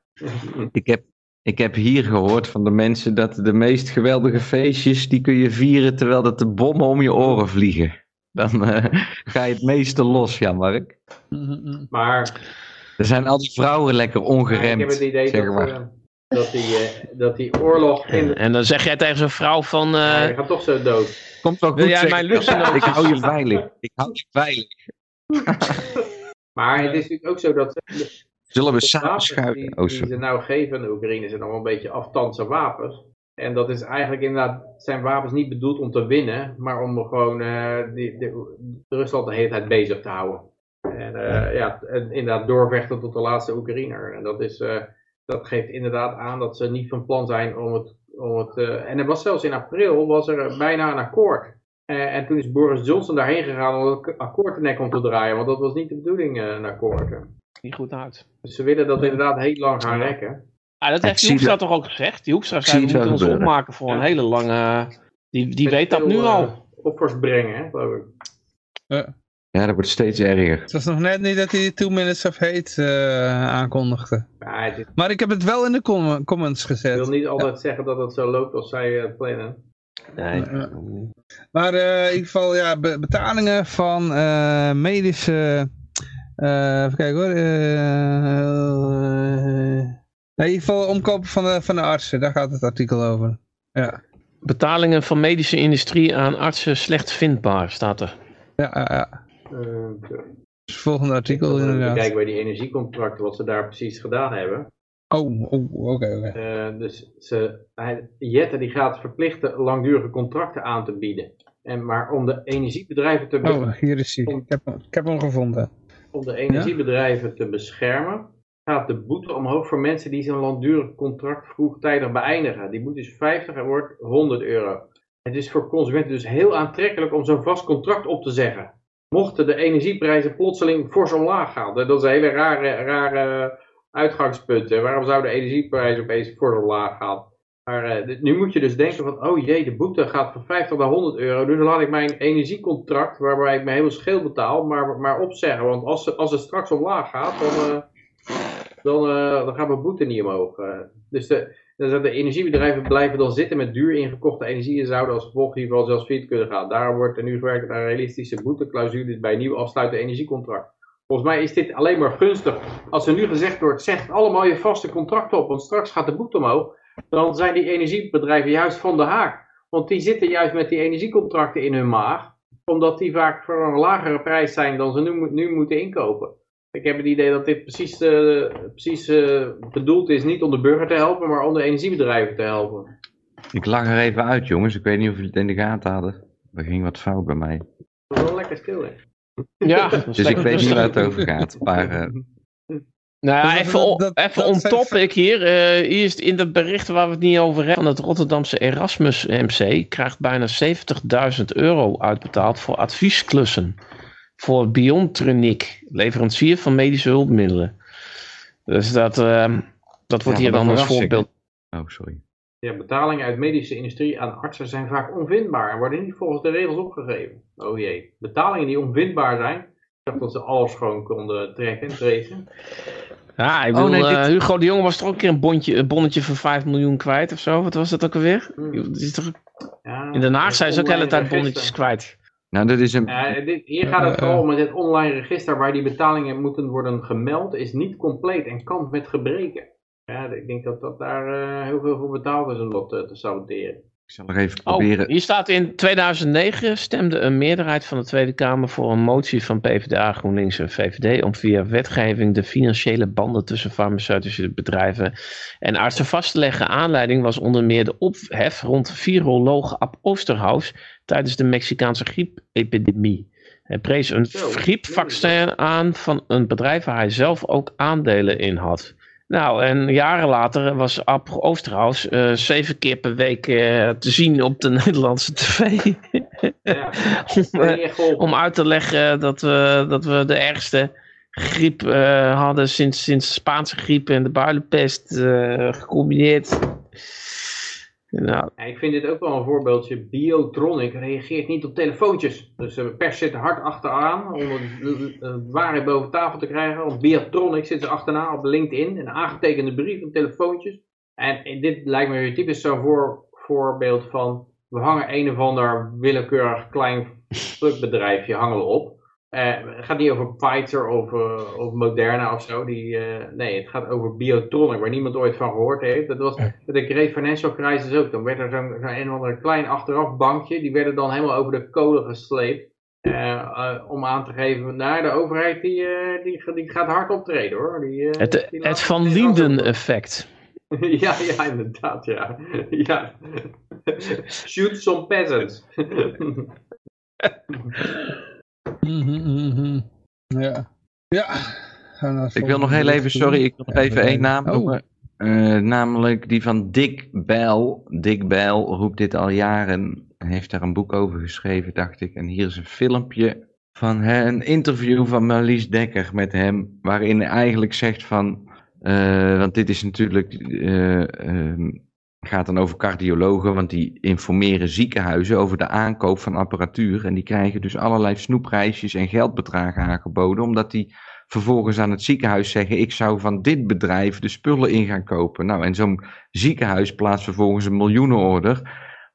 ik, heb, ik heb hier gehoord van de mensen dat de meest geweldige feestjes, die kun je vieren terwijl dat de bommen om je oren vliegen. Dan eh, *laughs* ga je het meeste los, ja Mark. Maar Er zijn al die vrouwen lekker ik heb ongeremd, het idee zeg dat, maar. eh, dat, die, eh, dat die oorlog in de... En dan zeg jij tegen zo'n vrouw van... eh, Ja, je gaat toch zo dood. Komt wel Wil goed, jij mijn? Ik hou je veilig. Ik hou je veilig. *laughs* *laughs* Maar het is natuurlijk ook zo dat Zullen we de samen wapens schuiven? die, Oh, die ze nou geven aan de Oekraïne zijn allemaal een beetje aftandse wapens. En dat is eigenlijk inderdaad, zijn wapens niet bedoeld om te winnen, maar om gewoon eh, die, de, Rusland de hele tijd bezig te houden. En eh, ja, en inderdaad doorvechten tot de laatste Oekraïner. En dat, is, eh, dat geeft inderdaad aan dat ze niet van plan zijn om het... Om het eh, en er was zelfs in april was er bijna een akkoord. Eh, en toen is Boris Johnson daarheen gegaan om het akkoord de nek om te draaien, want dat was niet de bedoeling, eh, een akkoord. Niet goed uit. Dus ze willen dat inderdaad heel lang gaan rekken. Ah, dat Ik heeft Hoekstra dat- toch ook gezegd? Die Hoekstra Ik zei, we moeten ons gebeuren. opmaken voor een hele lange... Die, die weet dat nu eh, al. Offers brengen, hè, geloof ik. Ja, dat wordt steeds erger. Het was nog net niet dat hij Two Minutes of Hate eh, aankondigde. Ja, het is- Maar ik heb het wel in de com- comments ik gezet. wil niet altijd zeggen dat het zo loopt als zij eh, plannen. Nee. Ja. Maar eh, in ieder geval, ja, be- betalingen van eh, medische... eh, even kijken hoor. eh, in ieder geval omkopen van de, van de artsen, daar gaat het artikel over. Ja, Betalingen van medische industrie aan artsen slecht vindbaar, staat er. ja, ja. ja. Eh, Dus volgende artikel inderdaad. Kijk bij die energiecontracten wat ze daar precies gedaan hebben. Oh, oh, oké, oké. Eh, dus ze, hij, Jette die gaat verplichten langdurige contracten aan te bieden. En, maar om de energiebedrijven te, Oh, hier is hij. Ik heb, hem- ik heb hem gevonden. Om de energiebedrijven te beschermen, gaat de boete omhoog voor mensen die zo'n langdurig contract vroegtijdig beëindigen. Die boete is 50 en wordt 100 euro. Het is voor consumenten dus heel aantrekkelijk om zo'n vast contract op te zeggen. Mochten de energieprijzen plotseling fors omlaag gaan. Dat is een hele rare, rare uitgangspunt. Waarom zou de energieprijs opeens fors omlaag gaan? Maar eh, nu moet je dus denken van, oh jee, de boete gaat van 50 naar 100 euro. Dus laat ik mijn energiecontract, waarbij ik me heel scheel betaal, maar, maar opzeggen. Want als, als het straks omlaag gaat, dan, eh, dan, eh, dan gaat mijn boete niet omhoog. dus de, de energiebedrijven blijven dan zitten met duur ingekochte energie en zouden als gevolg hiervan zelfs failliet kunnen gaan. Daarom wordt er nu gewerkt naar realistische boeteclausules bij nieuw afsluiten energiecontract. Volgens mij is dit alleen maar gunstig. Als er nu gezegd wordt, zeg allemaal je vaste contract op, want straks gaat de boete omhoog. Dan zijn die energiebedrijven juist van de haak. Want die zitten juist met die energiecontracten in hun maag. Omdat die vaak voor een lagere prijs zijn dan ze nu, nu moeten inkopen. Ik heb het idee dat dit precies, eh, precies eh, bedoeld is niet om de burger te helpen, maar om de energiebedrijven te helpen. Ik lag er even uit, jongens. Ik weet niet of jullie het in de gaten hadden. Er ging wat fout bij mij. Dat is wel lekker stil, hè? Ja, *laughs* Dus ik weet niet waar het over gaat. Maar eh, Nou ja, Dat- even, dat- even dat on zijn- topic hier. eh eerst in de berichten waar we het niet over hebben. Van het Rotterdamse Erasmus MC krijgt bijna 70.000 euro uitbetaald voor adviesklussen. Voor Biontronic, leverancier van medische hulpmiddelen. Dus dat, eh, dat wordt Ja, hier dan dat als ik, voorbeeld. oh, sorry. Ja, betalingen uit medische industrie aan artsen zijn vaak onvindbaar en worden niet volgens de regels opgegeven. Oh jee, betalingen die onvindbaar zijn. Ik dacht dat ze alles gewoon konden trekken en tracen. Ja, ik Oh, bedoel, nee, eh, Hugo de Jonge was toch ook een keer een, bondje, een bonnetje van 5 miljoen kwijt of zo? Wat was dat ook alweer? Hmm. Die is toch- Ja, In Den Haag zijn ze ook de hele tijd bonnetjes kwijt. Nou, dat is een... Ja, dit, hier gaat het Eh, vooral om het dit online register waar die betalingen moeten worden gemeld, is niet compleet en kan met gebreken. Ja, ik denk dat, dat daar eh, heel veel voor betaald is om dat eh, te saboteren. Ik zal nog even Oh, proberen. hier staat in 2009 stemde een meerderheid van de Tweede Kamer voor een motie van PvdA, GroenLinks en VVD om via wetgeving de financiële banden tussen farmaceutische bedrijven en artsen vast te leggen. Aanleiding was onder meer de ophef rond viroloog Ab Oosterhaus tijdens de Mexicaanse griepepidemie. Hij prees een griepvaccin aan van een bedrijf waar hij zelf ook aandelen in had. Nou, en jaren later was Ab Oosterhaus eh, zeven keer per week eh, te zien op de *laughs* Nederlandse tv. Ja, *laughs* om, eh, om uit te leggen dat we, dat we de ergste griep hadden sinds, sinds de Spaanse griep en de builenpest gecombineerd. Nou, Ja, ik vind dit ook wel een voorbeeldje. Biotronic reageert niet op telefoontjes. Dus de pers zit er hard achteraan om de eh, waarheid boven tafel te krijgen. Want Biotronic zit er achterna op LinkedIn. Een aangetekende brief en telefoontjes. En dit lijkt me weer typisch zo'n voor, voorbeeld van... We hangen een of ander willekeurig klein *laughs* plukbedrijfje hangen op. Eh, het gaat niet over Pfizer of, eh, of Moderna of zo. Die, eh, nee, het gaat over Biotronic, waar niemand ooit van gehoord heeft. Dat was met de Great Financial Crisis ook. Dan werd er zo'n zo'n een of ander klein achteraf bankje. Die werden dan helemaal over de kolen gesleept. om aan te geven, nou, de overheid die, die, die gaat hard optreden hoor. Die, het, die het Van Linden effect. *laughs* ja, ja, inderdaad, ja. *laughs* ja. *laughs* Shoot some peasants. Mhm, mhm. Ja. Ja. Het Ik wil nog heel even, sorry, ik wil nog even één naam Oh. noemen. Eh, namelijk die van Dick Bell. Dick Bell roept dit al jaren. Heeft daar een boek over geschreven, dacht ik. En hier is een filmpje van hè, een interview van Marlies Dekker met hem. Waarin hij eigenlijk zegt van... eh, want dit is natuurlijk... eh, ehm, gaat dan over cardiologen, want die informeren ziekenhuizen over de aankoop van apparatuur. En die krijgen dus allerlei snoepreisjes en geldbedragen aangeboden, omdat die vervolgens aan het ziekenhuis zeggen: Ik zou van dit bedrijf de spullen in gaan kopen. Nou, en zo'n ziekenhuis plaatst vervolgens een miljoenenorder,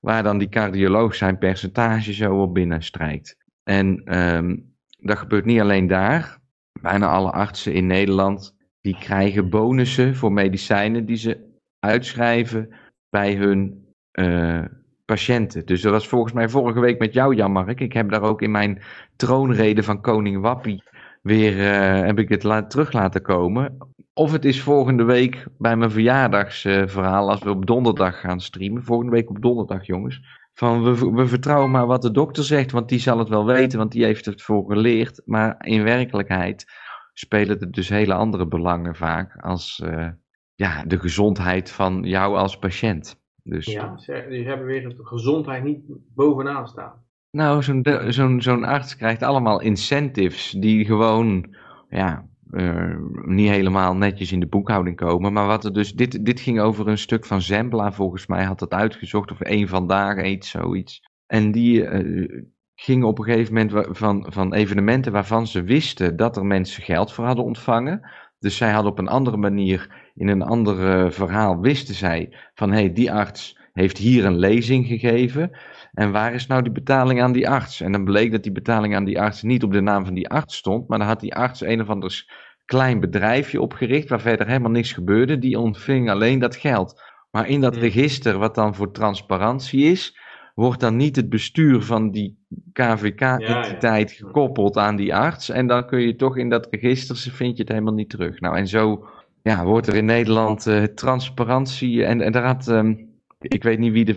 waar dan die cardioloog zijn percentage zo op binnenstrijkt. En ehm, dat gebeurt niet alleen daar. Bijna alle artsen in Nederland die krijgen bonussen voor medicijnen die ze uitschrijven bij hun eh, patiënten. Dus dat was volgens mij vorige week met jou, Jan-Mark. Ik heb daar ook in mijn troonrede van koning Wappie weer eh, heb ik het la terug laten komen. Of het is volgende week bij mijn verjaardagsverhaal, als we op donderdag gaan streamen. Volgende week op donderdag, jongens. Van we, we vertrouwen maar wat de dokter zegt, want die zal het wel weten, want die heeft het voor geleerd. Maar in werkelijkheid spelen er dus hele andere belangen vaak als eh, ja, de gezondheid van jou als patiënt. Dus, Ja, ze, die hebben weer de gezondheid niet bovenaan staan. Nou, zo'n zo'n zo'n arts krijgt allemaal incentives die gewoon ja, eh, niet helemaal netjes in de boekhouding komen. Maar wat er dus, dit, dit ging over een stuk van Zembla, volgens mij had dat uitgezocht, of één vandaag, iets, zoiets. En die eh, gingen op een gegeven moment van, van evenementen waarvan ze wisten dat er mensen geld voor hadden ontvangen. Dus zij hadden op een andere manier, in een ander eh, verhaal, wisten zij van hé, hey, die arts heeft hier een lezing gegeven. En waar is nou die betaling aan die arts? En dan bleek dat die betaling aan die arts niet op de naam van die arts stond, maar dan had die arts een of ander klein bedrijfje opgericht waar verder helemaal niks gebeurde. Die ontving alleen dat geld. Maar in dat register, wat dan voor transparantie is, wordt dan niet het bestuur van die KVK-entiteit gekoppeld aan die arts. En dan kun je toch in dat register, vind je het helemaal niet terug. Nou, en zo ja, wordt er in Nederland eh, transparantie. En, en daar had, ehm, ik weet niet wie de,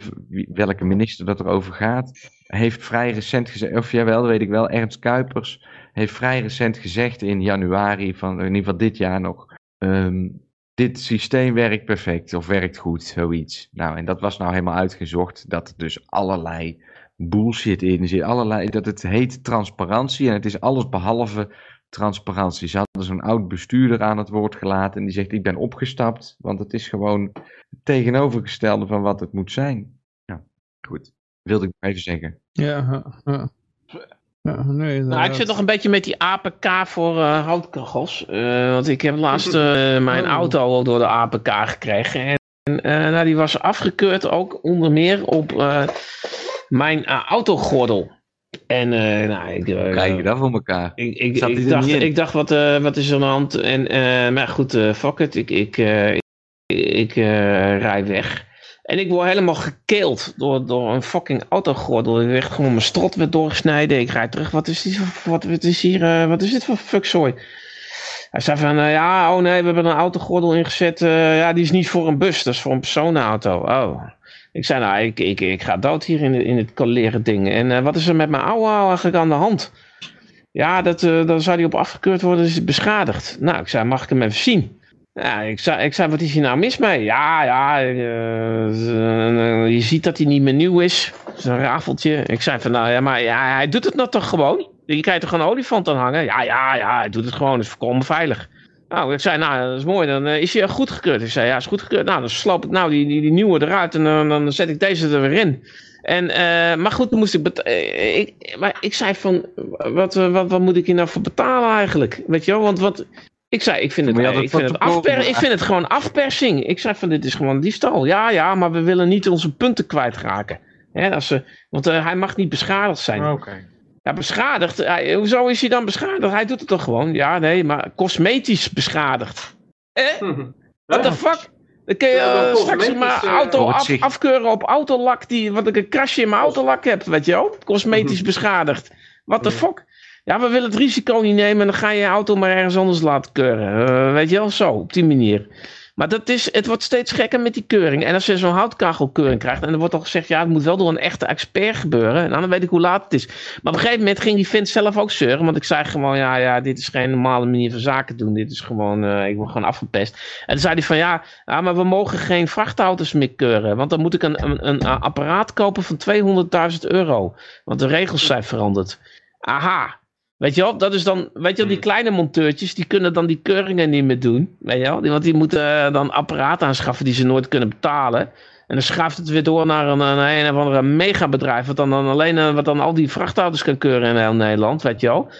welke minister dat erover gaat, heeft vrij recent gezegd, of jawel, dat weet ik wel, Ernst Kuipers heeft vrij recent gezegd in januari van in ieder geval dit jaar nog. ehm, dit systeem werkt perfect of werkt goed, zoiets. Nou, en dat was nou helemaal uitgezocht dat er dus allerlei bullshit in zit. Allerlei, dat het heet transparantie en het is alles behalve transparantie. Ze hadden zo'n oud bestuurder aan het woord gelaten en die zegt ik ben opgestapt, want het is gewoon het tegenovergestelde van wat het moet zijn. Ja, goed. Wilde ik even zeggen. Ja, ja, ja. Ja, nee, Nou, ik zit nog een beetje met die APK voor eh, houtkachels. Eh, want ik heb laatst eh, mijn Oh. auto door de APK gekregen. En eh, nou, die was afgekeurd ook onder meer op eh, mijn autogordel. En eh, nou, ik, eh, Krijg je dat voor elkaar? ik, ik, ik dacht, ik dacht wat, eh, wat is er aan de hand? En, maar goed, fuck it. Ik, ik, ik, rij weg. En ik word helemaal gekeeld door, door een fucking autogordel. Ik werd gewoon mijn strot werd doorgesneden. Ik rijd terug. Wat is, dit, wat, wat is hier? wat is dit voor fuckzooi? Hij zei van, ja, oh nee, we hebben een autogordel ingezet. ja, die is niet voor een bus, dat is voor een personenauto. Oh. Ik zei, nou, ik, ik, ik ga dood hier in, in het leren ding. En eh, wat is er met mijn oude eigenlijk aan de hand? Ja, dat, eh dan zou die op afgekeurd worden, is beschadigd. Nou, ik zei, mag ik hem even zien? Ja, ik zei, ik zei wat is hier nou mis mee? Ja, ja, eh, je ziet dat hij niet meer nieuw is. Het is een rafeltje. Ik zei van, nou ja, maar ja, hij doet het nou toch gewoon? Je krijgt toch een olifant aan hangen? Ja, ja, ja, hij doet het gewoon, het is volkomen veilig. Nou, ik zei, nou, dat is mooi, dan eh, is hij goedgekeurd. Ik zei, ja, is goedgekeurd. Nou, dan sloop ik nou die, die, die nieuwe eruit en dan- dan zet ik deze er weer in. En, eh, maar goed, dan moest ik, eh, ik... Maar ik zei van, wat, wat, wat moet ik hier nou voor betalen eigenlijk? Weet je wel, want wat... Ik zei, ik vind het, je ik vind het, afper, ik vind het gewoon afpersing. Ik zei van, dit is gewoon diefstal. Ja, ja, maar we willen niet onze punten kwijtraken. Hè, als ze, want hij mag niet beschadigd zijn. Oké. Ja, beschadigd. Hij- hoezo is hij dan beschadigd? Hij doet het toch gewoon? Ja, nee, maar cosmetisch beschadigd. Eh? *laughs* What the fuck? Dan kun je Ja, eh, straks maar eh, auto af, zich- afkeuren op autolak die, wat ik een krasje in mijn autolak heb, weet je wel? Cosmetisch beschadigd. What the Ja. fuck? Ja, we willen het risico niet nemen en dan ga je je auto maar ergens anders laten keuren. Eh, weet je wel, zo, op die manier. Maar dat is, het wordt steeds gekker met die keuring. En als je zo'n houtkagelkeuring krijgt, en er wordt al gezegd, ja, het moet wel door een echte expert gebeuren. Nou, dan weet ik hoe laat het is. Maar op een gegeven moment ging die vent zelf ook zeuren. Want ik zei gewoon, ja, ja, dit is geen normale manier van zaken doen. Dit is gewoon, eh, ik word gewoon afgepest. En toen zei hij van, ja, maar we mogen geen vrachtauto's meer keuren. Want dan moet ik een, een apparaat kopen van 200.000 euro. Want de regels zijn veranderd. Aha. Weet je wel, dat is dan, weet je wel, die kleine monteurtjes, die kunnen dan die keuringen niet meer doen. Weet je wel, want die moeten eh, dan apparaten aanschaffen die ze nooit kunnen betalen. En dan schuift het weer door naar een, een, een of andere megabedrijf. Wat dan, dan alleen eh, wat dan al die vrachtauto's kan keuren in heel Nederland, weet je wel.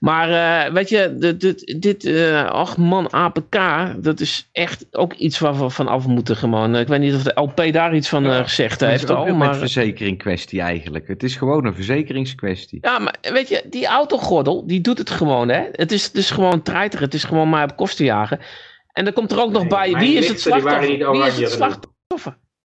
Maar eh, weet je, dit, dit, dit eh, ach man, APK, dat is echt ook iets waar we van af moeten gewoon. Ik weet niet of de LP daar iets van eh, gezegd Het is heeft ook al. Maar, met verzekering kwestie eigenlijk. Het is gewoon een verzekeringskwestie. ja, maar weet je, die autogordel, die doet het gewoon, hè. Het is, het is gewoon treiter, het is gewoon maar op kosten jagen. En dan komt er ook nog Nee, bij, wie is het lichten, die waren slachtoffer? niet Wie is het oranje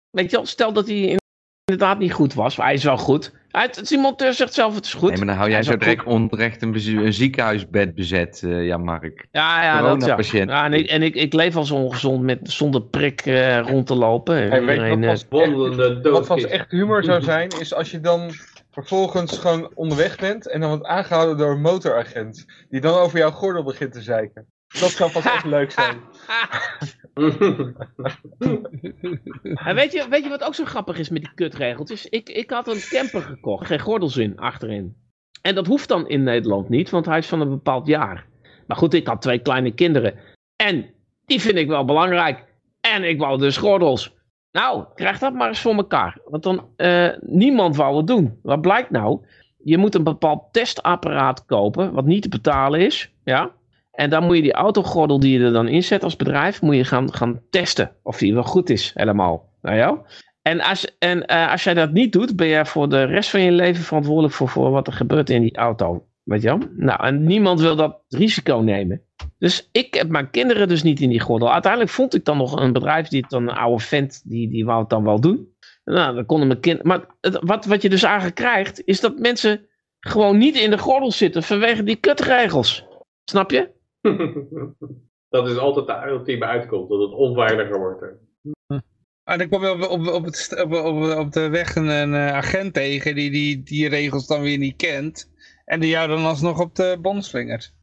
Weet je wel, stel dat hij inderdaad niet goed was. maar Hij is wel goed. Hij, monteur zegt zelf, het is goed. Nee, maar dan hou jij zo direct onterecht een, ziekenhuisbed bezet, eh Jan-Mark. Ja, ja, dat ja. Coronapatiënt. ja en ik, en ik, ik leef al zo ongezond met zonder prik eh, rond te lopen. Hey, weet je Iedereen, wat Wandelende Wat doodkist. echt humor zou zijn, is als je dan vervolgens gewoon onderweg bent en dan wordt aangehouden door een motoragent. Die dan over jouw gordel begint te zeiken. Dat zou pas echt *laughs* leuk zijn. *laughs* *laughs* En weet je, weet je wat ook zo grappig is met die kutregeltjes? Ik, ik had een camper gekocht, geen gordels in, achterin. En dat hoeft dan in Nederland niet, want hij is van een bepaald jaar. Maar goed, ik had twee kleine kinderen. En die vind ik wel belangrijk. En ik wou dus gordels. Nou, krijg dat maar eens voor elkaar. Want dan, eh, niemand wou het doen. Wat blijkt nou? Je moet een bepaald testapparaat kopen, wat niet te betalen is. Ja? En dan moet je die autogordel die je er dan inzet als bedrijf, moet je gaan, gaan testen of die wel goed is helemaal. Nou ja? En, als, en eh, als jij dat niet doet, ben jij voor de rest van je leven verantwoordelijk voor, voor wat er gebeurt in die auto. Weet je wel? Nou, en niemand wil dat risico nemen. Dus ik heb mijn kinderen dus niet in die gordel. Uiteindelijk vond ik dan nog een bedrijf die het dan een oude vent, die, die wou het dan wel doen. Nou, dan konden mijn kind. Maar wat, wat je dus eigenlijk krijgt, is dat mensen gewoon niet in de gordel zitten vanwege die kutregels. Snap je? *laughs* dat is altijd de ultieme uitkomst, dat het onveiliger wordt. En dan kom je op, op, op, het, op, op, op de weg een, een eh, agent tegen die, die die regels dan weer niet kent. En die jou dan alsnog op de bond slingert.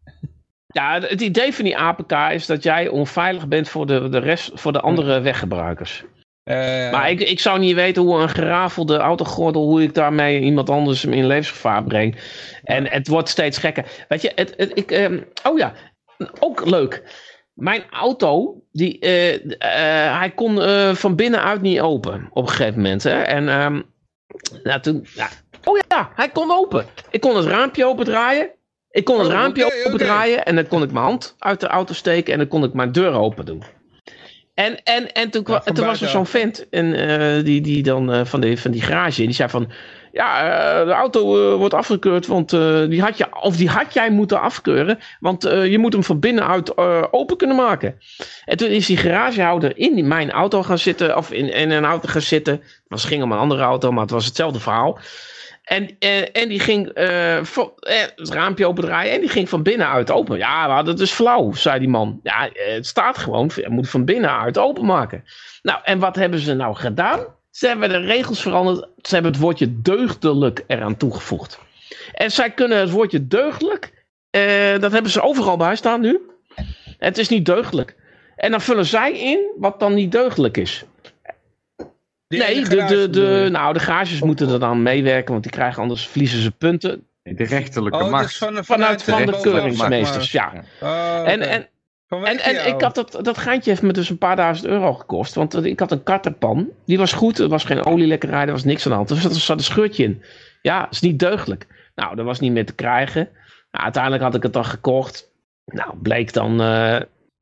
Ja, het idee van die APK is dat jij onveilig bent voor de, de, rest, voor de andere weggebruikers. Eh, Maar ik, ik zou niet weten hoe een gerafelde autogordel, hoe ik daarmee iemand anders in levensgevaar breng. En het wordt steeds gekker. Weet je, het, het, ik, ehm, oh ja, ook leuk. Mijn auto, die, eh, eh, hij kon eh, van binnenuit niet open op een gegeven moment. Hè? En ehm, nou, toen, ja. oh ja, hij kon open. Ik kon het raampje opendraaien. Ik kon het Oh, raampje opendraaien en dan kon ik mijn hand uit de auto steken en dan kon ik mijn deur open doen. En, en, en toen, Ja, toen was er zo'n vent en, die, die dan van, die, van die garage, die zei van, ja, eh, de auto eh, wordt afgekeurd, want eh, die, had je, of die had jij moeten afkeuren, want je moet hem van binnenuit open kunnen maken. En toen is die garagehouder in mijn auto gaan zitten, of in, in een auto gaan zitten. Het was, ging om een andere auto, maar het was hetzelfde verhaal. En, eh, en die ging eh, het raampje opendraaien en die ging van binnenuit open. Ja, maar dat is flauw, zei die man. Ja, het staat gewoon, je moet van binnenuit openmaken. Nou, en wat hebben ze nou gedaan? Ze hebben de regels veranderd. Ze hebben het woordje deugdelijk eraan toegevoegd. En zij kunnen het woordje deugdelijk, eh, dat hebben ze overal bij staan nu. Het is niet deugdelijk. En dan vullen zij in wat dan niet deugdelijk is. die nee, de, de, de, nou, de garages moeten er dan meewerken, want die krijgen anders verliezen ze punten. De rechterlijke Oh, macht. dus van, Vanuit van de keuringsmeesters, ja. Oh, En, oké. en, en, en ik had dat, dat geintje heeft me dus een paar duizend euro gekost. Want eh, ik had een karterpan. Die was goed. Er was geen olielekkerij. Er was niks aan de hand. Er zat, er zat een scheurtje in. Ja, dat is niet deugdelijk. Nou, dat was niet meer te krijgen. Nou, uiteindelijk had ik het dan gekocht. Nou, bleek dan... eh,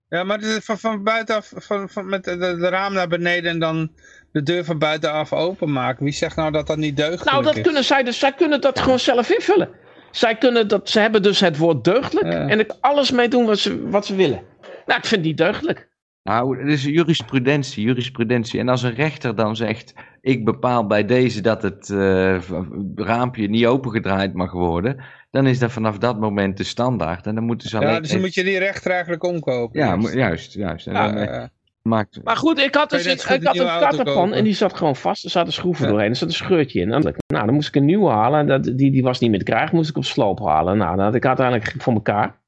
Ja, maar is van, van buitenaf, van, van, met de, de raam naar beneden en dan de deur van buitenaf openmaken. Wie zegt nou dat dat niet deugdelijk nou, dat is? kunnen zij dus. Zij kunnen dat gewoon zelf invullen. Zij kunnen dat... Ze hebben dus het woord deugdelijk. Ja. En er alles mee doen wat ze, wat ze willen. Nou, ik vind niet deugdelijk. Nou, het is jurisprudentie, jurisprudentie. En als een rechter dan zegt, ik bepaal bij deze dat het eh, raampje niet opengedraaid mag worden, dan is dat vanaf dat moment de standaard. En dan moeten ze alleen... Ja, dus dan moet je die rechter eigenlijk omkopen. Ja, Dus- juist, juist. En Ja, dan, eh, maakt... Maar goed, ik had dus ik, ik had een kattenpan en die zat gewoon vast. Er zaten schroeven Ja. doorheen. Er zat een scheurtje in. Nou, dan moest ik een nieuwe halen. En dat, die, die was niet meer te krijgen. Moest ik op sloop halen. Nou, dat had ik uiteindelijk voor elkaar.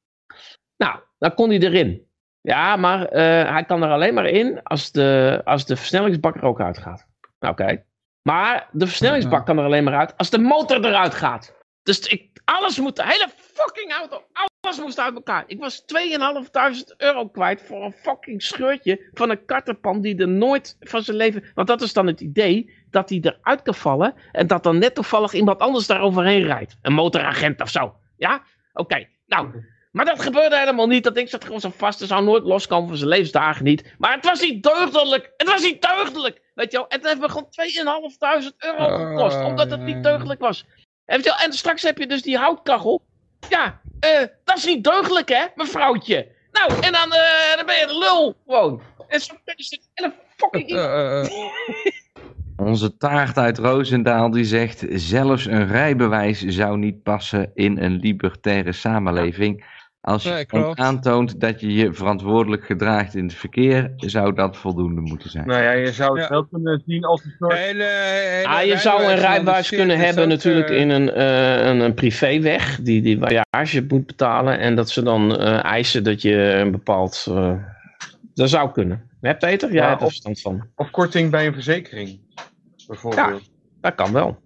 Nou, dan kon hij erin. Ja, maar eh, hij kan er alleen maar in als de, als de versnellingsbak er ook uitgaat. Nou, kijk. Maar de versnellingsbak kan er alleen maar uit als de motor eruit gaat. Dus ik, alles moet, de hele fucking auto, alles moest uit elkaar. Ik was 2.500 euro kwijt voor een fucking scheurtje van een karterpan die er nooit van zijn leven... Want dat is dan het idee, dat hij eruit kan vallen en dat dan net toevallig iemand anders daar overheen rijdt. Een motoragent of zo. Ja? Oké. Nou, maar dat gebeurde helemaal niet. Dat ding zat gewoon zo vast. Er zou nooit loskomen van zijn levensdagen niet. Maar het was niet deugdelijk. Het was niet deugdelijk. Weet je wel. En het heeft me gewoon 2.500 euro gekost. Omdat het niet deugdelijk was. En, weet je wel, en straks heb je dus die houtkachel. Ja, eh, dat is niet deugdelijk hè, mevrouwtje. Nou, en dan, eh, dan ben je de lul gewoon. En zo is het hele fucking... Eh, Onze taart uit Roosendaal die zegt, zelfs een rijbewijs zou niet passen in een libertaire samenleving. Als je Nee, aantoont dat je je verantwoordelijk gedraagt in het verkeer, zou dat voldoende moeten zijn. Nou ja, je zou het Ja. wel kunnen zien als een soort... hele, hele Ah, je zou een rijbewijs kunnen hebben ook, natuurlijk eh, in een, eh, een, een privéweg die, die waar je moet betalen en dat ze dan eh, eisen dat je een bepaald... eh, dat zou kunnen. Hè Peter? Jij Ja, hebt er verstand van. Of korting bij een verzekering, bijvoorbeeld. Dat kan wel.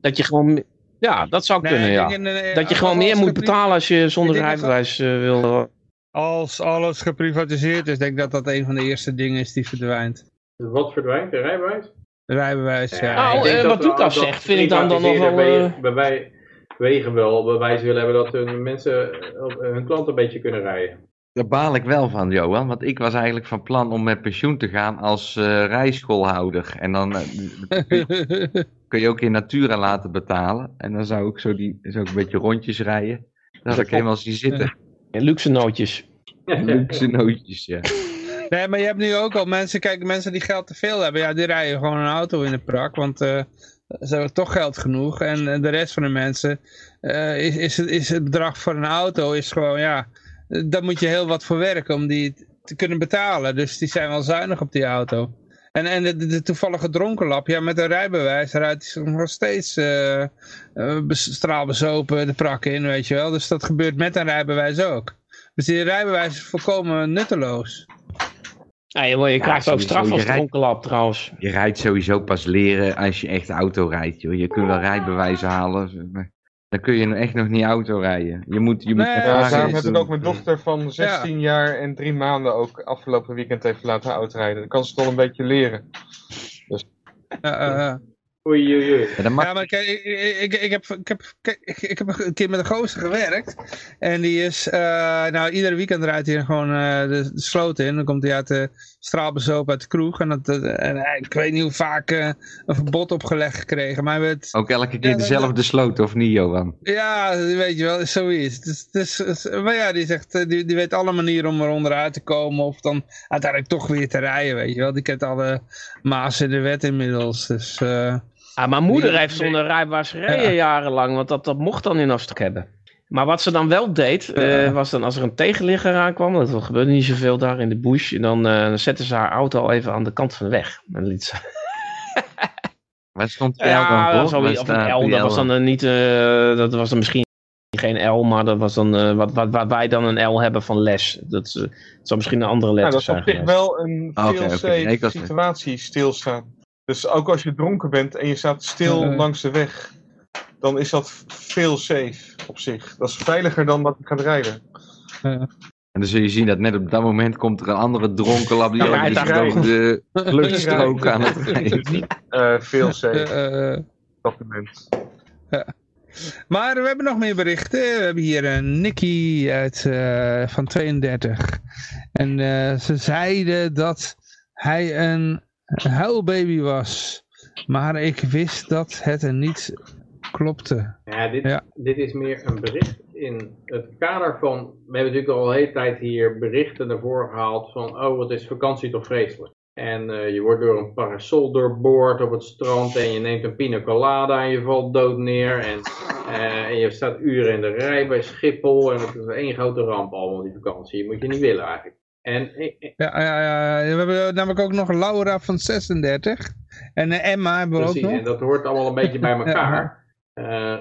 Dat je gewoon... Ja, dat zou Nee, kunnen, ja. in, eh, Dat je gewoon meer moet betalen als je zonder rijbewijs eh, wil... Als alles geprivatiseerd is, denk ik dat dat een van de eerste dingen is die verdwijnt. Wat verdwijnt? De rijbewijs? De rijbewijs, ja. Nou, ik denk eh, dat wat Lucas dat zegt, vind ik dan- dan nog wel, Bij, bij, wegen wel bewijs willen hebben dat hun mensen hun klanten een beetje kunnen rijden. Daar baal ik wel van, Johan. Want ik was eigenlijk van plan om met pensioen te gaan als eh, rijschoolhouder. En dan eh, *laughs* kun je ook in Natura laten betalen. En dan zou ik zo, die, zo een beetje rondjes rijden. Dat had ik helemaal zien zitten. luxe nootjes. Luxe nootjes, ja. *laughs* Nee, maar je hebt nu ook al mensen, kijk, mensen die geld te veel hebben, ja, die rijden gewoon een auto in de prak, want eh, ze hebben toch geld genoeg. En de rest van de mensen, eh, is, is, het, is het bedrag voor een auto, is gewoon, ja, daar moet je heel wat voor werken om die te kunnen betalen. Dus die zijn wel zuinig op die auto. En, en de, de, toevallige dronkenlap, ja, met een rijbewijs rijdt hij nog steeds eh, eh, bes- straalbezopen de prak in, weet je wel. Dus dat gebeurt met een rijbewijs ook. Dus die rijbewijs is volkomen nutteloos. Ja, je, je krijgt ook sowieso, straf als dronkenlap trouwens. Je rijdt sowieso pas leren als je echt auto rijdt. Joh. Je kunt wel rijbewijs halen. Maar dan kun je echt nog niet auto rijden. Je moet, je moet Nee, ja, daarom heb ik ook mijn dochter van 16 jaar en 3 maanden ook afgelopen weekend even laten uitrijden. Dan kan ze het al een beetje leren. Ja, eh, eh. Oei, oei, oei. Ja, dat mag Ja, maar kijk, ik, ik, ik, heb, ik, heb, kijk, ik, ik heb een keer met een gozer gewerkt. En die is, eh, nou, iedere weekend rijdt hij gewoon eh, de, de sloot in. Dan komt hij uit de straalbezoop uit de kroeg. En, dat, dat- en hij- ik weet niet hoe vaak eh, een verbod opgelegd gekregen. Maar werd, ook elke keer Ja, dat- dezelfde sloot, of niet, Johan? ja, weet je wel, is zoiets. Dus, dus, dus- maar ja, die zegt, eh, die, die weet alle manieren om er onderuit te komen. Of dan uiteindelijk toch weer te rijden, weet je wel. Die kent alle maas in de wet inmiddels. Dus, eh, Ah, mijn moeder Die- heeft zonder rijbewijs gereden Ja. jarenlang, want dat, dat mocht dan in afstuk hebben. Maar wat ze dan wel deed, eh, Ja. was dan als er een tegenligger aankwam, dat gebeurde niet zoveel daar in de bush, en dan, eh, dan zetten ze haar auto al even aan de kant van de weg. Dan liet ze... *laughs* Waar stond L Ja, dan zo, voor? of een L, dat was dan eh, niet, eh, dat was dan misschien geen L, maar dat was dan eh, wat, wat, wat wij dan een L hebben van les. Dat, is, het zou misschien een andere Ja, letter dat is zijn op zich wel een veel was- situatie stilstaan. Dus ook als je dronken bent en je staat stil langs de weg, dan is dat veel safe op zich. Dat is veiliger dan dat je gaat rijden. En dan zul je zien dat net op dat moment komt er een andere dronkenlap die Ja, over de luchtstrook aan het rijden is niet eh, veel safe op dat moment. Maar we hebben nog meer berichten. We hebben hier een Nicky uit, eh, van 32. En eh, ze zeiden dat hij een huilbaby was. Maar ik wist dat het er niet klopte. Ja, dit, Ja. dit is meer een bericht in het kader van... We hebben natuurlijk al een hele tijd hier berichten naar voren gehaald van... Oh, wat is vakantie toch vreselijk. En eh, je wordt door een parasol doorboord op het strand en je neemt een pina colada en je valt dood neer. En, eh, en je staat uren in de rij bij Schiphol en het is één grote ramp allemaal die vakantie. Moet je niet willen eigenlijk. En eh, Ja, ja, ja, we hebben namelijk ook nog Laura van 36. En Emma hebben we Precies, ook en nog. dat hoort allemaal een beetje bij *laughs* elkaar. Eh,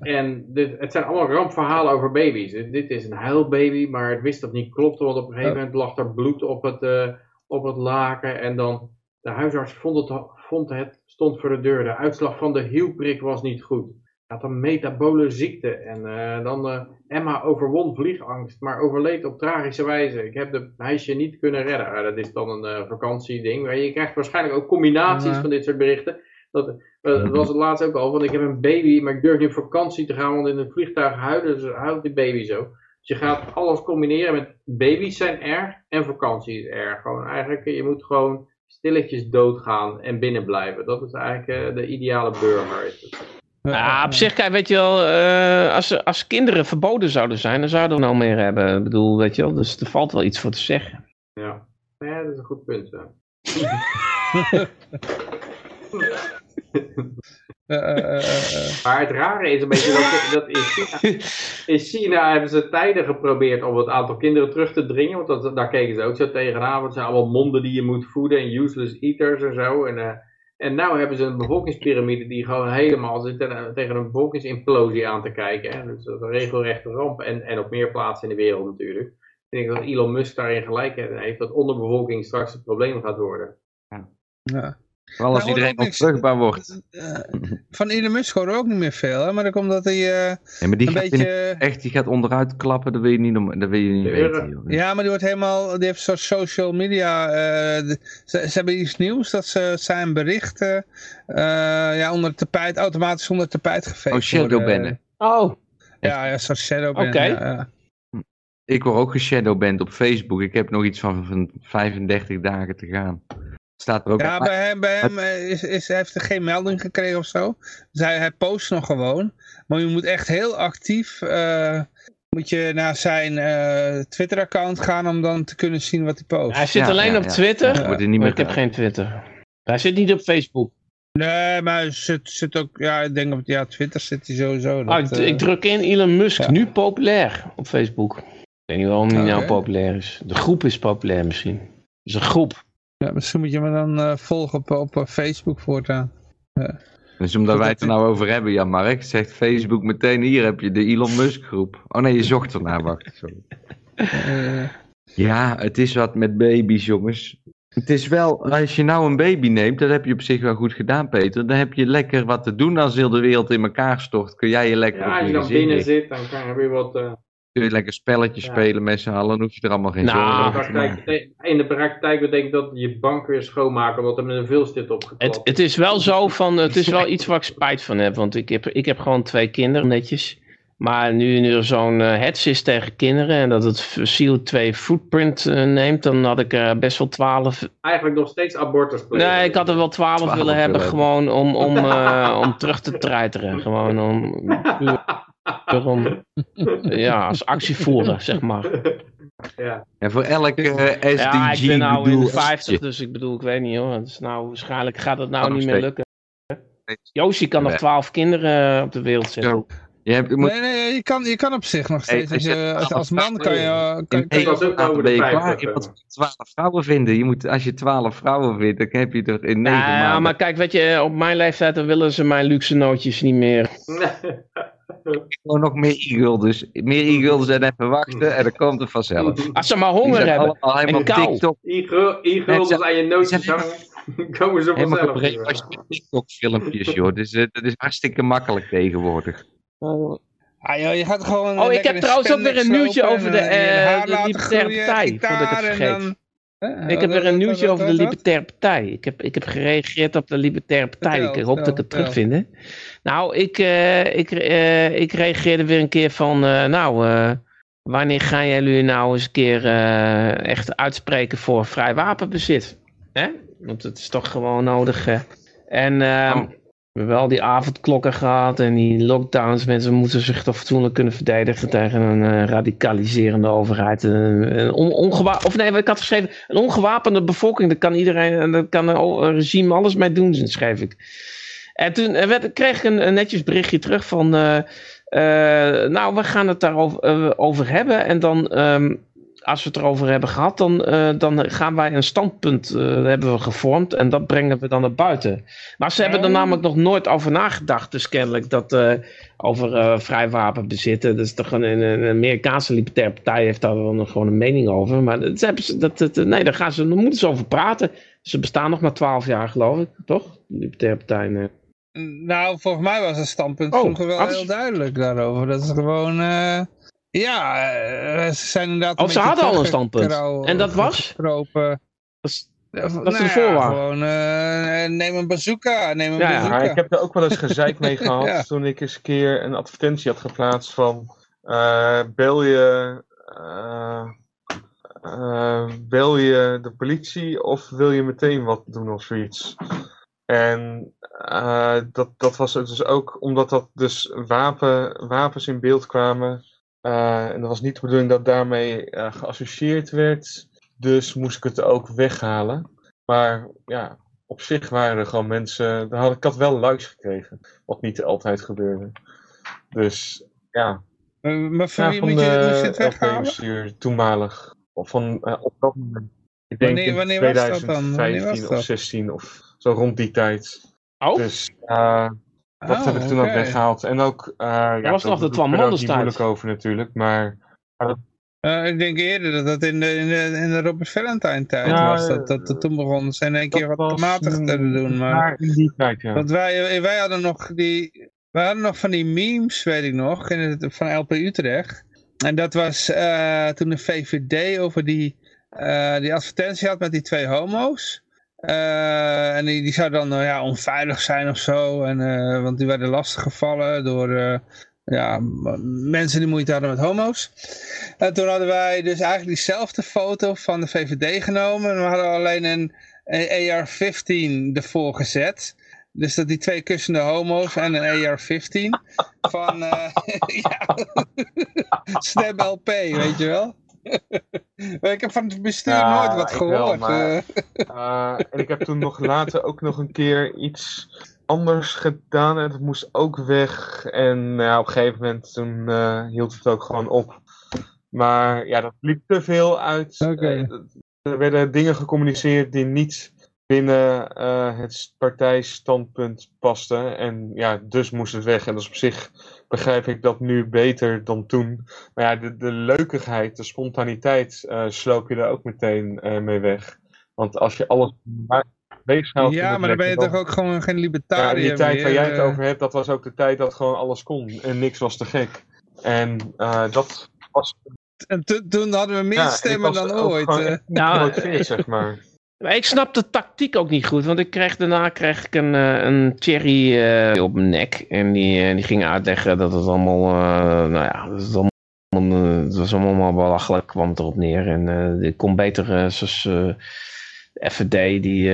en dit, het zijn allemaal rampverhalen over baby's. Dit, is een huilbaby, maar het wist dat niet klopte, want op een gegeven moment lag er bloed op het, eh, op het laken. En dan, de huisarts vond het, vond het, stond voor de deur. De uitslag van de hielprik was niet goed. had een metabole ziekte. En eh, dan Emma overwon vliegangst, maar overleed op tragische wijze. Ik heb het meisje niet kunnen redden. Ah, dat is dan een vakantieding. Maar je krijgt waarschijnlijk ook combinaties Ja. van dit soort berichten. Dat, eh, dat was het laatst ook al, want ik heb een baby, maar ik durf niet op vakantie te gaan, want in een vliegtuig huilen, ze huilt die baby zo. Dus je gaat alles combineren met baby's zijn erg en vakantie is erg. Gewoon eigenlijk, je moet gewoon stilletjes doodgaan en binnen blijven. Dat is eigenlijk eh, de ideale burger. Is het. Ja, op zich, kijk, weet je wel, eh, als, als kinderen verboden zouden zijn, dan zouden we nou meer hebben. Ik bedoel, weet je wel, dus er valt wel iets voor te zeggen. Ja, ja dat is een goed punt. *laughs* Eh, eh, eh. Maar het rare is een beetje dat, dat in, China, in China hebben ze tijden geprobeerd om het aantal kinderen terug te dringen. Want dat, daar keken ze ook zo tegenaan. Want het zijn allemaal monden die je moet voeden en useless eaters en zo. En, en nou hebben ze een bevolkingspyramide die gewoon helemaal zit tegen, tegen een bevolkingsimplosie aan te kijken. Hè. Dus dat is een regelrechte ramp. En, en op meer plaatsen in de wereld natuurlijk. Ik denk dat Elon Musk daarin gelijk heeft dat onderbevolking straks het probleem gaat worden. ja. Vooral als Nou, iedereen hoor onvruchtbaar wordt. Eh, van Elon Musk horen we ook niet meer veel, hè? maar dat komt dat hij eh, Ja, maar die een gaat in- beetje... echt, die gaat onderuit klappen, dat wil je niet, om- dat wil je niet De weten. joh. Ja, maar die wordt helemaal, die heeft zo'n social media, eh, ze, ze hebben iets nieuws dat ze zijn berichten eh, ja, onder het tapijt, automatisch onder het tapijt geveegd Oh, shadowbannen. Oh, Ja, ja, zo'n shadowban. Oké. Ja, ja. Ik word ook geshadowband op Facebook. Ik heb nog iets van, van 35 dagen te gaan. Staat er ook Ja, bij hem, bij hem eh, is, is, hij heeft er geen melding gekregen of zo. Dus hij, hij post nog gewoon. Maar je moet echt heel actief, eh, moet je naar zijn eh, Twitter-account gaan om dan te kunnen zien wat hij post. hij zit Ja, alleen ja, op ja. Twitter. Ja, wordt er niet meer ik heb geen Twitter. Hij zit niet op Facebook. Nee, maar hij zit, zit ook, ja, ik denk op ja, Twitter zit hij sowieso. Dat, Oh, ik, ik druk in Elon Musk, ja. nu populair op Facebook. Ik weet niet waarom hij nou populair is. De groep is populair misschien. Het is een groep. Ja, misschien moet je me dan eh, volgen op, op eh, Facebook voortaan. Dus omdat wij het er nou over hebben, ja Mark, zegt Facebook meteen, hier heb je de Elon Musk groep. Oh nee, je zocht ernaar, wacht. Sorry. Eh, Ja, het is wat met baby's, jongens. Het is wel, als je nou een baby neemt, dat heb je op zich wel goed gedaan, Peter. Dan heb je lekker wat te doen als heel de wereld in elkaar stort. Kun jij je lekker Ja, op als je dan binnen zit, dan kan je weer wat... eh, Kun je lekker spelletjes Ja. spelen met z'n allen. Dan hoef je er allemaal geen Nou, zorgen over te maken. in de praktijk betekent dat je bank weer schoonmaken omdat er met een veelstip opgeklapt Het, het is wel zo van, het is wel iets waar ik spijt van heb. Want ik heb, ik heb gewoon twee kinderen netjes. Maar nu, nu er zo'n eh hets is tegen kinderen en dat het CO2 footprint eh, neemt, dan had ik er best wel twaalf. Eigenlijk nog steeds abortus plegen. Nee, ik had er wel twaalf 12 willen hebben, willen gewoon om, om, eh, om terug te treiteren. Gewoon om, *laughs* puur- puur om ja, als actievoerder, zeg maar. *laughs* ja. En voor elke eh, SDG Ja, ik ben nou in bedoel, de 50, dus ik bedoel, ik weet niet hoor. Het is nou, waarschijnlijk gaat het nou niet meer lukken. Joosje kan nog twaalf kinderen op de wereld zetten. Je, hebt, je moet nee, nee, je kan, je kan op zich nog steeds. Hey, als, je, als je- als, als man kan je... Kan, in ook over de je 50. klaar. Je eh. moet 12 vrouwen vinden. Je moet, als je 12 vrouwen vindt, dan heb je er in 9 Ja, maanden. maar kijk, weet je, op mijn leeftijd dan willen ze mijn luxe nootjes niet meer. *laughs* Gewoon nog meer e-guldens. Meer e-guldens en even wachten en dan komt het vanzelf. Als ze maar honger hebben. allemaal helemaal en kou. TikTok, I-guldens aan je nootjes hangen. *laughs* Komen ze helemaal vanzelf. met TikTok filmpjes, joh. Dus eh, dat is hartstikke makkelijk tegenwoordig. Ah, joh, je gaat gewoon Oh, ik heb trouwens ook weer een nieuwtje over de, haar de Libertaire Partij, voordat ik het gitaar en vergeet. dan- Hè? Ik heb weer een nieuwtje over de? Libertaire Partij. Ik heb, ik heb gereageerd op de Libertaire Partij. Ik hoop dat ik het terugvind. Nou, ik, eh, ik, eh, ik reageerde weer een keer van... eh, nou, wanneer gaan jullie nou eens een keer echt uitspreken voor vrij wapenbezit? Hè? Want het is toch gewoon nodig. En eh, Oh. we hebben wel die avondklokken gehad en die lockdowns. Mensen moeten zich toch fatsoenlijk kunnen verdedigen tegen een radicaliserende overheid. Een, een on- ongewa- of nee, ik had geschreven, een ongewapende bevolking. Daar kan iedereen, daar kan een, een regime alles mee doen, schreef ik. En toen eh, werd, kreeg ik een, een netjes berichtje terug van, eh, eh, nou, we gaan het daarover over hebben. En dan, ehm, als we het erover hebben gehad, dan, dan gaan wij een standpunt hebben we gevormd. En dat brengen we dan naar buiten. Maar ze hebben er Oh. namelijk nog nooit over nagedacht, dus kennelijk, dat over eh vrij wapen bezitten. Dus toch een, een, een Amerikaanse libertaire partij heeft daar wel nog gewoon een mening over. Maar dat hebben ze, dat, dat, nee, daar, gaan ze, daar moeten ze over praten. Ze bestaan nog maar twaalf jaar, geloof ik, toch? De libertaire partij. nee. Nou, volgens mij was het standpunt Oh, vroeger wel heel duidelijk daarover. Dat is gewoon, eh, ja, eh, ze zijn inderdaad Oh, een ze hadden al een standpunt. teruggekrouw- En dat was? gekropen. Dat is- Of, is nou de ja, voorwaarde? Gewoon, eh, neem een bazooka, neem een Ja, ja. bazooka. Maar ik heb er ook wel eens gezeik mee *laughs* gehad Ja. toen ik eens een keer een advertentie had geplaatst van eh, bel je eh, eh, bel je de politie of wil je meteen wat doen of zoiets. En eh, dat, dat was dus ook omdat dat dus wapen, wapens in beeld kwamen. Eh, en dat was niet de bedoeling dat daarmee eh, geassocieerd werd. Dus moest ik het ook weghalen. Maar ja, op zich waren er gewoon mensen. Daar had ik had wel likes gekregen. Wat niet altijd gebeurde. Dus ja. Maar voor ja wie van moet je, de moest je toenmalig. Of van op dat moment. Ik denk Wanneer- in wanneer was dat dan? 2015 Wanneer was of dat? 16 of zo rond die tijd. Oh, Dus eh, dat Oh, heb ik toen ook weggehaald. En ook. eh ja, was nog de Twan er ook Manders niet tijd. moeilijk over natuurlijk. Maar Eh, ik denk eerder dat dat in de, in de, in de Robert Valentine tijd Ja, was. Dat, dat, dat toen begonnen ze in één keer dat wat matig te doen. Maar, maar in die tijd, ja. Want wij, wij hadden nog die... Wij hadden nog van die memes, weet ik nog, in het, van LP Utrecht. En dat was eh, toen de VVD over die, eh, die advertentie had met die twee homo's. Eh, en die, die zouden dan nou ja, onveilig zijn of zo. En, eh, want die werden lastiggevallen door eh, ja, mensen die moeite hadden met homo's. En toen hadden wij dus eigenlijk diezelfde foto van de VVD genomen. En we hadden alleen een, een AR-15 ervoor gezet. Dus dat die twee kussende homo's en een AR-15 van eh *laughs* ja, *laughs* Stem LP, weet je wel. *laughs* Ik heb van het bestuur Ja, nooit wat wel, gehoord. maar- eh. Eh, en ik heb toen nog later ook nog een keer iets anders gedaan en het moest ook weg. En ja, op een gegeven moment toen eh, hield het ook gewoon op. Maar ja, dat liep te veel uit. Eh, er werden dingen gecommuniceerd die niet binnen eh, het partijstandpunt pasten. En ja, dus moest het weg. En dus op zich begrijp ik dat nu beter dan toen. Maar ja, de, de leukigheid, de spontaniteit eh, sloop je er ook meteen eh, mee weg. Want als je alles weegschaalt... ja, maar dan ben je toch ook gewoon geen Ja, libertariër die tijd meer, waar jij het over hebt, dat was ook de tijd dat gewoon alles kon. En niks was te gek. En eh, dat was... En to- toen hadden we meer ja, stemmen dan ooit. Nou, zeg maar. Maar ik snap de tactiek ook niet goed, want ik kreeg, daarna kreeg ik een, eh, een cherry eh, op mijn nek. En die, eh, die ging uitleggen dat het allemaal, nou ja, het, allemaal, was allemaal belachelijk, kwam erop neer. En ik kon beter, zoals FVD, die,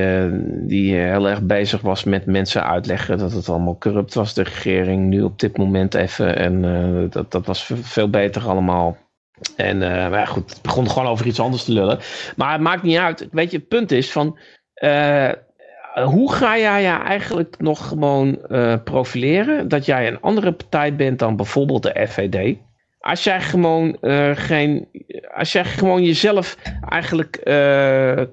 die heel erg bezig was met mensen uitleggen dat het allemaal corrupt was, de regering, nu op dit moment even. En dat, dat was ve- veel beter allemaal. En eh, goed, het begon gewoon over iets anders te lullen. Maar het maakt niet uit. Weet je, het punt is van... eh, hoe ga jij je eigenlijk nog gewoon eh, profileren? Dat jij een andere partij bent dan bijvoorbeeld de FVD. Als jij gewoon geen... Als jij gewoon jezelf eigenlijk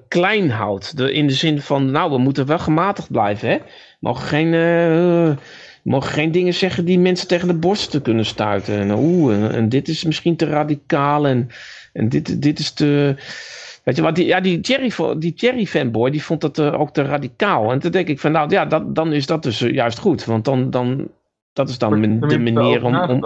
klein houdt. In de zin van, nou, we moeten wel gematigd blijven, hè. Mogen geen... mogen geen dingen zeggen die mensen tegen de borsten kunnen stuiten. En, oeh, en, en dit is misschien te radicaal. En, en dit, dit is te. Weet je wat, die, ja, die Jerry, die Jerry fanboy, die vond dat eh, ook te radicaal. En toen denk ik van, nou ja, dat, dan is dat dus eh, juist goed. Want dan, dan dat is dan de manier om... om.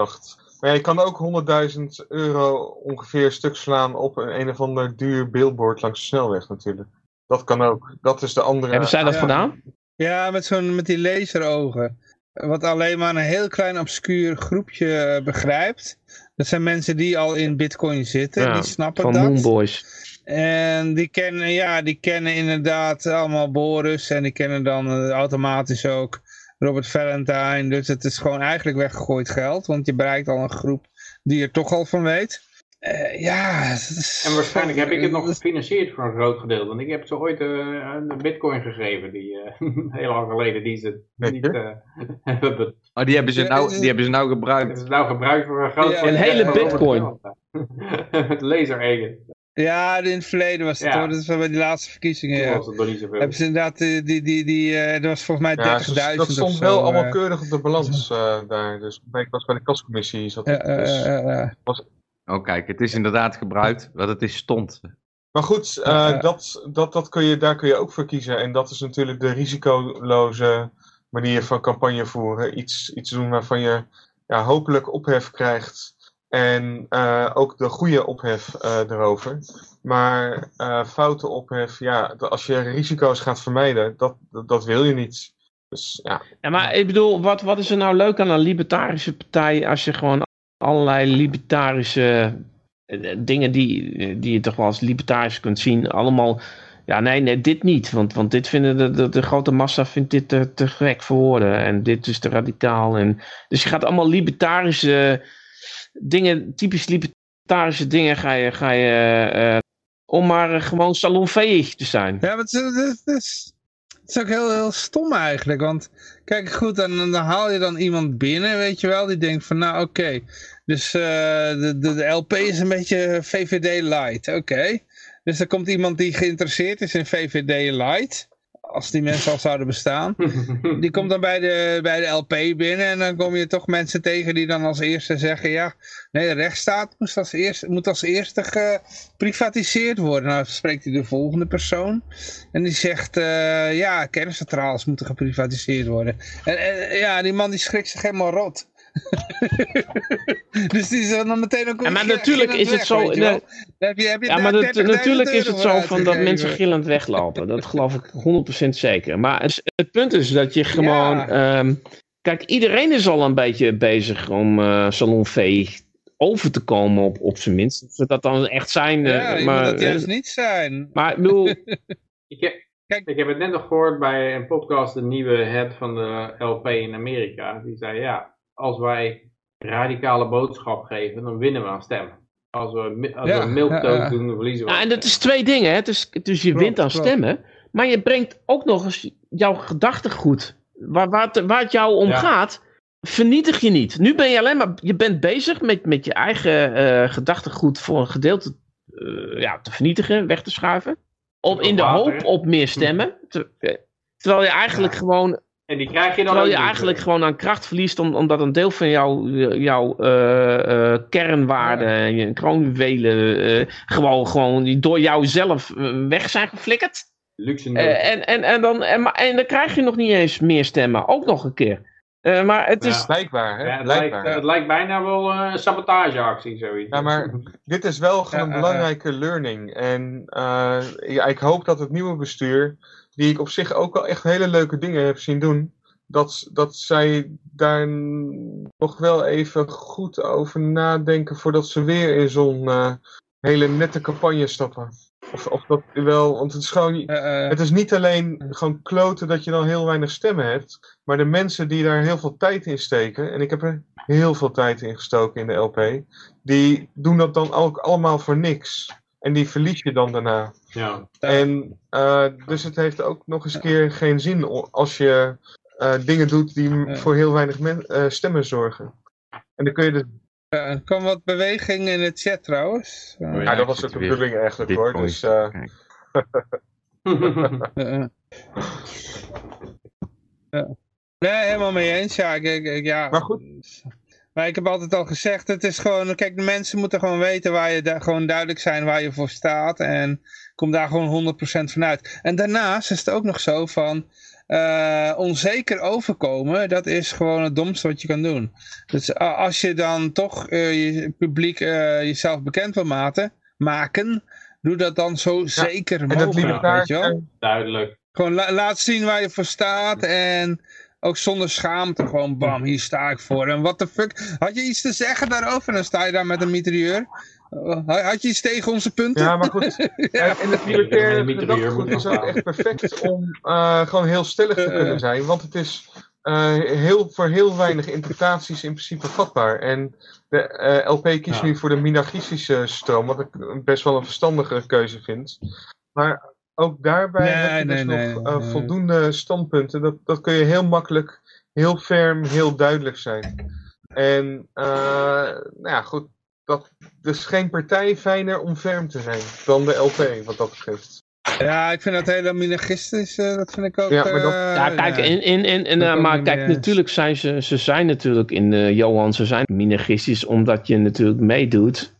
Maar ja, je kan ook 100.000 euro ongeveer stuk slaan op een, een of ander duur billboard langs de snelweg natuurlijk. Dat kan ook. Dat is de andere... hebben zij dat ja. gedaan? Ja, met, zo'n, met die laserogen. Wat alleen maar een heel klein obscuur groepje eh, begrijpt. Dat zijn mensen die al in bitcoin zitten. Ja, die snappen Van dat. Moonboys. En die kennen, ja, die kennen inderdaad allemaal Boris. En die kennen dan eh, automatisch ook Robert Valentine. Dus het is gewoon eigenlijk weggegooid geld. Want je bereikt al een groep die er toch al van weet. Eh, ja, het is- En waarschijnlijk heb ik het nog gefinancierd voor een groot gedeelte. Want ik heb ze ooit eh, een bitcoin gegeven, die eh, *laughs* heel lang geleden, die ze niet eh, *laughs* hebben be- Oh, die hebben ze nou, eh, die hebben ze nou gebruikt. is nou gebruikt voor een groot Ja, een hele bitcoin. Het *laughs* laser agent. ja, in het verleden was het Ja. hoor. Dat is wel bij die laatste verkiezingen. Ja. was het nog niet zoveel. Hebben ze inderdaad, die, die, die, die eh, er was volgens mij 30.000 Ja, ze- dat stond wel allemaal eh. keurig op de balans eh, daar. Dus ik was bij de kascommissie. Zat dus. eh, eh, eh. Oh, kijk, het is inderdaad gebruikt, wat het is stond. Maar goed, eh, Ja, ja. Dat, dat, dat kun je, daar kun je ook voor kiezen. En dat is natuurlijk de risicoloze manier van campagne voeren. Iets, iets doen waarvan je ja, hopelijk ophef krijgt. En eh, ook de goede ophef eh, erover. Maar eh, foute ophef, ja, als je risico's gaat vermijden, dat, dat, dat wil je niet. Dus ja, Ja, maar ik bedoel, wat, wat is er nou leuk aan een libertarische partij als je gewoon allerlei libertarische eh, dingen die, die je toch wel als libertarisch kunt zien, allemaal. Ja, nee, nee, dit niet. Want, want dit vinden de, de, de grote massa vindt dit te, te gek voor woorden. En dit is te radicaal. En, dus je gaat allemaal libertarische dingen, typisch libertarische dingen, ga je, ga je eh, om maar eh, gewoon salonveeg te zijn. Ja, maar het is, is, is ook heel, heel stom eigenlijk. Want kijk goed, dan, dan haal je dan iemand binnen, weet je wel. Die denkt van nou oké, dus eh, de, de, de LP is een beetje VVD light. Oké, dus er komt iemand die geïnteresseerd is in VVD light. Als die mensen al zouden bestaan. *laughs* Die komt dan bij de, bij de LP binnen en dan kom je toch mensen tegen die dan als eerste zeggen, ja, nee, de rechtsstaat moet als eerste, moet als eerste geprivatiseerd worden. Nou spreekt hij de volgende persoon en die zegt, eh, ja, kerncentrales moeten geprivatiseerd worden. En, en, ja, die man die schrikt zich helemaal rot. *laughs* dus die is dan meteen ook... Ja, maar natuurlijk is het zo- Ja, maar daar dat, 30.000 natuurlijk is het zo van dat mensen gillend weglopen. Dat geloof ik 100% zeker. Maar het, het punt is dat je gewoon... Ja. ehm, kijk, iedereen is al een beetje bezig om eh salonveeg over te komen op, op zijn minst. Of dat dan echt zijn... eh, Ja, maar, moet dat juist niet zijn. maar ik bedoel... *laughs* Ik heb, Kijk. ik heb het net nog gehoord bij een podcast, de nieuwe head van de LP in Amerika. Die zei, ja, als wij radicale boodschap geven, dan winnen we aan stemmen. Als we, als Ja, we milktoon ja, ja. doen, dan verliezen we. Nou, en dat is twee dingen. Hè? Dus, dus je Klopt, wint aan klopt. stemmen. Maar je brengt ook nog eens jouw gedachtegoed. Waar, waar, het, waar het jou om Ja. gaat, vernietig je niet. Nu ben je alleen maar... Je bent bezig met, met je eigen eh, gedachtegoed voor een gedeelte eh, ja, te vernietigen, weg te schuiven. Op, in de hoop op meer stemmen. Eh, terwijl je eigenlijk Ja. gewoon En die krijg je dan Terwijl je eigenlijk gewoon aan kracht verliest, om, omdat een deel van jouw jouw eh, eh, kernwaarden, en je kroonjuwelen, eh, gewoon, gewoon die door jou zelf weg zijn geflikkerd. Luxe en, en, en, dan, en, en dan krijg je nog niet eens meer stemmen, ook nog een keer. Eh, maar het is, Ja. blijkbaar, hè? Ja, het, lijkt, blijkbaar. het lijkt bijna wel eh, een sabotageactie, zoiets. Ja, maar *laughs* dit is wel een belangrijke learning. En eh, ja, ik hoop dat het nieuwe bestuur, die ik op zich ook wel echt hele leuke dingen heb zien doen, dat, dat zij daar nog wel even goed over nadenken voordat ze weer in zo'n eh, hele nette campagne stappen. Of, of dat wel, want het is gewoon, Eh, eh, het is niet alleen gewoon kloten dat je dan heel weinig stemmen hebt, maar de mensen die daar heel veel tijd in steken, en ik heb er heel veel tijd in gestoken in de LP, die doen dat dan ook allemaal voor niks. En die verlies je dan daarna. Ja. En eh, dus het heeft ook nog eens een keer geen zin als je eh, dingen doet die Ja. voor heel weinig men- eh, stemmen zorgen. En dan kun je dus, eh, er kwam wat beweging in de chat trouwens. Oh ja, dat was de bedoeling eigenlijk hoor. Dus eh, eh, *laughs* eh. Ja. Nee, helemaal mee eens. Ja, ik, ik- ik- ja. Maar goed. Maar ik heb altijd al gezegd, het is gewoon, kijk, de mensen moeten gewoon weten waar je, da- gewoon duidelijk zijn waar je voor staat. En kom daar gewoon 100% van uit. En daarnaast is het ook nog zo van, eh, onzeker overkomen, dat is gewoon het domste wat je kan doen. Dus a- als je dan toch eh, je publiek eh, jezelf bekend wil maken, maken, doe dat dan zo zeker en dat mogelijk, weet je wel? Duidelijk. Gewoon la- laat zien waar je voor staat en ook zonder schaamte gewoon bam, hier sta ik voor. En what the fuck, had je iets te zeggen daarover? Dan sta je daar met een mitrailleur. Uh, had je iets tegen onze punten? Ja, maar goed. *laughs* Ja. En het de mitrailleur gedachtegoed is ook echt perfect om eh, gewoon heel stellig te Eh, kunnen eh. zijn. Want het is eh, heel, voor heel weinig interpretaties in principe vatbaar. En de eh, LP kiest Ja. nu voor de minarchistische stroom, wat ik best wel een verstandige keuze vind. Maar ook daarbij Nee, heb je dus nee, nog nee, eh, nee. voldoende standpunten. Dat, dat kun je heel makkelijk, heel ferm, heel duidelijk zijn. En eh, nou ja, goed. Dat, dus geen partij fijner om ferm te zijn dan de LP, wat dat betreft. Ja, ik vind dat hele minarchistisch, eh, dat vind ik ook... Ja, maar dat- ja, kijk, in, in, in, in, maar kijk, eens. natuurlijk zijn ze, ze zijn natuurlijk in, eh, Johan, ze zijn minarchistisch, omdat je natuurlijk meedoet.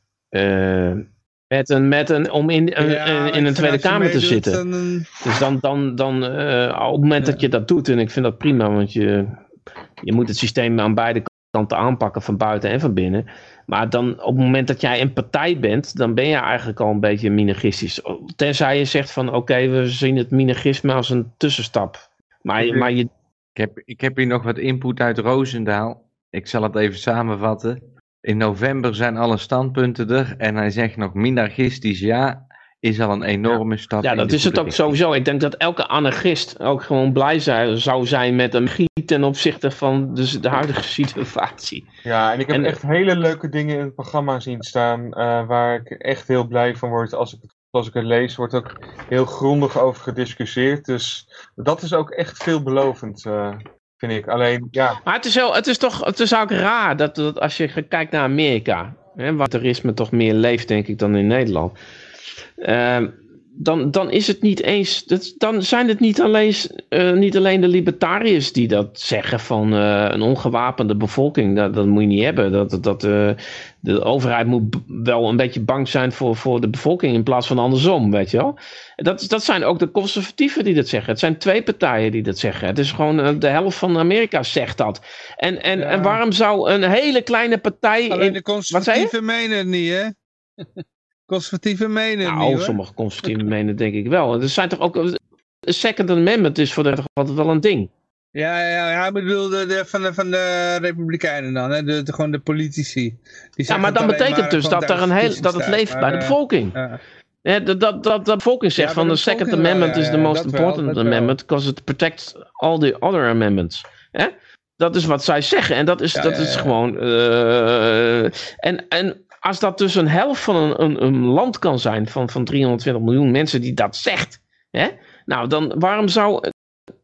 Eh, Met een, met een, om in, een- Ja, een- in een Tweede Kamer te zitten. dan- Dus dan, dan, dan eh, op het moment dat je dat doet, en ik vind dat prima, want je, je moet het systeem aan beide kanten aanpakken, van buiten en van binnen. Maar dan op het moment dat jij een partij bent, dan ben je eigenlijk al een beetje minergistisch. Tenzij je zegt van oké, we zien het minergisme als een tussenstap. Maar, maar je, Ik heb, ik heb hier nog wat input uit Roosendaal. Ik zal het even samenvatten. In november zijn alle standpunten er. En hij zegt nog minarchistisch ja, is al een enorme stap. ja, dat is het ook sowieso. Ik denk dat elke anarchist ook gewoon blij zou, zou zijn met een giet ten opzichte van dus de huidige *laughs* situatie. Ja, en ik heb En- echt hele leuke dingen in het programma zien staan. eh, waar ik echt heel blij van word als ik, het- als ik het lees. wordt ook heel grondig over gediscussieerd. Dus dat is ook echt veelbelovend, eh, vind ik. Alleen, ja, Maar het is, wel, het is toch het is ook raar dat, dat als je kijkt naar Amerika, hè, waar toerisme toch meer leeft, denk ik, dan in Nederland. ehm, dan, dan is het niet eens. Dat, dan zijn het niet alleen, eh, niet alleen de libertariërs die dat zeggen van eh, een ongewapende bevolking. Dat, dat moet je niet hebben. Dat, dat, eh, de overheid moet wel een beetje bang zijn voor, voor de bevolking in plaats van andersom, weet je wel. Dat, dat zijn ook de conservatieven die dat zeggen. Het zijn twee partijen die dat zeggen. Het is gewoon de helft van Amerika zegt dat. En, en, Ja. en waarom zou een hele kleine partij. Alleen In, de conservatieven menen het niet, hè? Conservatieven menen nou, niet, sommige conservatieven menen denk ik wel. Er zijn toch ook. Second Amendment is voor de altijd wel een ding. Ja, ja, ja, ik bedoel de, de, van, de, van de Republikeinen dan, hè? De, de, gewoon de politici. Die Ja, maar dan betekent maar dus dat, er een heel, dat het leeft bij de bevolking. ja. Hè, dat, dat, dat de bevolking zegt Ja, van de de Second wel, Amendment is the most important wel. amendment because it protects all the other amendments. Hè? Dat is wat zij zeggen en dat is, Ja, dat is gewoon. eh, en, en als dat dus een helft van een, een, een land kan zijn van, van 320 miljoen mensen die dat zegt. Hè? Nou, dan waarom zou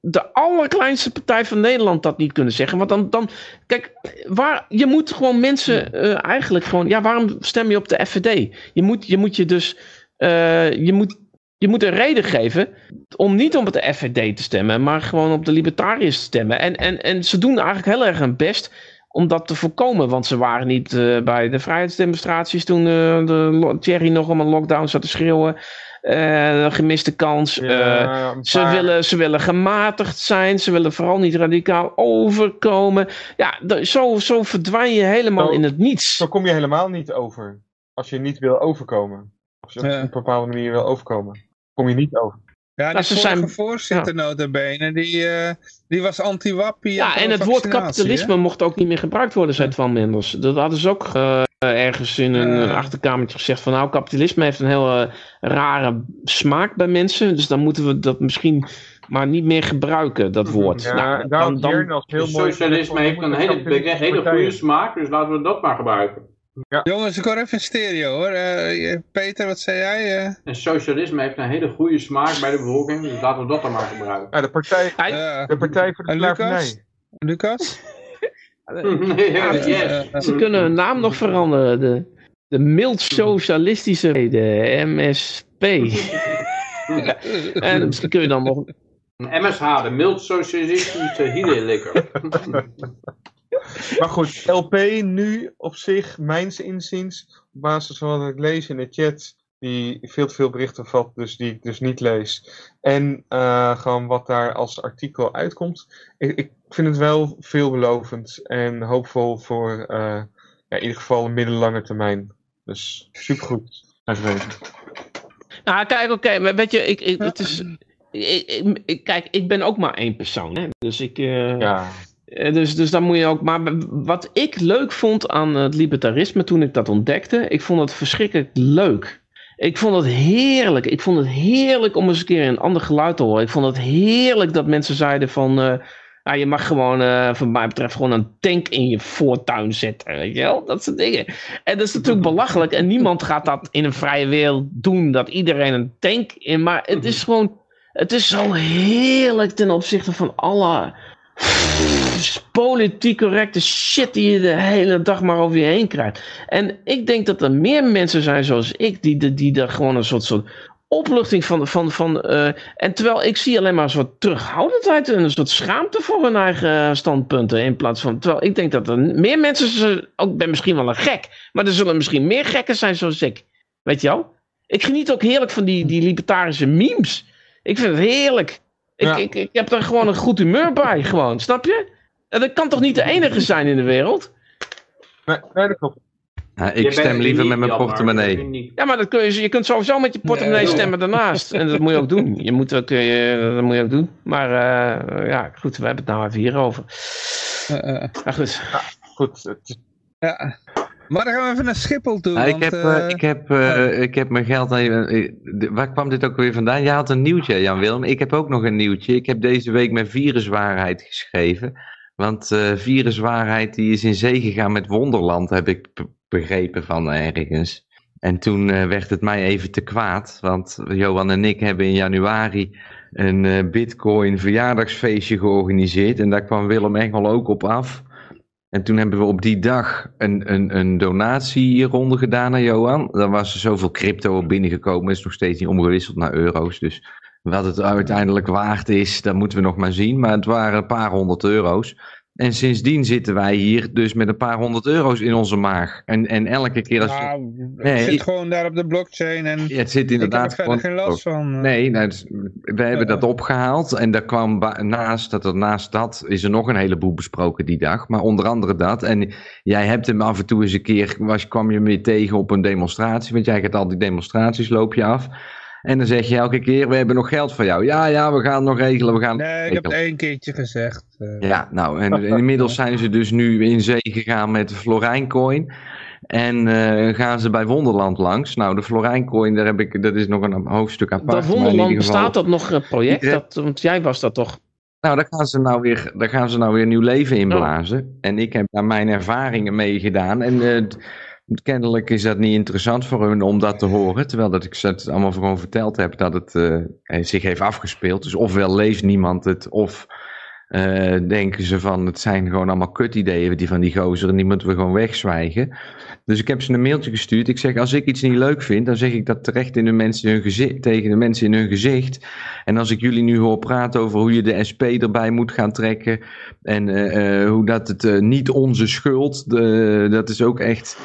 de allerkleinste partij van Nederland dat niet kunnen zeggen? Want dan, dan kijk, waar, je moet gewoon mensen eh, eigenlijk gewoon, ja, waarom stem je op de FVD? Je moet je, moet je dus, eh, je, moet, je moet een reden geven om niet op de FVD te stemmen, maar gewoon op de libertariërs te stemmen. En, en, en ze doen eigenlijk heel erg hun best om dat te voorkomen, want ze waren niet eh, bij de vrijheidsdemonstraties toen eh, de Thierry nog om een lockdown zat te schreeuwen. Eh, gemiste kans. eh, ja, ze, paar- willen, ze willen gematigd zijn. Ze willen vooral niet radicaal overkomen. Ja, zo, zo verdwijn je helemaal Zo- in het niets. Zo kom je helemaal niet over. Als je niet wil overkomen. Als je op een bepaalde manier wil overkomen. Kom je niet over. Ja, de Nou, ze vorige zijn- voorzitter notabene, die, eh, die was anti-wappie. Ja, en het woord kapitalisme mocht ook niet meer gebruikt worden, zei Twan Mendels. Dat hadden ze ook eh, ergens in een, Ja. een achterkamertje gezegd van nou, kapitalisme heeft een hele rare smaak bij mensen. Dus dan moeten we dat misschien maar niet meer gebruiken, dat woord. Ja, nou, dan, dan, heel mooi... Socialisme heeft een hele, hele goede smaak, dus laten we dat maar gebruiken. Jongens, ik hoor even in stereo hoor. Eh, Peter, wat zei jij? eh? En socialisme heeft een hele goede smaak bij de bevolking, dus laten we dat dan maar gebruiken. Ja, de partij, Ja. de partij voor de slavernij. Lucas? Lucas? *laughs* ja, yes. Eh, eh, Ze kunnen hun naam nog veranderen. De, de mild socialistische, de MSP. *laughs* en misschien kun je dan nog. Een MSH, de mild socialistische hielenlikker. *laughs* Maar goed, LP nu op zich, mijns inziens, op basis van wat ik lees in de chat, die veel te veel berichten vat, dus die ik dus niet lees. En eh, gewoon wat daar als artikel uitkomt. Ik, ik vind het wel veelbelovend en hoopvol voor eh, ja, in ieder geval een middellange termijn. Dus supergoed. Uitweten. Nou, kijk, oké, maar weet je, ik, ik, het is. Ik, ik- ik- kijk, ik ben ook maar één persoon. Hè? Dus ik. eh, Ja. Eh, Dus, dus dan moet je ook. Maar wat ik leuk vond aan het libertarisme toen ik dat ontdekte, ik vond het verschrikkelijk leuk. Ik vond het heerlijk. Ik vond het heerlijk om eens een keer een ander geluid te horen. Ik vond het heerlijk dat mensen zeiden van. ah, je mag gewoon, eh van mij betreft, gewoon een tank in je voortuin zetten. Weet je wel? Dat soort dingen. En dat is natuurlijk belachelijk. En niemand gaat dat in een vrije wereld doen. Dat iedereen een tank in. Maar het is gewoon. Het is zo heerlijk ten opzichte van alle politiek correcte shit die je de hele dag maar over je heen krijgt. En ik denk dat er meer mensen zijn zoals ik, die, die, die er gewoon een soort, soort opluchting van. van, van eh, en terwijl ik zie alleen maar een soort terughoudendheid en een soort schaamte voor hun eigen standpunten. In plaats van. Terwijl ik denk dat er meer mensen. Ook ik ben misschien wel een gek, maar er zullen misschien meer gekken zijn zoals ik. Weet je wel? Ik geniet ook heerlijk van die, die libertarische memes. Ik vind het heerlijk. Ik, Ja. ik, ik heb er gewoon een goed humeur bij, gewoon. Snap je? En dat kan toch niet de enige zijn in de wereld? Nee, nee, dat klopt. Ja, Je ik stem liever met mijn portemonnee. Ja, maar dat kun je, je kunt sowieso met je portemonnee Nee. stemmen daarnaast. En dat moet je ook doen. Je moet, ook, eh, dat moet je ook doen. Maar eh, ja, goed, we hebben het nou even hierover. Eh, eh, Maar goed. Goed, het is- ja. Maar dan gaan we even naar Schiphol toe. Nou, ik, heb, eh, eh, ik, heb, eh, ik heb mijn geld... aan- eh, waar kwam dit ook weer vandaan? Je had een nieuwtje, Jan-Willem. Ik heb ook nog een nieuwtje. Ik heb deze week mijn viruswaarheid geschreven. Want eh viruswaarheid die is in zee gegaan met Wonderland, heb ik begrepen van ergens. En toen eh, werd het mij even te kwaad. Want Johan en ik hebben in januari een eh, bitcoin verjaardagsfeestje georganiseerd. En daar kwam Willem Engel ook op af. En toen hebben we op die dag een, een, een donatieronde gedaan naar Johan. Daar was er zoveel crypto binnengekomen. Is nog steeds niet omgewisseld naar euro's. Dus wat het uiteindelijk waard is, dat moeten we nog maar zien. Maar het waren een paar honderd euro's. En sindsdien zitten wij hier dus met een paar honderd euro's in onze maag. En, en elke keer als... nou, het Nee, zit gewoon daar op de blockchain en Ja, het zit ik heb er inderdaad verder geen last van. Nee, nou, dus we hebben dat opgehaald en daar kwam naast dat, er naast dat is er nog een heleboel besproken die dag, maar onder andere dat. En jij hebt hem af en toe eens een keer, was, kwam je weer tegen op een demonstratie, want jij gaat al die demonstraties, loop je af. En dan zeg je elke keer, we hebben nog geld voor jou. Ja, ja, we gaan nog regelen, we gaan Nee, ik heb het één keertje gezegd. eh. Ja, nou, en *laughs* inmiddels zijn ze dus nu in zee gegaan met de Florijncoin. En eh, gaan ze bij Wonderland langs. Nou, de Florijncoin, daar heb ik, dat is nog een hoofdstuk apart. Dat Wonderland, ieder geval- bestaat dat nog een project? Iedereen- Dat, want jij was dat toch? Nou, daar gaan ze nou weer, daar gaan ze nou weer nieuw leven in blazen. En ik heb daar mijn ervaringen mee gedaan. En eh, d- kennelijk is dat niet interessant voor hun om dat te horen. Terwijl dat ik ze het allemaal gewoon verteld heb dat het eh, zich heeft afgespeeld. Dus ofwel leest niemand het, of eh, denken ze van het zijn gewoon allemaal kutideeën die van die gozer en die moeten we gewoon wegzwijgen. Dus ik heb ze een mailtje gestuurd. Ik zeg, als ik iets niet leuk vind, dan zeg ik dat terecht in de mensen in hun gezicht, tegen de mensen in hun gezicht. En als ik jullie nu hoor praten over hoe je de SP erbij moet gaan trekken. En eh, hoe dat het niet onze schuld. De, dat is ook echt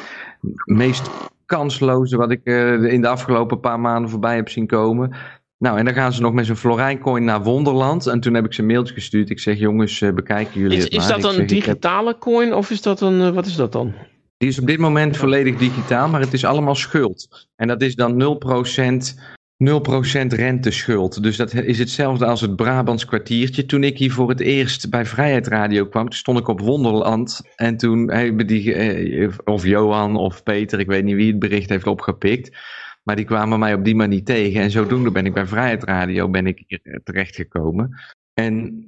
meest kansloze wat ik eh, in de afgelopen paar maanden voorbij heb zien komen. Nou, en dan gaan ze nog met zo'n Florijncoin naar Wonderland. En toen heb ik ze een mailtje gestuurd. Ik zeg, jongens, eh, bekijken jullie Is, het is maar. dat Ik dan zeg, een heb- digitale coin of is dat een, eh, wat is dat dan? die is op dit moment volledig digitaal, maar het is allemaal schuld. En dat is dan 0%, 0% renteschuld. Dus dat is hetzelfde als het Brabants kwartiertje. Toen ik hier voor het eerst bij Vrijheid Radio kwam, toen stond ik op Wonderland. En toen hebben die, eh, of Johan of Peter, ik weet niet wie het bericht heeft opgepikt. Maar die kwamen mij op die manier tegen. En zodoende ben ik bij Vrijheid Radio ben ik eh, terechtgekomen. En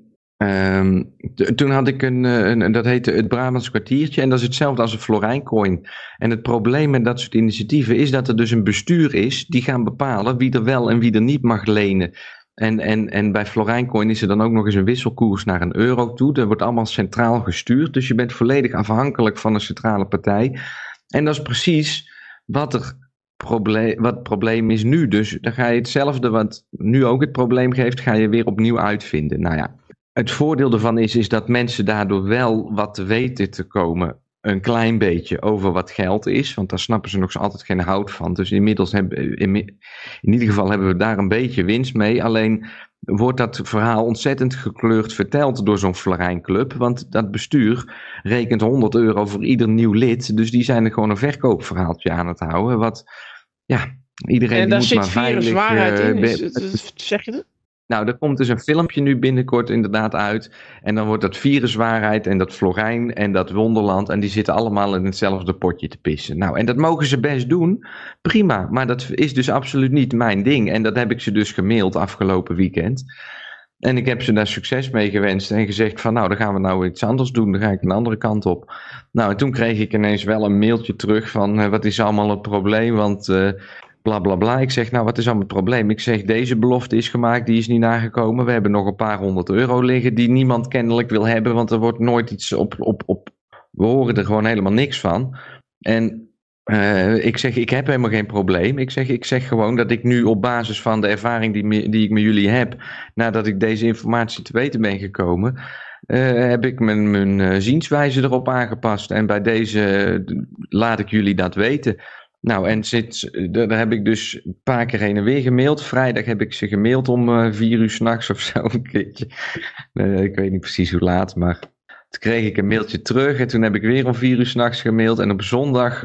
T- toen had ik een, eh, een, dat heette het Brabants kwartiertje en dat is hetzelfde als een Florijncoin. En het probleem met dat soort initiatieven is dat er dus een bestuur is die gaan bepalen wie er wel en wie er niet mag lenen. En, en, en bij Florijncoin is er dan ook nog eens een wisselkoers naar een euro toe. Dat wordt allemaal centraal gestuurd, dus je bent volledig afhankelijk van een centrale partij. En dat is precies wat er probleem, wat het probleem is nu. Dus dan ga je hetzelfde wat nu ook het probleem geeft, ga je weer opnieuw uitvinden. Nou ja, het voordeel ervan is, is dat mensen daardoor wel wat te weten te komen. Een klein beetje over wat geld is. Want daar snappen ze nog zo altijd geen hout van. Dus inmiddels hebben in, in ieder geval hebben we daar een beetje winst mee. Alleen wordt dat verhaal ontzettend gekleurd verteld door zo'n Florijnclub. Want dat bestuur rekent 100 euro voor ieder nieuw lid. Dus die zijn er gewoon een verkoopverhaaltje aan het houden. Wat ja, iedereen en daar moet zit maar veilig... viruswaarheid eh, in. Is, zeg je dat? Nou, er komt dus een filmpje nu binnenkort inderdaad uit. En dan wordt dat viruswaarheid en dat Florijn en dat Wonderland. En die zitten allemaal in hetzelfde potje te pissen. Nou, en dat mogen ze best doen. Prima. Maar dat is dus absoluut niet mijn ding. En dat heb ik ze dus gemaild afgelopen weekend. En ik heb ze daar succes mee gewenst en gezegd van nou, dan gaan we nou iets anders doen. Dan ga ik een andere kant op. Nou, en toen kreeg ik ineens wel een mailtje terug van eh, wat is allemaal het probleem? Want eh, bla bla bla. Ik zeg, nou, wat is allemaal het probleem? Ik zeg, deze belofte is gemaakt, die is niet nagekomen. We hebben nog een paar honderd euro liggen die niemand kennelijk wil hebben, want er wordt nooit iets op. op, op we horen er gewoon helemaal niks van. En eh, ik zeg, ik heb helemaal geen probleem. Ik zeg, ik zeg gewoon dat ik nu op basis van de ervaring die, die ik met jullie heb, nadat ik deze informatie te weten ben gekomen, eh, heb ik mijn, mijn eh, zienswijze erop aangepast. En bij deze laat ik jullie dat weten. Nou, en zit, daar daar heb ik dus een paar keer heen en weer gemaild. Vrijdag heb ik ze gemaild om eh, vier uur s'nachts of zo *laughs* een keertje. Eh, ik weet niet precies hoe laat, maar toen kreeg ik een mailtje terug. En toen heb ik weer om vier uur s'nachts gemaild. En op zondag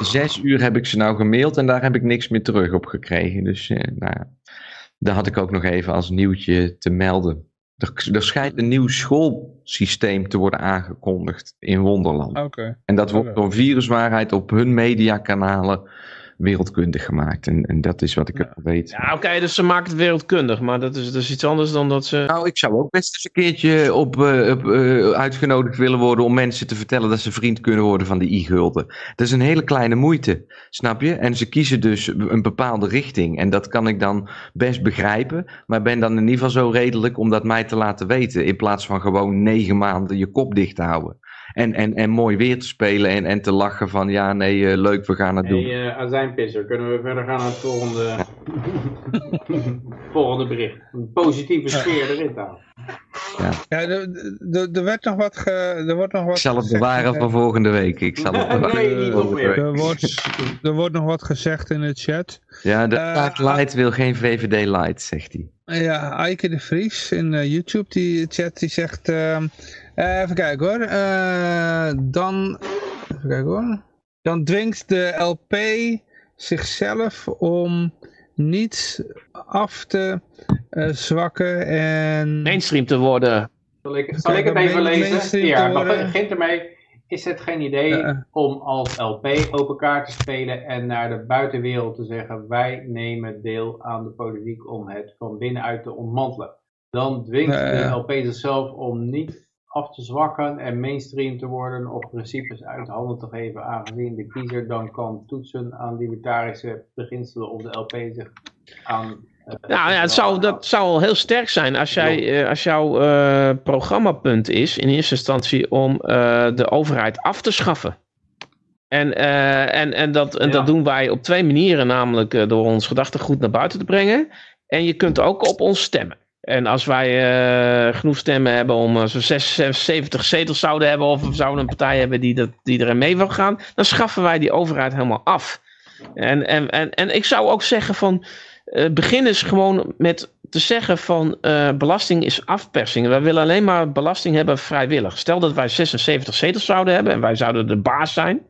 zes uur heb ik ze nou gemaild en daar heb ik niks meer terug op gekregen. Dus eh, nou, daar had ik ook nog even als nieuwtje te melden. Er, er schijnt een nieuw schoolsysteem te worden aangekondigd in Wonderland. Oké. En dat wordt door Viruswaarheid op hun mediakanalen wereldkundig gemaakt. En, en dat is wat ik. Ja, oké, dus ze maken het wereldkundig, maar dat is, dat is iets anders dan dat ze... Nou, ik zou ook best eens een keertje op, eh, op, eh, uitgenodigd willen worden om mensen te vertellen dat ze vriend kunnen worden van die i-gulden. Dat is een hele kleine moeite, snap je? En ze kiezen dus een bepaalde richting. En dat kan ik dan best begrijpen, maar ben dan in ieder geval zo redelijk om dat mij te laten weten. In plaats van gewoon negen maanden je kop dicht te houden. En, en, en mooi weer te spelen en, en te lachen van ja, nee, eh, leuk, we gaan het doen. Hey, uh, azijnpisser, kunnen we verder gaan naar het volgende, *laughs* volgende bericht. Een positieve sfeer erin houden. Ja, er, er, er werd nog wat ge, er wordt nog wat Ik zal het bewaren de- volgende week. Ik zal het bewaren Nee, niet nog meer. er, wordt, er wordt nog wat gezegd in de chat. Ja, de Eh, Taak Light wil geen VVD Light, zegt hij. Ja, Eike de Vries in eh, YouTube, die chat, die zegt... ehm, eh, even kijken hoor. Eh, dan... Even kijken hoor. Dan dwingt de LP zichzelf om niet af te eh, zwakken en... mainstream te worden. Zal ik, zal ik het even main- lezen? mainstream Ja, maar begint ermee. Is het geen idee om als LP open kaart te spelen en naar de buitenwereld te zeggen: wij nemen deel aan de politiek om het van binnenuit te ontmantelen? Dan dwingt de LP zichzelf om niet af te zwakken en mainstream te worden of principes uit handen te geven, aangezien de kiezer dan kan toetsen aan libertarische beginselen of de LP zich aan. eh, Nou ja, het zou, dat zou al heel sterk zijn als, jij, eh, als jouw eh, programmapunt is in eerste instantie om de overheid af te schaffen. En, en, en, dat, en Ja. dat doen wij op twee manieren, namelijk door ons gedachtegoed naar buiten te brengen. En je kunt ook op ons stemmen. En als wij eh, genoeg stemmen hebben om eh, zo'n 76 zetels zouden hebben, of we zouden een partij hebben die, dat, die erin mee wil gaan, dan schaffen wij die overheid helemaal af. En, en, en, en ik zou ook zeggen van, eh, begin eens gewoon met te zeggen van belasting is afpersing. Wij willen alleen maar belasting hebben vrijwillig. Stel dat wij 76 zetels zouden hebben en wij zouden de baas zijn.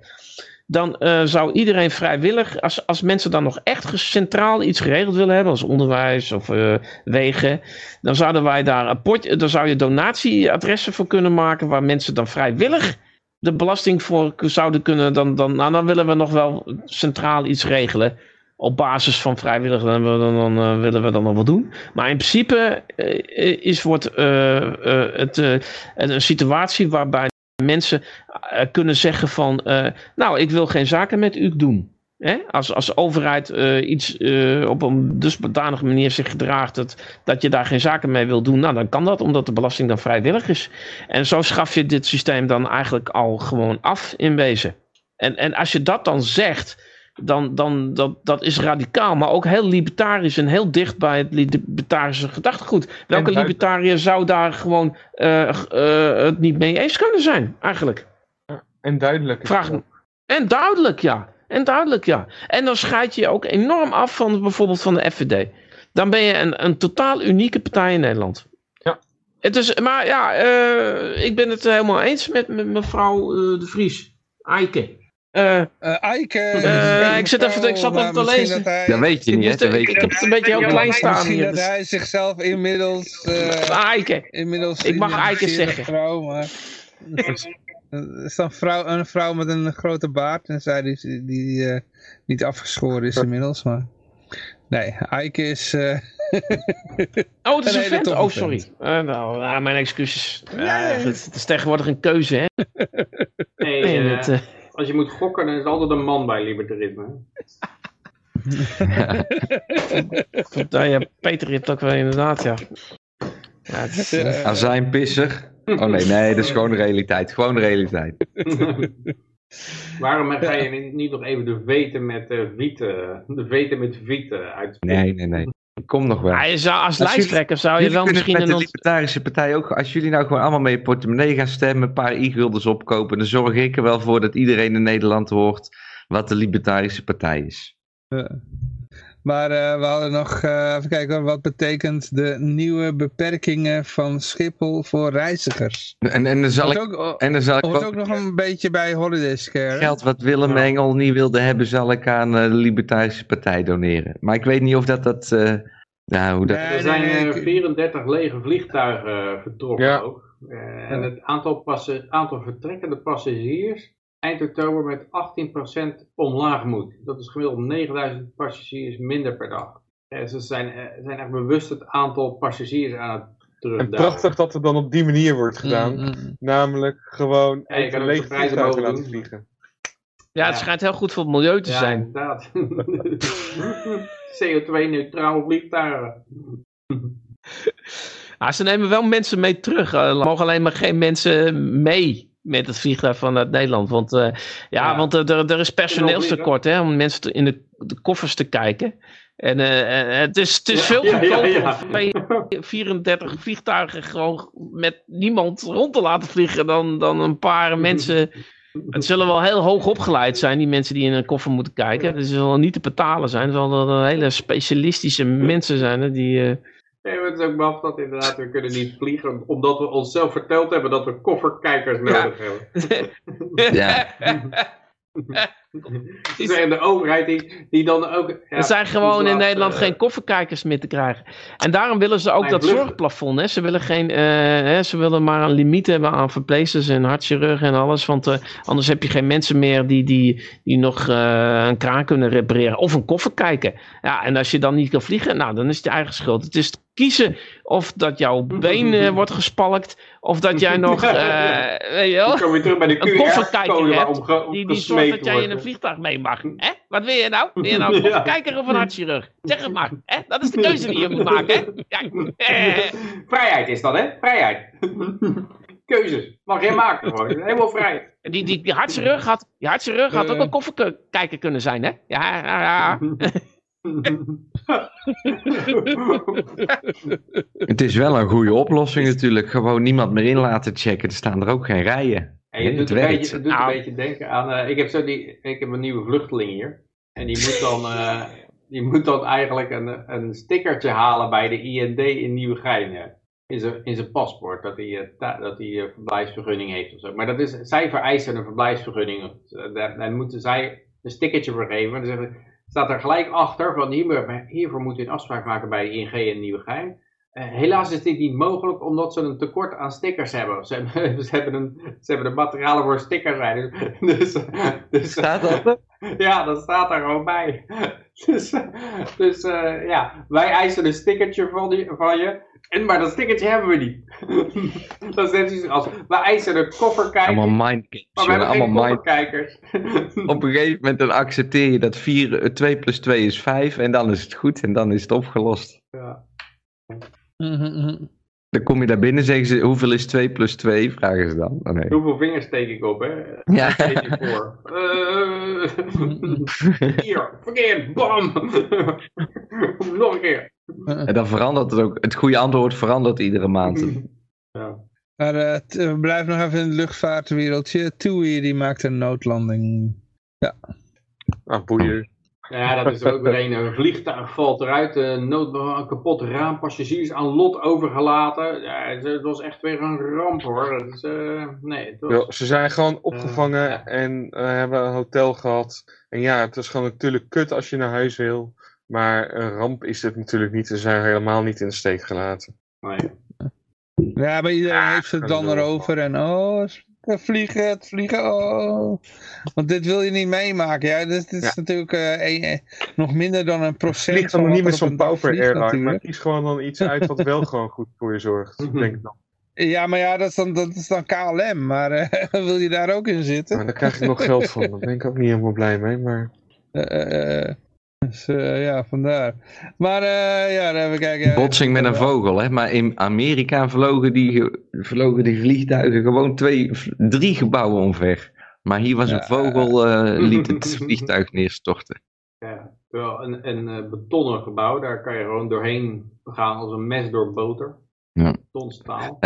Dan eh, zou iedereen vrijwillig, als, als mensen dan nog echt centraal iets geregeld willen hebben, als onderwijs of eh, wegen, dan zouden wij daar een potje, dan zou je donatieadressen voor kunnen maken waar mensen dan vrijwillig de belasting voor zouden kunnen. Dan, dan, nou, dan willen we nog wel centraal iets regelen op basis van vrijwillig, dan, dan, dan eh, willen we dat nog wel doen. Maar in principe is, wordt het een situatie waarbij mensen eh, kunnen zeggen van, eh, nou, ik wil geen zaken met u doen. Hè? Als, als overheid eh, iets op een dusdanige manier zich gedraagt dat, dat je daar geen zaken mee wil doen, nou dan kan dat omdat de belasting dan vrijwillig is. En zo schaf je dit systeem dan eigenlijk al gewoon af in wezen. En, en als je dat dan zegt, dan, dan dat, dat is radicaal, maar ook heel libertarisch en heel dicht bij het libertarische gedachtegoed. Welke libertariër zou daar gewoon eh, eh, het niet mee eens kunnen zijn, eigenlijk? En duidelijk. Vraag. En duidelijk, ja. En duidelijk, ja. En dan scheid je je ook enorm af van bijvoorbeeld van de FVD. Dan ben je een, een totaal unieke partij in Nederland. Ja. Het is, maar ja, eh, ik ben het helemaal eens met, met mevrouw de Vries. Eike. Eh, Eh, Eike... Eh, ik zit even ik zat even te lezen. Dat hij, Dat weet je niet, hè? moest- Dat weet ik, heb het een beetje heel klein staan misschien hier. dat dus- hij zichzelf inmiddels... eh, Eike. inmiddels Ik mag Eike identificeerde zeggen. Vrouw, maar... *laughs* Er is dan vrouw, een vrouw met een grote baard en zij die, die eh, niet afgeschoren is inmiddels, maar... Nee, Eike is... eh, *laughs* Oh, het is Een een vent. Oh, sorry. vent. Nou, ja, mijn excuses. Nee. het, het is tegenwoordig een keuze, hè? Nee, het, eh, als je moet gokken, dan is er altijd een man bij libertarisme. Nou *laughs* ja, Peter heeft ook wel inderdaad, ja. Ja, het is, eh, Azijnpisser. Oh nee, nee, dat is gewoon de realiteit. Gewoon de realiteit. *laughs* Waarom ga je niet, niet nog even de veten met eh wieten, de veten met wieten uitspreken? Nee, nee, nee. Kom nog wel. ja, je zou, als Als jullie- lijsttrekker zou je wel misschien met de een... Libertarische Partij ook, als jullie nou gewoon allemaal met je portemonnee gaan stemmen, een paar i-guldens opkopen, dan zorg ik er wel voor dat iedereen in Nederland hoort wat de Libertarische Partij is. Ja. Maar eh, we hadden nog, eh, even kijken, wat betekent de nieuwe beperkingen van Schiphol voor reizigers? En, en dan zal ik, ook, en dan zal ik ook nog een beetje bij Holiday Scare. hè? geld wat Willem Ja. Engel niet wilde hebben, zal ik aan eh, de Libertarische Partij doneren. Maar ik weet niet of dat dat... eh, ja, hoe dat... Nee, Er zijn nee, eh, ik- 34 lege vliegtuigen vertrokken Ja. ook. En het aantal, aantal vertrekkende passagiers eind oktober met 18% omlaag moet. Dat is gemiddeld 9000 passagiers minder per dag. Eh, ze zijn, eh, zijn echt bewust het aantal passagiers aan het En prachtig dat het dan op die manier wordt gedaan. Mm, mm. Namelijk gewoon Ja, je even leeg omhoog laten doen. vliegen. Ja, het Ja. schijnt heel goed voor het milieu te ja, zijn. inderdaad. *laughs* CO2-neutrale vliegtuigen. *laughs* Ah, ze nemen wel mensen mee terug. Eh, Er mogen alleen maar geen mensen mee met het vliegtuig vanuit Nederland. Want, eh, ja, Ja. want er, er, er is personeelstekort hè, om mensen te- in de, de koffers te kijken. En eh, eh, het is, het is veel Ja, ja, goedkoper ja. om twee- 34 vliegtuigen gewoon met niemand rond te laten vliegen dan, dan een paar mensen. Het zullen wel heel hoog opgeleid zijn, die mensen die in een koffer moeten kijken. Het zullen niet te betalen zijn. Het zullen wel hele specialistische mensen zijn hè, die... eh, Nee, maar het is ook maf dat inderdaad we kunnen niet vliegen, omdat we onszelf verteld hebben dat we kofferkijkers nodig hebben. *laughs* Ja. Ze zeggen de overheid die, die dan ook... Ja, er zijn gewoon in Nederland eh, geen kofferkijkers meer te krijgen. En daarom willen ze ook dat zorgplafond. Hè. Ze, willen geen, eh, hè, ze willen maar een limiet hebben aan verpleegsters en hartchirurgen en alles. Want eh, anders heb je geen mensen meer die, die, die nog eh, een kraan kunnen repareren. Of een kofferkijker. Ja, en als je dan niet kan vliegen, nou, dan is het je eigen schuld. Het is kiezen of dat jouw been eh, wordt gespalkt. Of dat jij *laughs* nog, eh, weet je wel... Dan kom je terug bij de Een kofferkijker hebt, Die, die zorgt dat jij in een vliegtuig mee mag. Hè? Wat wil je nou? Wil je nou *laughs* een Ja. kofferkijker of een hartchirurg? Zeg het maar. Hè? Dat is de keuze die je moet maken. Hè? Ja. *laughs* Vrijheid is dat, hè? Vrijheid. Keuzes. Mag jij maken gewoon. Helemaal vrij. Die, die, die hartchirurg had, die hartchirurg had ook een kofferkijker kunnen zijn. Hè? Ja, ja, ja. Het is wel een goede oplossing natuurlijk. Gewoon niemand meer in laten checken. Er staan er ook geen rijen. En je Nee, doet, het een werkt. beetje, doet Nou. een beetje denken aan. eh, ik, heb zo die, ik heb een nieuwe vluchteling hier. En die moet dan, *laughs* eh, die moet dan eigenlijk een, een stickertje halen bij de IND in Nieuwegein. In zijn, in zijn paspoort. Dat hij, eh, dat hij een verblijfsvergunning heeft of zo. Maar dat is, zij vereisen een verblijfsvergunning. Daar, daar moeten zij een stickertje voor geven. En dan zeggen, staat er gelijk achter. Van hier, hiervoor moet u een afspraak maken bij de ING in Nieuwegein. Eh, helaas is dit niet mogelijk omdat ze een tekort aan stickers hebben. Ze hebben, *laughs* ze hebben, een, ze hebben de materialen voor stickers zijn. *laughs* Dus, dus, Staat dat *laughs* ja, dat staat er gewoon bij. Dus, dus eh, ja, wij eisen een stickertje van, die, van je. En, maar dat stickertje hebben we niet. *laughs* dat is net zoiets als, wij eisen een kofferkijker. Allemaal mindgames. maar we hebben geen Allemaal mind... kofferkijkers. *laughs* Op een gegeven moment dan accepteer je dat 4, eh, 2 plus 2 is 5 en dan is het goed en dan is het opgelost. ja. Mhm, mhm. Dan kom je daar binnen zeggen ze hoeveel is 2 plus 2? Vragen ze dan. Oh, nee. Hoeveel vingers steek ik op, hè? Ja. Steek ik voor. *laughs* Eh, hier, verkeerd, bam! Nog een keer. En dan verandert het ook. Het goede antwoord verandert iedere maand. *laughs* Ja. Maar eh, t- we blijven nog even in het luchtvaartwereldje. TUI die maakt een noodlanding. Ah, boeien. Ja, dat is er ook weer een. Een vliegtuig valt eruit, een, nood, een kapot raam, passagiers aan lot overgelaten. Ja, het, het was echt weer een ramp hoor. Dat is, eh, nee, het was, Ja, ze zijn gewoon opgevangen ja. en eh, hebben een hotel gehad. En ja, het is gewoon natuurlijk kut als je naar huis wil. Maar een ramp is het natuurlijk niet. Ze zijn helemaal niet in de steek gelaten. nee. Ja, maar iedereen heeft het dan erover. En oh, het vliegen, het vliegen, oh. Want dit wil je niet meemaken. Ja, dit, dit is Ja. natuurlijk eh, een- eh, nog minder dan een procent. Vlieg dan van niet met zo'n pauper airline. Maar kies gewoon dan iets uit wat wel gewoon goed voor je zorgt. Denk ik dan. Ja, maar ja, dat is dan, dat is dan KLM. Maar eh, *laughs* wil je daar ook in zitten? Maar daar krijg ik nog geld van. Daar ben ik ook niet helemaal blij mee. Maar Eh, eh, eh, dus eh, ja, vandaar. Maar eh, ja, even kijken. Botsing met een vogel, hè? Maar in Amerika vlogen die, ge- vlogen die vliegtuigen gewoon twee, drie gebouwen omver. Maar hier was een Ja. vogel, eh, liet het *laughs* vliegtuig neerstorten. Ja, terwijl een, een eh, betonnen gebouw, daar kan je gewoon doorheen gaan als een mes door boter. Ja. Betonstaal.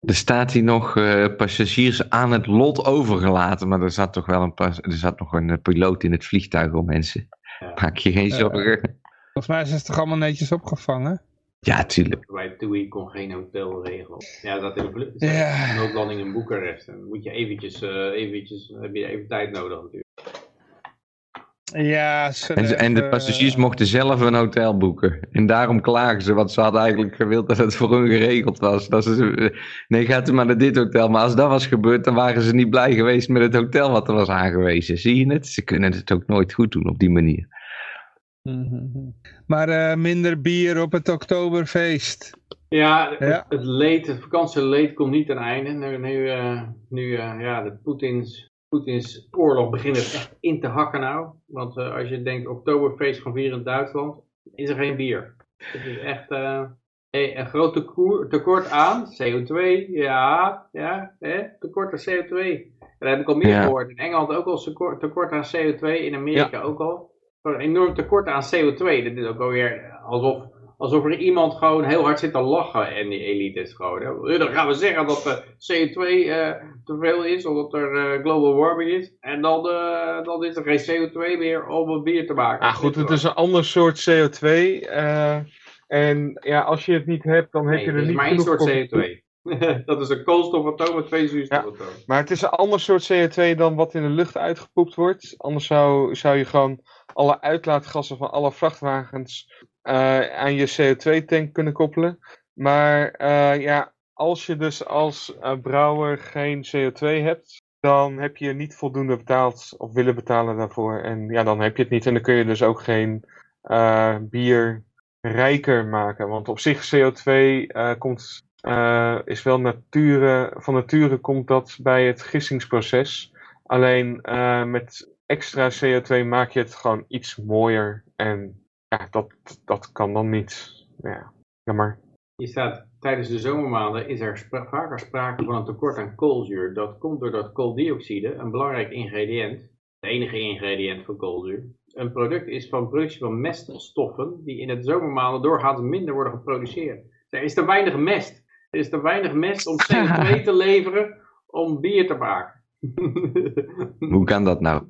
Er staat hier nog eh, passagiers aan het lot overgelaten. Maar er zat toch wel een, er zat nog een piloot in het vliegtuig om mensen. Maak je geen Ja. zorgen. Volgens mij is het toch allemaal netjes opgevangen? Ja, tuurlijk. Bij TUI kon geen hotel regelen. Ja, dat in een Ja. noodlanding in Boekarest. Dan moet je eventjes, eh, eventjes, heb je even tijd nodig natuurlijk. Ja, ze En, ze- en de passagiers mochten zelf een hotel boeken. En daarom klagen ze, want ze hadden eigenlijk gewild dat het voor hun geregeld was. Dat ze, eh, nee, gaat u maar naar dit hotel. Maar als dat was gebeurd, dan waren ze niet blij geweest met het hotel wat er was aangewezen. Zie je het? Ze kunnen het ook nooit goed doen op die manier. Mhm. Maar eh, minder bier op het Oktoberfeest. Ja, Ja. Het, leed, het vakantieleed komt niet ten einde. Nu, nu, eh, nu eh, ja, de Poetins, Poetins oorlog begint het echt in te hakken nou. Want eh, als je denkt Oktoberfeest gaan vieren in Duitsland, is er geen bier. Het is echt eh, een, een groot tekort, aan CO2. Ja, ja, hè, tekort aan CO2. En dat heb ik al meer Ja. gehoord. In Engeland ook al tekort, aan CO2, in Amerika ook al. Een enorm tekort aan CO2. Dat is ook alweer alsof Alsof er iemand gewoon heel hard zit te lachen en die elites gewoon. hè. Dan gaan we zeggen dat de CO2 eh, te veel is, omdat er eh, global warming is. En dan, eh, dan is er geen CO2 meer om een bier te maken. Ah, goed, het is een ander soort CO2. eh, en ja, als je het niet hebt, dan heb Nee, je er er is niet maar één genoeg soort voor- CO2. *laughs* dat is een koolstofatoom met twee zuurstofatomen. Maar het is een ander soort CO2 dan wat in de lucht uitgepoept wordt. Anders zou, zou je gewoon alle uitlaatgassen van alle vrachtwagens aan je CO2-tank kunnen koppelen. Maar eh, ja, als je dus als eh, brouwer geen CO2 hebt, dan heb je niet voldoende betaald of willen betalen daarvoor. En ja, dan heb je het niet. En dan kun je dus ook geen eh, bier rijker maken. Want op zich CO2 eh, komt eh, is wel nature, van nature komt dat bij het gissingsproces. Alleen eh, met extra CO2 maak je het gewoon iets mooier. En ja, dat, dat kan dan niet. Ja, jammer. Hier staat, tijdens de zomermaanden is er spra- vaker sprake van een tekort aan koolzuur. Dat komt doordat kooldioxide, een belangrijk ingrediënt, het enige ingrediënt van koolzuur, een product is van productie van meststoffen die in het zomermaanden doorgaans minder worden geproduceerd. Er is te weinig mest. Er is te weinig mest om CO2 *laughs* te leveren om bier te maken. *laughs* Hoe kan dat nou?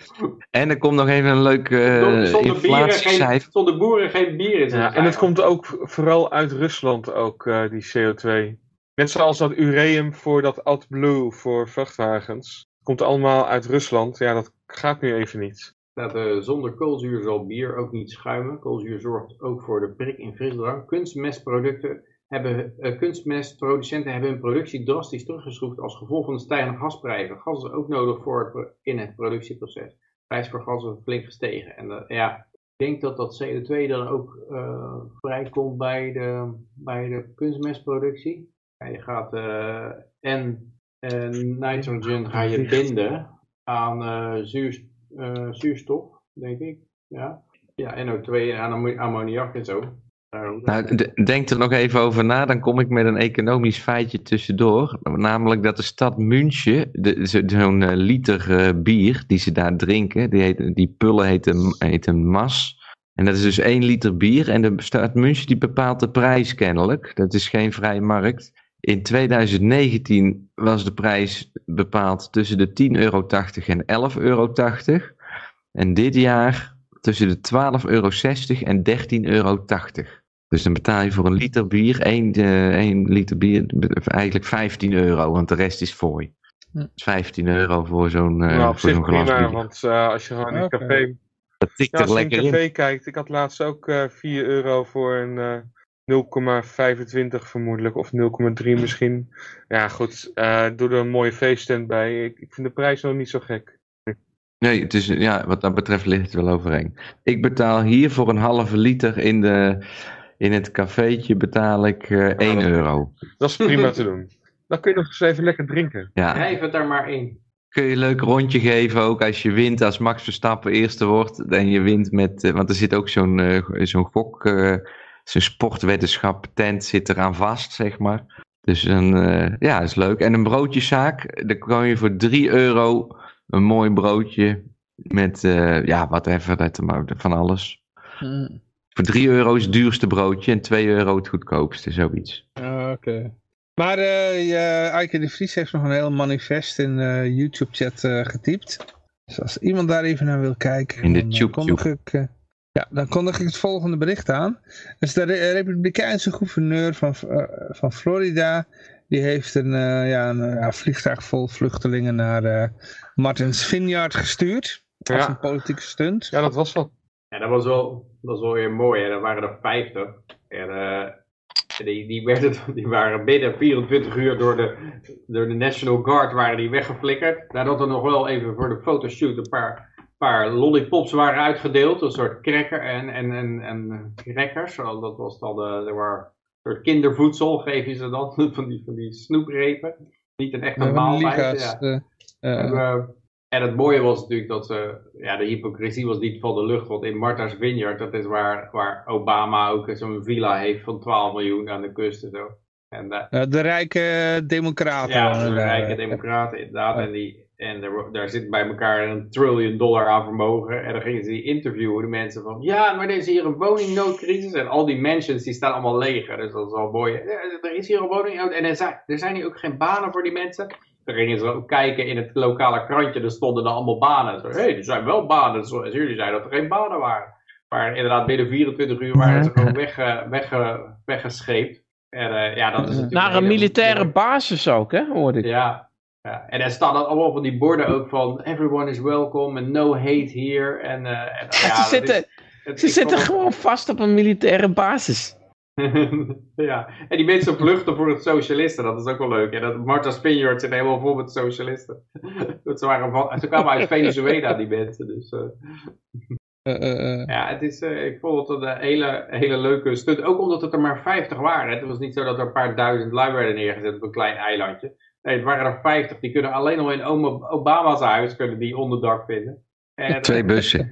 *laughs* En er komt nog even een leuk eh zonder, bieren inflatiecijfer. geen, zonder boeren geen bier in Ja, en het komt ook vooral uit Rusland, ook eh, die CO2. Net zoals dat ureum voor dat AdBlue voor vrachtwagens. Komt allemaal uit Rusland. Ja, dat gaat nu even niet. Dat, eh, zonder koolzuur zal bier ook niet schuimen. Koolzuur zorgt ook voor de prik in frisdrank. Kunstmestproducten hebben, eh, kunstmestproducenten hebben hun productie drastisch teruggeschroefd als gevolg van de stijgende gasprijzen. Gas is ook nodig voor in het productieproces. De prijs voor gas is flink gestegen. En eh, ja, ik denk dat dat CO2 dan ook eh, vrijkomt bij de, bij de kunstmestproductie. Ja, je gaat en nitrogen ga je binden aan zuur, zuurstof, denk ik. Ja, ja NO2 en ammo- ammoniak en zo. Nou, denk er nog even over na, dan kom ik met een economisch feitje tussendoor. Namelijk dat de stad München, zo'n eh, liter eh, bier die ze daar drinken, die, die pullen heet een, heet een mas. En dat is dus één liter bier. En de stad München die bepaalt de prijs kennelijk. Dat is geen vrije markt. In 2019 was de prijs bepaald tussen de 10,80 euro en 11,80 euro. En dit jaar tussen de 12,60 euro en 13,80 euro. Dus dan betaal je voor een liter bier, één, eh, één liter bier, eigenlijk 15 euro, want de rest is fooi. Hm. Dus 15 euro voor zo'n eh nou, voor zo'n glas prima, bier. want eh, als je gewoon in een café Dat tikt Ja, er als je in lekker een in. café kijkt, ik had laatst ook eh 4 euro voor een eh 0,25 vermoedelijk, of 0,3 misschien. Ja, goed, eh doe er een mooie feesttent bij. Ik, ik vind de prijs nog niet zo gek. Nee, het is, ja, wat dat betreft ligt het wel overeen. Ik betaal hier voor een halve liter in, de, in het cafeetje betaal ik eh 1 dat- euro. Dat is prima *laughs* te doen. Dan kun je nog eens even lekker drinken. Ja, Geef het er maar in. kun je een leuk rondje geven ook als je wint, als Max Verstappen eerste wordt. En je wint met, eh, want er zit ook zo'n eh, zo'n gok, eh, zo'n sportwetenschap tent zit eraan vast, zeg maar. Dus een, eh, ja, is leuk. En een broodjeszaak, daar kan je voor 3 euro een mooi broodje met, eh, ja, whatever, dat, maar van alles. Hm. Voor 3 euro is het duurste broodje en 2 euro het goedkoopste, zoiets. Ah, Oké. Maar eh je- Eike de Vries heeft nog een heel manifest in de YouTube-chat eh, getypt. Dus als iemand daar even naar wil kijken, In de dan, eh, kondig ik, eh, ja, dan kondig ik het volgende bericht aan. Dus de Re- Republikeinse gouverneur van, eh, van Florida, die heeft een, eh, ja, een eh, ja, vliegtuig vol vluchtelingen naar eh Martins Vineyard gestuurd. Als Ja. een politieke stunt. Ja, dat was wat. Ja, dat was wel, dat was wel weer mooi. Hè. Er waren er 50. En, eh, en die, die, werden, *laughs* die waren binnen 24 uur door de, door de National Guard waren die weggeflikkerd. Nadat er nog wel even voor de fotoshoot een paar, paar lollipops waren uitgedeeld. Een soort cracker en, en, en, en crackers. Dat was dan, de, er waren een soort kindervoedsel, geef je ze dan. *laughs* Van die, van die snoeprepen. Niet een echte maaltijd. Ja. En, eh, en het mooie was natuurlijk dat ze, ja, de hypocrisie was niet van de lucht, want in Martha's Vineyard, dat is waar, waar Obama ook zo'n villa heeft van 12 miljoen aan de kust en zo. En eh, eh, de rijke democraten. ja, de rijke democraten inderdaad. En, die, en er, daar zit bij elkaar een trillion dollar aan vermogen. En dan gingen ze die interviewen, de mensen van, ja, maar er is hier een woningnoodcrisis. En al die mansions die staan allemaal leeg. Dus dat is wel mooi. Er is hier een woningnood. En er zijn, er zijn hier ook geen banen voor die mensen. Dan gingen ze ook kijken in het lokale krantje, er stonden er allemaal banen. Hé, hey, er zijn wel banen. Zoals jullie zeiden dat er geen banen waren. Maar inderdaad, binnen 24 uur waren ze gewoon wegge, wegge, weggescheept. En eh, ja, dat is natuurlijk Naar een hele- militaire basis ook, hè, hoorde ik. ja, ja, en er staan dan allemaal van die borden ook van everyone is welcome and no hate here. En, eh, en, *laughs* ja, ze zitten, is- het- ze zitten gewoon vast op een militaire basis. *laughs* ja, en die mensen vluchten voor het socialisten, dat is ook wel leuk. En dat Martha Spinjard zit helemaal vol met socialisten. *laughs* dat ze, waren van, ze kwamen uit *laughs* Venezuela, die mensen. Dus, eh, Eh, eh, ja, het is, ik vond het een hele, hele leuke stunt. Ook omdat het er maar 50 waren. Het was niet zo dat er een paar duizend lui werden neergezet op een klein eilandje. Nee, het waren er 50. Die kunnen alleen al in Obama's huis kunnen die onderdak vinden. En, Twee bussen.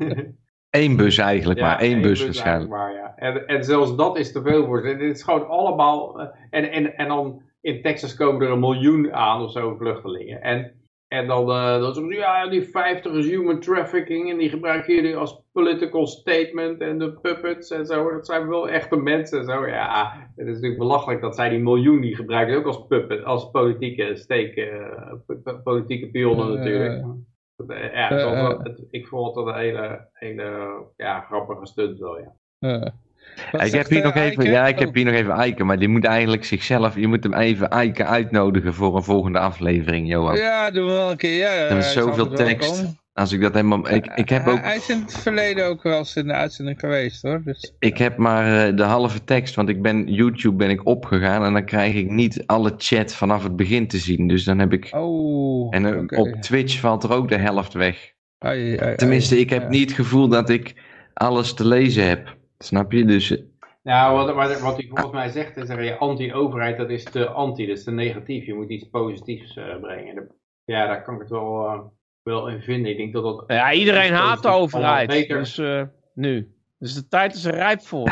Eén bus eigenlijk, Ja, maar één één bus bus waarschijnlijk. maar, ja. En, en zelfs dat is te veel voor ze. Het is gewoon allemaal... eh, En, en, en dan in Texas komen er een miljoen aan of zo vluchtelingen. En, en dan, eh dan zeggen ze, ja, die 50 is human trafficking. En die gebruiken jullie als political statement. En de puppets en zo. Dat zijn wel echte mensen en zo. Ja, het is natuurlijk belachelijk dat zij die miljoen die gebruiken ook als puppet. Als politieke steek, eh, politieke pionnen natuurlijk. Ja, het was eh, het- ik vond het een hele, hele ja, grappige stunt wel, ja. eh. Wat Ik heb hier eh, nog even, ja, ik heb Oh, hier nog even Eike, maar die moet eigenlijk zichzelf, je moet hem even Eike uitnodigen voor een volgende aflevering, Johan. Ja, doen we wel een keer. Ja, Er is zoveel tekst. Als ik dat helemaal, ik, ik heb Hij- ook, Hij is in het verleden ook wel eens in de uitzending geweest hoor. Dus, ik heb maar eh, de halve tekst, want ik ben, YouTube ben ik opgegaan en dan krijg ik niet alle chat vanaf het begin te zien. Dus dan heb ik, oh, en eh, op Twitch valt er ook de helft weg. Ai, ai, ai. Tenminste, ik heb Ja. niet het gevoel dat ik alles te lezen heb. Snap je? Dus eh, Nou, wat, wat, wat hij volgens mij zegt is dat je anti-overheid, dat is te anti, dat is te negatief. Je moet iets positiefs eh, brengen. Ja, daar kan ik het wel, eh, wel in vinden. Ik denk dat dat... Ja, iedereen haat de overheid. Dus eh, nu. Dus de tijd is er rijp voor.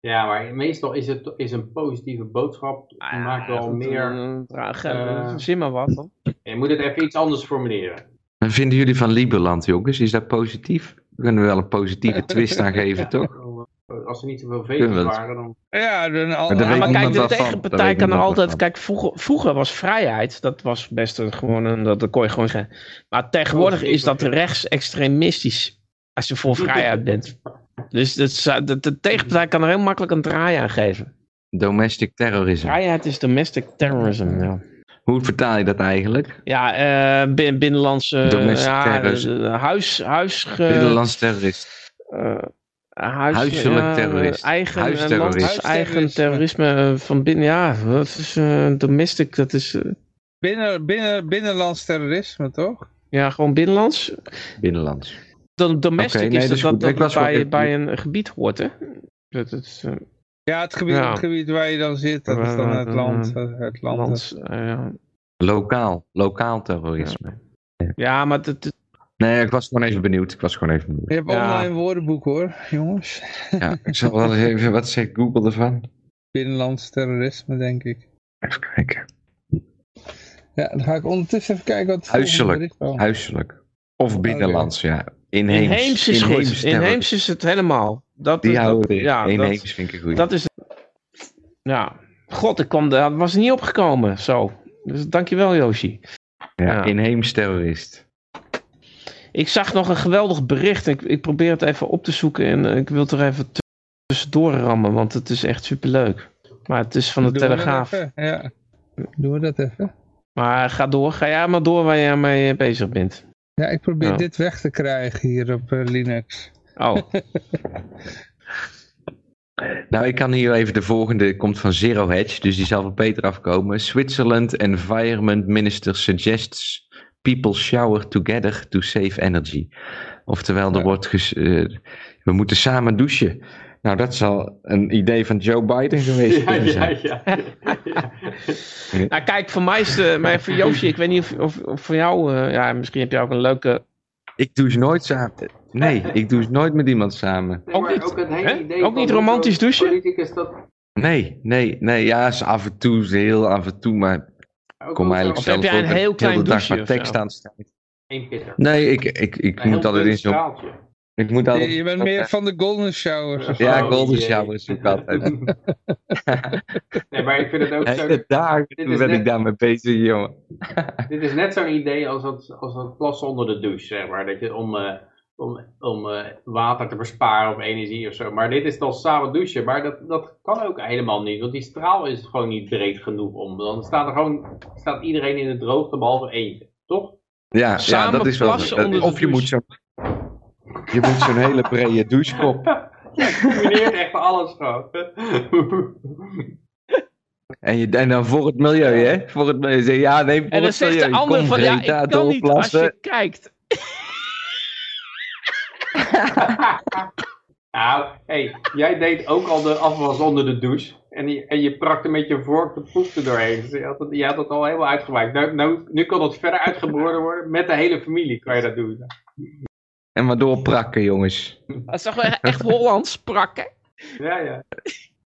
Ja, maar meestal is het is een positieve boodschap. Ah Je ja, maakt wel meer... eh, eh, Verzin maar wat dan. Je moet het even iets anders formuleren. wat vinden jullie van Liberland, jongens? Is dat positief? We kunnen er wel een positieve twist aan geven, *laughs* toch? Als er niet zoveel het? waren, dan... Ja, dan al, Maar Ja, kijk, de tegenpartij kan er altijd... van. Kijk, vroeger, vroeger was vrijheid, dat was best een, gewoon een... Dat, dat kon je gewoon zeggen. Maar tegenwoordig is dat rechtsextremistisch. Als je voor vrijheid bent. Dus dat, de, de tegenpartij kan er heel makkelijk een draai aan geven. Domestic terrorism. Vrijheid is domestic terrorism, ja. Hoe vertaal je dat eigenlijk? Ja, eh, bin- binnenlandse... Domestic ja, terrorism. huis... huis ge- Binnenlands terrorist. eh, huis, Huiselijk ja, terrorist. eh, Eigen, Huisterrorist. lands- eigen terrorisme eh, van binnen. Ja, dat is eh, domestic. Dat is eh, binnen, binnen, binnenlands terrorisme, toch? ja, gewoon binnenlands. Binnenlands. Dan domestic Oké, nee, is dat dat is dat, dat gewoon bij, bij een gebied hoort, hè? Dat is eh, Ja, het gebied, Ja. het gebied waar je dan zit, dat is dan het Eh, land. eh, Het land. lands. eh, ja. Lokaal. Lokaal terrorisme. ja, maar dat, dat- Nee, ik was gewoon even benieuwd. Ik was gewoon even benieuwd. Je hebt Ja. online woordenboek hoor, jongens. Ja, ik zal wel eens *laughs* even, wat zegt Google ervan? Binnenlands terrorisme, denk ik. Even kijken. Ja, dan ga ik ondertussen even kijken wat het Huiselijk. Huiselijk. Of binnenlands, ja. Inheems. inheems is Inheems goed. is het helemaal. Dat, Die houden we ja, dat- Inheems vind ik een goeie. Dat is. Ja, God, ik kwam was er niet opgekomen. Zo. Dus dankjewel, Yoshi. Ja, Ja. inheems terrorist. Ik zag nog een geweldig bericht. Ik, ik probeer het even op te zoeken en eh, ik wil het er even tussendoor rammen, want het is echt superleuk. Maar het is van de dat Telegraaf. even? Ja. Doen we dat even? Maar ga door. Ga jij maar door waar jij mee bezig bent. Ja, ik probeer Ja. dit weg te krijgen hier op eh, Linux. Oh, *laughs* Nou, ik kan hier even de volgende, komt van Zero Hedge, dus die zal van Peter afkomen. Switzerland Environment Minister suggests people shower together to save energy. Oftewel, er Ja. wordt ges- eh, we moeten samen douchen. Nou, dat zal een idee van Joe Biden geweest *laughs* Ja, zijn. ja. ja. *laughs* nou kijk, voor mij is de, maar voor Yoshi, ik weet niet of, of, of voor jou, eh, ja, misschien heb je ook een leuke, Ik douche nooit samen. Nee, *laughs* ik douche nooit met iemand samen. Nee, Ook niet, ook het hele hè? idee Ook niet romantisch douchen? Dat Nee, nee, nee. Ja, is af en toe, is heel af en toe, maar kom eigenlijk zo- heb zelf jij ook een heel heel klein de dag douche tekst aan staan. Nee, ik, ik, ik moet altijd in zo'n... Ik moet altijd... Je bent meer van de golden shower. Ja, golden jee. shower is ook altijd. *laughs* nee, maar ik vind het ook zo... Is ben net- ik daarmee bezig, jongen. *laughs* Dit is net zo'n idee als het, als het plassen onder de douche, zeg maar. Dat je om, eh, om, om eh, water te besparen of energie of zo. Maar dit is dan samen douchen. Maar dat, dat kan ook helemaal niet. Want die straal is gewoon niet breed genoeg om. Dan staat er gewoon staat iedereen in de droogte behalve eentje. Toch? Ja, ja dat is wel... plassen dat- onder de of je moet zo'n... Je moet zo'n hele brede douchekop. *laughs* Je combineert echt alles gewoon. En, je, en dan voor het milieu, hè? Voor het milieu. Zeg, ja, nee, voor En dan het zegt milieu. de ander van, ja, ik kan niet als je kijkt. *laughs* nou, hey, jij deed ook al de afwas onder de douche. En je, en je prakte met je vork de poep er doorheen. Dus je had het, je had het al helemaal uitgemaakt. Nou, nou, nu kan het verder uitgebroden worden. Met de hele familie kan je dat doen. En maar doorprakken, jongens. Dat is toch wel echt Hollands prakken. Ja, ja.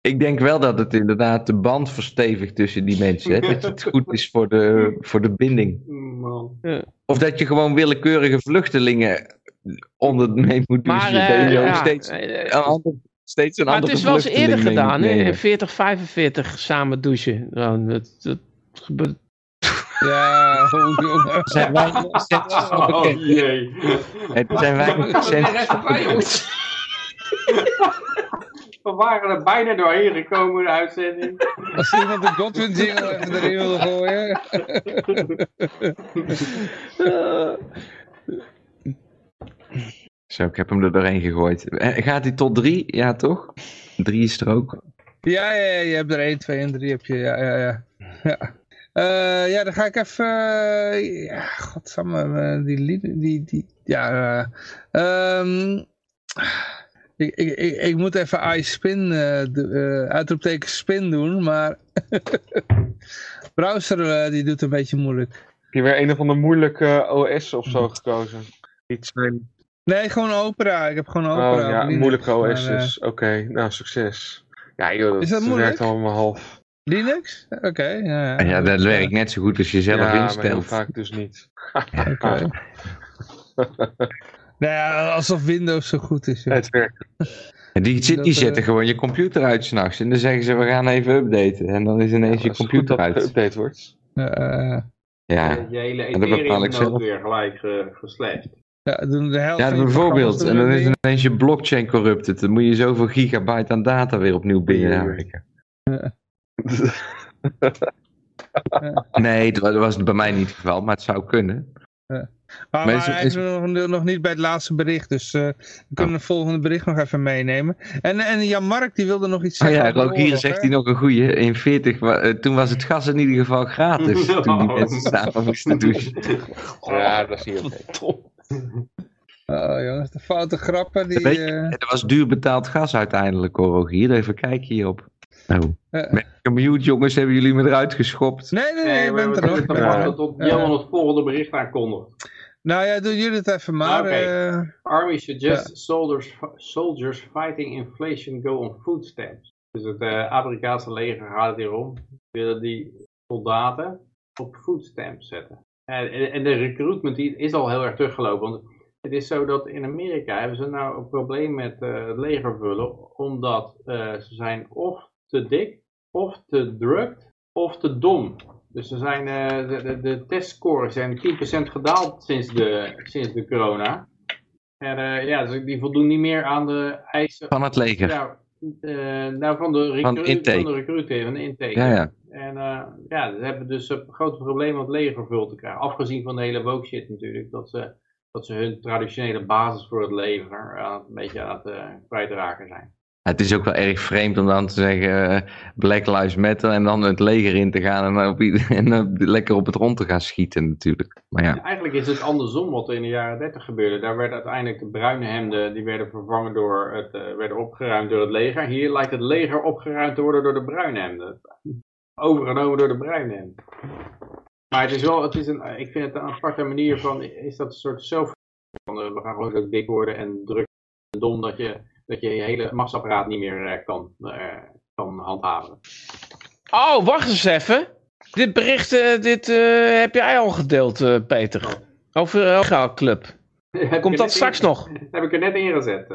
Ik denk wel dat het inderdaad de band verstevigt tussen die mensen. Hè? *laughs* Dat het goed is voor de, voor de binding. Man. Of dat je gewoon willekeurige vluchtelingen onder mee moet douchen. Maar, eh, ook ja, steeds, eh, een ander, steeds een maar het andere is wel eens eerder gedaan, hè? In 40, 45 samen douchen. Nou, dat, dat gebeurt. *laughs* Ja, oh, zijn recensies van Oh bekend. jee. Het zijn recensies van bekend. We waren er bijna doorheen gekomen in de uitzending. Als iemand de Godwin jingle even erin wil gooien. *laughs* *laughs* Zo, ik heb hem er doorheen gegooid. Eh, Gaat hij tot drie? Ja, toch? Drie is er ook. Ja, ja, ja, je hebt er 1, 2 en 3 heb je, ja, ja, ja. Ja, Eh, ja dan ga ik even, eh, ja, godsamme, die lieden, die, die, ja, eh, ehm, ik, ik, ik, ik moet even iSpin, eh eh, uitroepteken spin doen, maar *laughs* browser die doet een beetje moeilijk. Heb je weer een of andere moeilijke OS of zo gekozen? Iets zijn... Nee, gewoon Opera, ik heb gewoon Oh Opera. ja, op Linux, moeilijke OS maar, eh, dus. Oké, nou succes. Ja joh, Is dat het moeilijk? werkt allemaal half. Linux? Oké, ja, ja. En ja, dat werkt net zo goed als je zelf ja, heel instelt. vaak dus niet. Oké. *laughs* *laughs* nou ja, alsof Windows zo goed is. joh. Het werkt. En die, zit, Dat, die eh, zetten gewoon je computer uit s'nachts. En dan zeggen ze, we gaan even updaten. En dan is ineens je computer dat uit. geüpdate wordt. Eh, Ja, Je hele dat Ethereum node weer gelijk ge, geslashed. Ja, doen de helft ja bijvoorbeeld. En dan is ineens je blockchain corrupted. Dan moet je zoveel gigabyte aan data weer opnieuw binnenharken. *laughs* Nee, dat wa- dat was bij mij niet het geval, maar het zou kunnen. Maar, maar hij is nog, nog niet bij het laatste bericht, dus eh, we kunnen het volgende bericht nog even meenemen. En, en Jan Mark die wilde nog iets Oh zeggen. ja, ook hier zegt hè? hij nog een goeie. In 40, wa- eh, toen was het gas in ieder geval gratis. *laughs* Toen die mensen samen moesten *laughs* douchen. Ja, dat is niet oké. *laughs* Oh jongens, de foute grappen die... Weet je, eh, Er was duur betaald gas uiteindelijk, hoor. Rogier. Even kijken hierop. Oh. Met mute, jongens, hebben jullie me eruit geschopt. nee, nee, nee, Nee, je bent we er nog. Ja. tot Ja. Johan het volgende bericht aankondigt. Nou ja, doen jullie het even maar. Eh, Army suggests soldiers, soldiers fighting inflation go on food stamps. Dus het eh, Amerikaanse leger gaat het hierom. Willen die soldaten op food stamps zetten. En, de recruitment die is al heel erg teruggelopen. Want het is zo dat in Amerika hebben ze nou een probleem met eh, het leger vullen. Omdat eh, ze zijn of te dik of te drugged of te dom. Dus er zijn, eh, de, de, de testscores zijn 10% gedaald sinds de, sinds de corona. En ja, dus die voldoen niet meer aan de eisen Van het leger. ja, eh, nou, van de Van recruit, intake. van de recruiter, van de intake. Ja, ja. En eh, ja, ze hebben dus een grote probleem om het leger vervuld te krijgen. Afgezien van de hele woke shit natuurlijk. Dat ze, dat ze hun traditionele basis voor het leger een beetje aan het eh, kwijtraken zijn. Het is ook wel erg vreemd om dan te zeggen eh, Black Lives Matter en dan het leger in te gaan en, op, *laughs* en lekker op het rond te gaan schieten natuurlijk. Maar ja, En eigenlijk is het andersom wat er in de jaren 30 gebeurde. Daar werden uiteindelijk de bruine hemden, die werden vervangen door het, eh, werden opgeruimd door het leger. Hier lijkt het leger opgeruimd te worden door de bruine hemden. Overgenomen door de hemden. Maar het is wel, het is een, ik vind het een aparte manier van, is dat een soort zelf, van, eh, we gaan gewoon ook dik worden en druk en dom dat je dat je, je hele machtsapparaat niet meer eh, kan, eh, kan handhaven. Oh, wacht eens even. Dit bericht eh, dit, eh, heb jij al gedeeld, eh, Peter. Over de Club. *laughs* Komt dat straks in- nog? *laughs* Heb ik er net ingezet.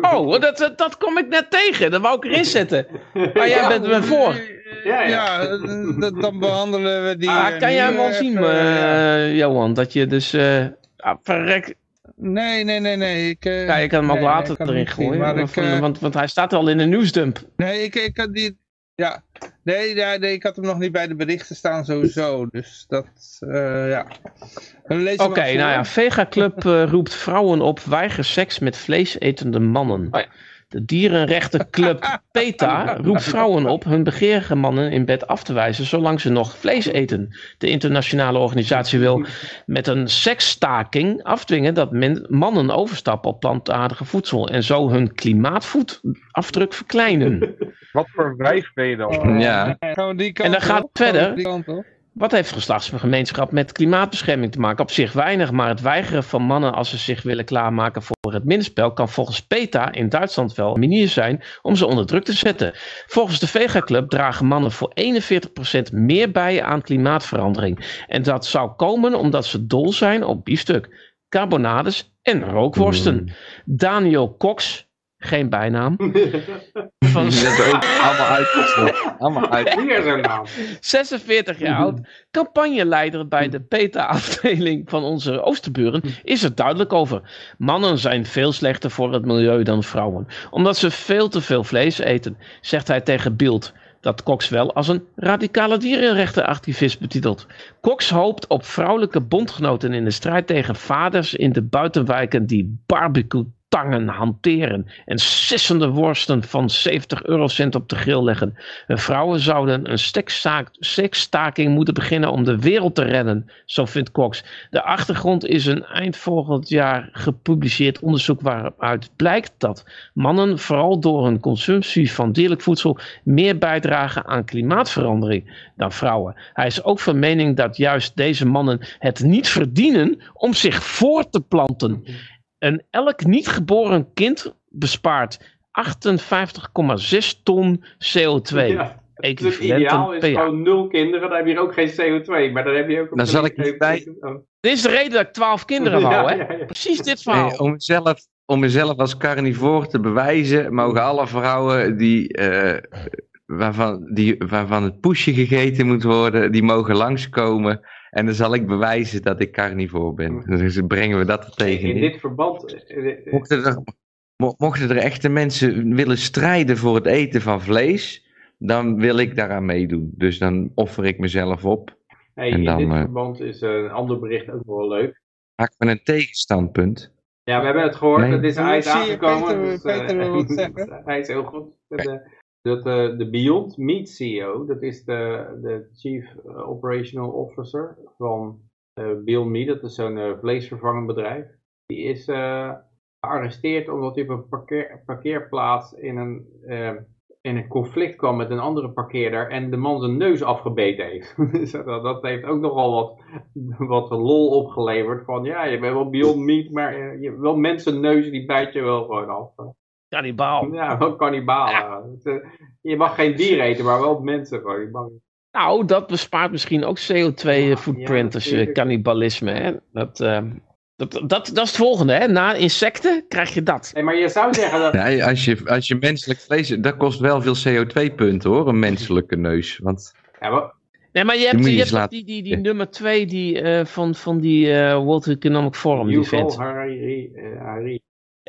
Oh, dat, dat, dat kom ik net tegen. Dat wou ik erin zetten. *laughs* Maar jij bent er voor. Ja, ja. Ja, eh, dan behandelen we die... Ah, eh, kan jij hem even, zien, eh, eh, Johan? Dat je dus... eh ah, verrek. Nee, nee, nee, nee. Ik, eh, Ja, je kan hem ook nee, later erin zien, gooien. Maar want, ik, want, want hij staat al in de nieuwsdump. nee, ik, ik had die... Ja, nee, ja, nee, ik had hem nog niet bij de berichten staan sowieso. Dus dat, eh, ja. Oké, nou ja, Vega Club roept vrouwen op weiger seks met vleesetende mannen. Oh De dierenrechtenclub *laughs* PETA roept vrouwen op hun begeerige mannen in bed af te wijzen zolang ze nog vlees eten. De internationale organisatie wil met een seksstaking afdwingen dat men, mannen overstappen op plantaardige voedsel en zo hun klimaatvoetafdruk verkleinen. Wat voor wijf ben je dan? Ja. En dan gaat op? het verder. Wat heeft geslachtsgemeenschap met klimaatbescherming te maken? Op zich weinig, maar het weigeren van mannen als ze zich willen klaarmaken voor het minspel kan volgens PETA in Duitsland wel een manier zijn om ze onder druk te zetten. Volgens de Vega Club dragen mannen voor 41% meer bij aan klimaatverandering. En dat zou komen omdat ze dol zijn op biefstuk, carbonades en rookworsten. Daniel Cox, geen bijnaam, *laughs* van ook allemaal uit. Allemaal uit. Weer zo'n naam. 46 jaar oud, campagneleider bij de PETA-afdeling van onze Oosterburen, is er duidelijk over. Mannen zijn veel slechter voor het milieu dan vrouwen, omdat ze veel te veel vlees eten, zegt hij tegen Beeld. Dat Cox wel als een radicale dierenrechtenactivist betitelt. Cox hoopt op vrouwelijke bondgenoten in de strijd tegen vaders in de buitenwijken die barbecue tangen hanteren en sissende worsten van 70 eurocent op de grill leggen. Vrouwen zouden een seksstaking moeten beginnen om de wereld te redden, zo vindt Cox. De achtergrond is een eind volgend jaar gepubliceerd onderzoek waaruit blijkt dat mannen vooral door hun consumptie van dierlijk voedsel meer bijdragen aan klimaatverandering dan vrouwen. Hij is ook van mening dat juist deze mannen het niet verdienen om zich voor te planten. Een elk niet geboren kind bespaart 58,6 ton CO2. Ja. Dus het Equivalenten ideaal is gewoon nul kinderen, dan heb je ook geen CO2, maar dan heb je ook... een Dan zal ik niet bij- Oh. Dit is de reden dat ik 12 kinderen *laughs* wou, hè? Ja, ja, ja. Precies dit verhaal. Nee, om, mezelf, om mezelf als carnivoor te bewijzen, mogen alle vrouwen die, eh, waarvan, die, waarvan het poesje gegeten moet worden, die mogen langskomen. En dan zal ik bewijzen dat ik carnivoor ben. Dus brengen we dat er tegen In in. dit verband... eh, eh, Mochten er, mo- mochten er echte mensen willen strijden voor het eten van vlees, dan wil ik daaraan meedoen. Dus dan offer ik mezelf op. Hey, En in dan, dit eh, verband is eh, een ander bericht ook wel leuk. Maak me een tegenstandpunt. Ja, we hebben het gehoord. Nee. Het is een eind aangekomen. Peter- dus, eh, Peter wil wat *laughs* zeggen. hij is heel goed. Eh, dat, eh, de Beyond Meat CEO, dat is de, de Chief eh, Operational Officer van eh, Beyond Meat. Dat is zo'n eh, vleesvervangend bedrijf. Die is gearresteerd omdat hij op een parkeer, parkeerplaats in een, in een conflict kwam met een andere parkeerder en de man zijn neus afgebeten heeft. *laughs* Dus dat, dat heeft ook nogal wat, wat lol opgeleverd. Van ja, je bent wel Beyond Meat, maar je wel mensen neuzen die bijt je wel gewoon af. Kannibaal. Ja, wel kannibalen. Het, eh, Je mag geen dier eten, maar wel mensen gewoon. Je mag... Nou, dat bespaart misschien ook CO2 Ja, footprint ja, als je cannibalisme. Hè? Dat, eh, Dat, dat, dat is het volgende, hè? Na insecten krijg je dat. Nee, maar je zou zeggen dat... Ja, als, je, als je menselijk vlees... Dat kost wel veel CO2-punten hoor, een menselijke neus. Want Ja, maar- Nee, maar je Die hebt, je hebt laten- die, die, die nummer twee die, eh, van, van die eh, World Economic Forum, die Yuval vent. Harari, eh, Harari.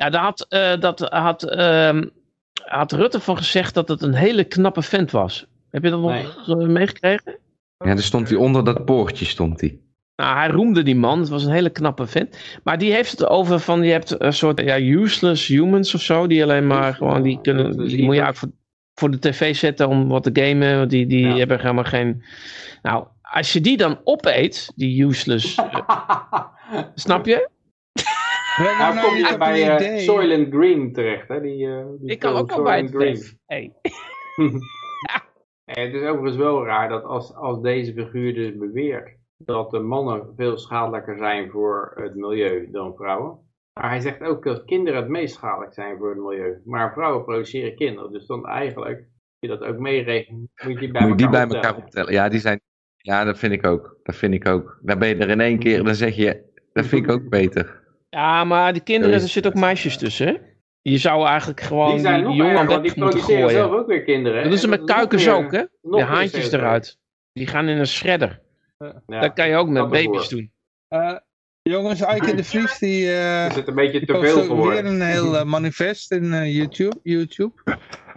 Ja, daar had, eh, dat had, ehm, had Rutte van gezegd dat het een hele knappe vent was. Heb je dat nog eh, meegekregen? ja, daar stond hij onder dat poortje. Stond hij. Nou, hij roemde die man. Het was een hele knappe vent. Maar die heeft het over van, je hebt een soort ja, useless humans of zo. Die alleen maar gewoon, die kunnen, die moet je eigenlijk voor, voor de tv zetten om wat te gamen. Want die, die Ja. hebben helemaal geen... Nou, als je die dan opeet, die useless, *laughs* snap je? Hebben Nou nou kom je bij een eh. Soylent Green terecht, hè? Die, eh, die Ik kan ook wel bij het Green. Hey. *laughs* En het is overigens wel raar dat als, als deze figuur dus beweert dat de mannen veel schadelijker zijn voor het milieu dan vrouwen. Maar hij zegt ook dat kinderen het meest schadelijk zijn voor het milieu. Maar vrouwen produceren kinderen. Dus dan eigenlijk, als je dat ook meerekent, moet je die bij Moet je die bij elkaar elkaar optellen. optellen. Ja, die zijn... Ja, dat vind ik ook. Dat vind ik ook. Dan ben je er in één keer, dan zeg je... Dat vind ik ook beter. Ja, maar die kinderen, er zitten ook meisjes tussen, hè? Je zou eigenlijk gewoon Die die, jongen weg die moeten produceren gooien. zelf ook weer kinderen. hè. Dat doen ze met kuikens meer- ook, hè? De haantjes CO2. eruit. Die gaan in een shredder. Ja, Dat kan je ook met baby's doen. Eh, jongens, Ike de Vries die, eh, Is het een beetje te veel ook weer een heel eh, manifest in YouTube. YouTube.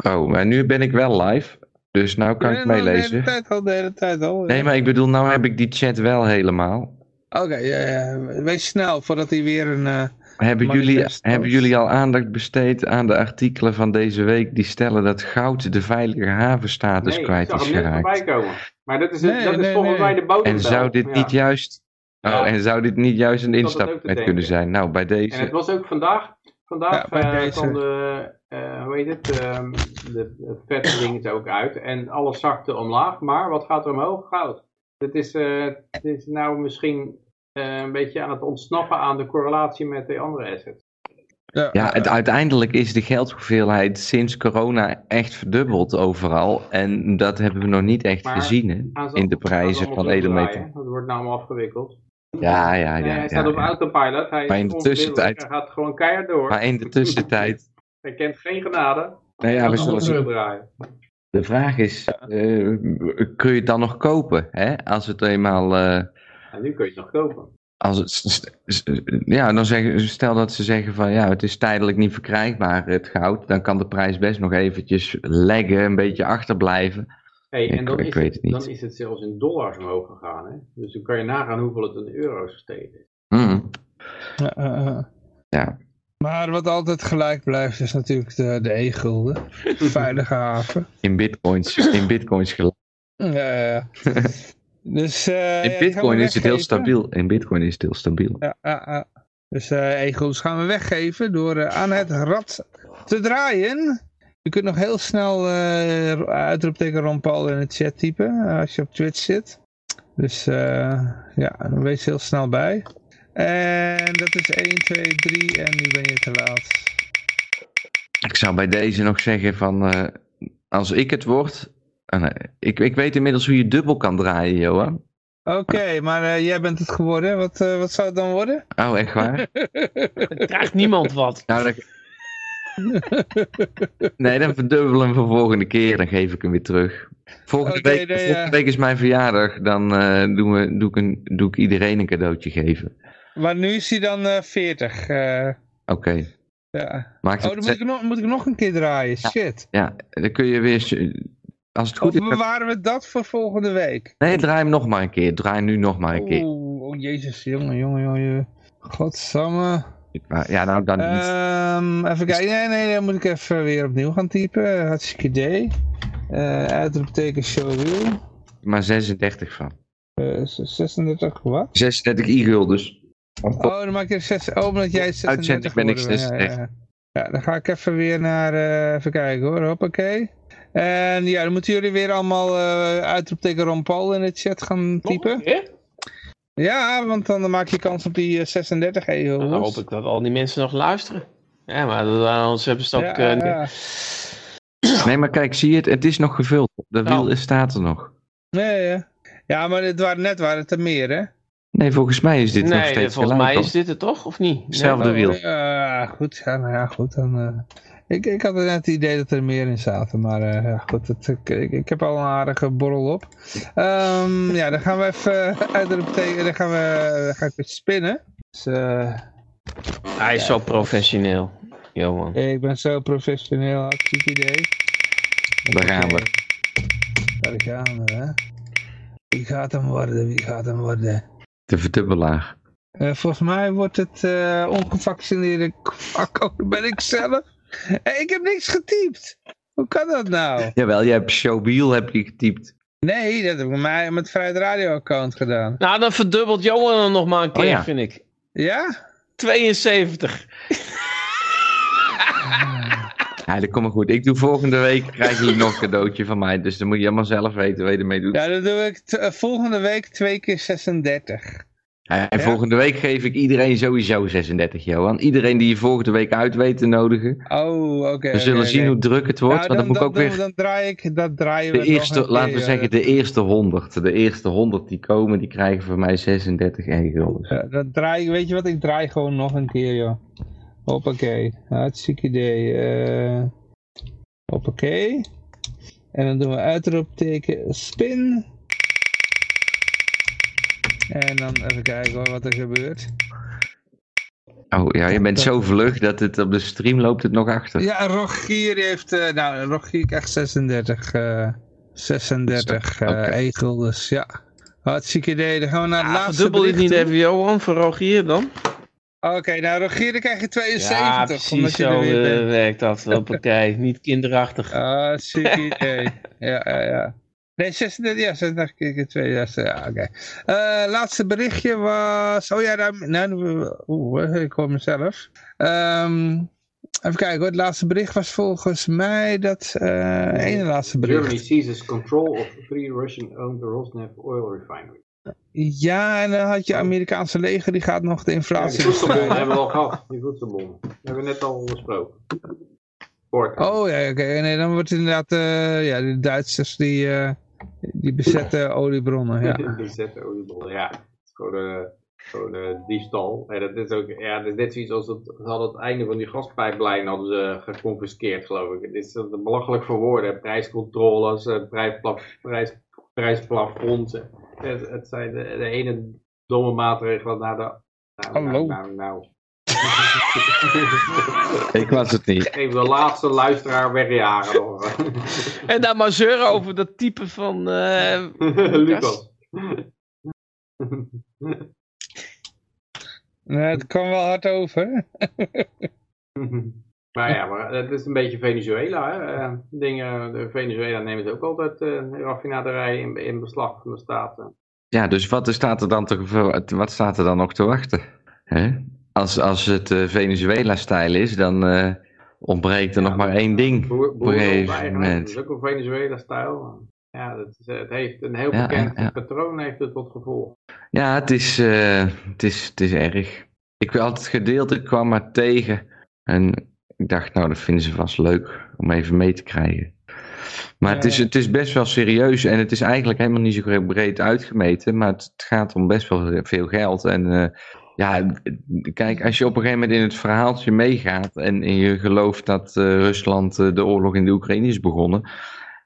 Oh, maar nu ben ik wel live. Dus nou kan ik nou, De hele meelezen. tijd al, de hele tijd al. Nee, maar ik bedoel, nou heb ik die chat wel helemaal. Oké, ja, ja, wees snel voordat hij weer een... eh, Hebben jullie, hebben jullie al aandacht besteed aan de artikelen van deze week die stellen dat goud de veilige havenstatus Nee, kwijt is geraakt? voorbij komen. Maar dat is, Nee, dat is volgens nee. mij de bodem. En zou dit niet juist, Ja. oh, en zou dit niet juist een het denken. kunnen zijn? Nou, bij En het deze. was ook vandaag, vandaag Ja, bij eh, deze. kwam de, eh, hoe heet het, ehm, de, de vetding ook uit. En alles zakte omlaag, maar wat gaat er omhoog? Goud. Het is, eh, het is nou misschien eh, een beetje aan het ontsnappen aan de correlatie met de andere assets. ja, Ja, het, uiteindelijk is de geldhoeveelheid sinds corona echt verdubbeld overal. En dat hebben we nog niet echt Maar gezien hè, in de prijzen van edelmetaal. terugdraaien. Dat wordt nou allemaal afgewikkeld. Ja, ja, Nee, ja. hij ja, staat op ja. autopilot. Hij Maar is in de tussentijd- Hij gaat gewoon keihard door. Maar in de tussentijd, *laughs* Hij kent geen genade. nou ja, we Hij zullen terugdraaien. De vraag is, eh, kun je het dan nog kopen? Hè? Als het eenmaal, eh, En nu kun je het nog kopen. als het, ja, dan zeggen, stel dat ze zeggen van ja, het is tijdelijk niet verkrijgbaar, het goud, dan kan de prijs best nog eventjes leggen, een beetje achterblijven. Hey, en dan, ik is weet het, dan is het zelfs in dollars omhoog gegaan. Hè? Dus dan kan je nagaan hoeveel het in euro's gestegen is. Mm, Ja, ja. Maar wat altijd gelijk blijft is natuurlijk de, de e-gulden. *laughs* Veilige haven. In bitcoins, in bitcoins gelijk. Ja, ja, ja. *laughs* Dus, eh, In bitcoin is het heel stabiel. In bitcoin is het heel stabiel. Ja, ja, ja. Dus eh e-guldens gaan we weggeven door eh, aan het rad te draaien. Je kunt nog heel snel uitroepteken Ron Paul in het chat typen als je op Twitch zit. Dus ja, dan wees heel snel bij. En dat is 1, 2, 3 en nu ben je te laat. Ik zou bij deze nog zeggen van, als ik het word, en, eh, ik, ik weet inmiddels hoe je dubbel kan draaien, Johan. Oké, maar eh, jij bent het geworden. Wat, eh, wat zou het dan worden? Oh, echt waar? *laughs* Dan krijgt niemand wat. Nou, dan... *laughs* Nee, dan verdubbelen we hem voor volgende keer. Dan geef ik hem weer terug. Volgende, week, nee, volgende ja. week is mijn verjaardag. Dan eh, doen we, doe, ik een, doe ik iedereen een cadeautje geven. Maar nu is hij dan eh 40. eh, Oké. ja. Maakt Oh, het dan moet ik, nog, moet ik nog een keer draaien. Shit. Ja, dan kun je weer... Als het goed Of bewaren we dat voor volgende week? Nee, draai hem nog maar een keer. Draai nu nog maar een keer. Oeh, oh jezus, jongen, jongen, jongen. Godsamme. Ja, nou dan niet. Ehm, even kijken. Nee, nee, dan moet ik even weer opnieuw gaan typen. Hartstikke idee. Eh uitroepteken showreel. Maar 36 van. Eh, 36 wat? 36 i-guldens. Oh, dan maak je er 6. Oh, omdat jij 36 Uitzending ben ik geworden bent. 36. Ja, ja. ja, dan ga ik even weer naar... eh, even kijken hoor, hoppakee. En ja, dan moeten jullie weer allemaal eh uitroepteken Ron Paul in de chat gaan typen. Ja, want dan maak je kans op die eh, 36 eeuw. Dan hoop ik dat al die mensen nog luisteren. Ja, maar dat- anders hebben ze ook... Ja, eh, ja. *clears throat* Nee, maar kijk, zie je het? Het is nog gevuld. De Oh. wiel is- staat er nog. Nee, ja. ja, maar het waren, net waren het er meer, hè? Nee, volgens mij is dit nog nee, steeds volgens gelijk. mij is dit het toch, of niet? Hetzelfde Nee, wiel. Ja, goed. Ja, nou ja, goed. Dan, eh, ik, ik had net het idee dat er meer in zaten. Maar eh, ja, goed. Het, ik, ik, ik heb al een aardige borrel op. Ehm, ja, dan gaan we even uitroepteken. Dan gaan we, dan ga ik weer spinnen. Dus, eh, Hij is zo professioneel, Johan. ik ben zo professioneel. Hartstikke idee. Daar gaan we. Daar gaan we, hè. Wie gaat hem worden? Wie gaat hem worden? De verdubbelaar. Eh, volgens mij wordt het eh ongevaccineerde kwakko, ben ik zelf. Eh, ik heb niks getypt. Hoe kan dat nou? Jawel, je hebt Showbiel heb je getypt. Nee, dat heb ik met mij met Vrijheid Radio account gedaan. Nou, dan verdubbelt Johan hem nog maar een keer, Oh ja. vind ik. Ja? 72. *laughs* Ja, dat komt maar goed. Ik doe volgende week, krijgen jullie nog een cadeautje van mij. Dus dan moet je allemaal zelf weten waar je ermee doet. Ja, dan doe ik eh, volgende week twee keer 36. Ja, en volgende week geef ik iedereen sowieso 36, Johan. Iedereen die je volgende week uit weet te nodigen. Oh, oké. We zullen zien hoe druk het wordt. Nou, dan, moet ik ook dan, weer dan draai ik, dat draaien we de eerste, laten we zeggen, eh, de eerste 100. De eerste 100 die komen, die krijgen van mij 36 e-guldens. Ja, dat draai ik, weet je wat, ik draai gewoon nog een keer, joh. Hoppakee, hartstikke idee. eh hoppakee. En dan doen we uitroepteken spin. En dan even kijken hoor, wat er gebeurt. Oh ja, je bent zo vlug dat het op de stream loopt het nog achter. Ja, Rogier heeft, eh, nou, Rogier krijgt 36, eh 36 eh Oké. e-guldens, ja. Hartstikke idee, dan gaan we naar het Ja, laatste je het bericht niet even, Johan, voor Rogier dan? Oké, nou Rogier, dan krijg je 72, ja, omdat precies je er zo weer bent. eh, werkt dat. Hoppakee, *laughs* niet kinderachtig. Ah, ziek idee. ja, ja, ja. Nee, 36, ja, 36 keer 2, ja, ja oké. Eh, laatste berichtje was, oh ja, daar, nou, oeh, ik hoor mezelf. Ehm, even kijken hoor, het laatste bericht was volgens mij dat, ene laatste Germany bericht. seizes control of three Russian-owned Rosneft oil refineries. Ja, en dan had je Amerikaanse leger, die gaat nog de Ja, die inflatie voedselbon bestrijden. hebben we al gehad. Die voedselbon. Dat hebben we net al besproken. Oh ja, oké. Nee, dan wordt het inderdaad, eh, ja, de Duitsers die, die bezetten oliebronnen, ja. *laughs* Bezette oliebol, ja. Gewoon, eh, gewoon eh, diefstal. En dat is ook, ja, dat is net zoiets als het, hadden het einde van die gaspijplijn hadden ze geconfiskeerd, geloof ik. Het is belachelijk voor woorden. Prijscontroles, eh, prijs, prijsplafonds. Het, het zijn de, de ene domme maatregelen naar de... Nou, Hallo. Nou, nou, nou. *laughs* Ik was het niet. Even de laatste luisteraar wegjagen. nog. *laughs* En dan maar zeuren over dat type van... eh, *laughs* Lucas. Nee, het kwam wel hard over. Maar ja, maar het is een beetje Venezuela. Hè? Eh, dingen, de Venezuela nemen ze ook altijd eh raffinaderij in, in beslag van de staten. Ja, dus wat staat er dan, te, wat staat er dan nog te wachten? Hè? Als, als het eh, Venezuela-stijl is, dan eh, ontbreekt er nog maar één ding. Boer, moment. is ook een Venezuela-stijl. Ja, dat is, eh, het heeft een heel Ja, bekend ja, patroon heeft het tot gevolg. Ja, het is, het is, het is erg. Ik had het gedeelte kwam maar tegen. En ik dacht, nou, dat vinden ze vast leuk om even mee te krijgen. Maar het, is, het is best wel serieus en het is eigenlijk helemaal niet zo breed uitgemeten. Maar het, het gaat om best wel veel geld. En ja, kijk, als je op een gegeven moment in het verhaaltje meegaat en, je gelooft dat eh, Rusland eh, de oorlog in de Oekraïne is begonnen,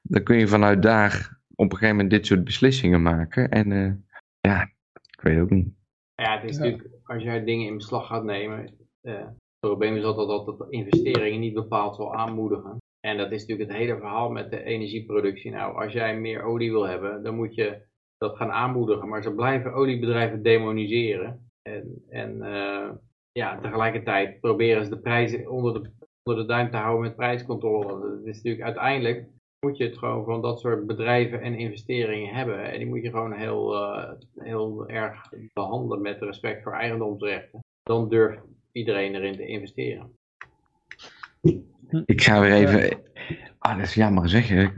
dan kun je vanuit daar op een gegeven moment dit soort beslissingen maken. En eh, ja, ik weet ook niet. Ja, het is Ja. natuurlijk, als jij dingen in beslag gaat nemen, eh, het probleem is altijd dat het investeringen niet bepaald zal aanmoedigen. En dat is natuurlijk het hele verhaal met de energieproductie. Nou, als jij meer olie wil hebben, dan moet je dat gaan aanmoedigen. Maar ze blijven oliebedrijven demoniseren. En, en eh, ja, tegelijkertijd proberen ze de prijzen onder de, onder de duim te houden met prijscontrole. Het is natuurlijk uiteindelijk moet je het gewoon van dat soort bedrijven en investeringen hebben. En die moet je gewoon heel, eh, heel erg behandelen met respect voor eigendomsrechten. Dan durft iedereen erin te investeren. Ik ga weer even. Ah, dat is jammer zeg. Ik,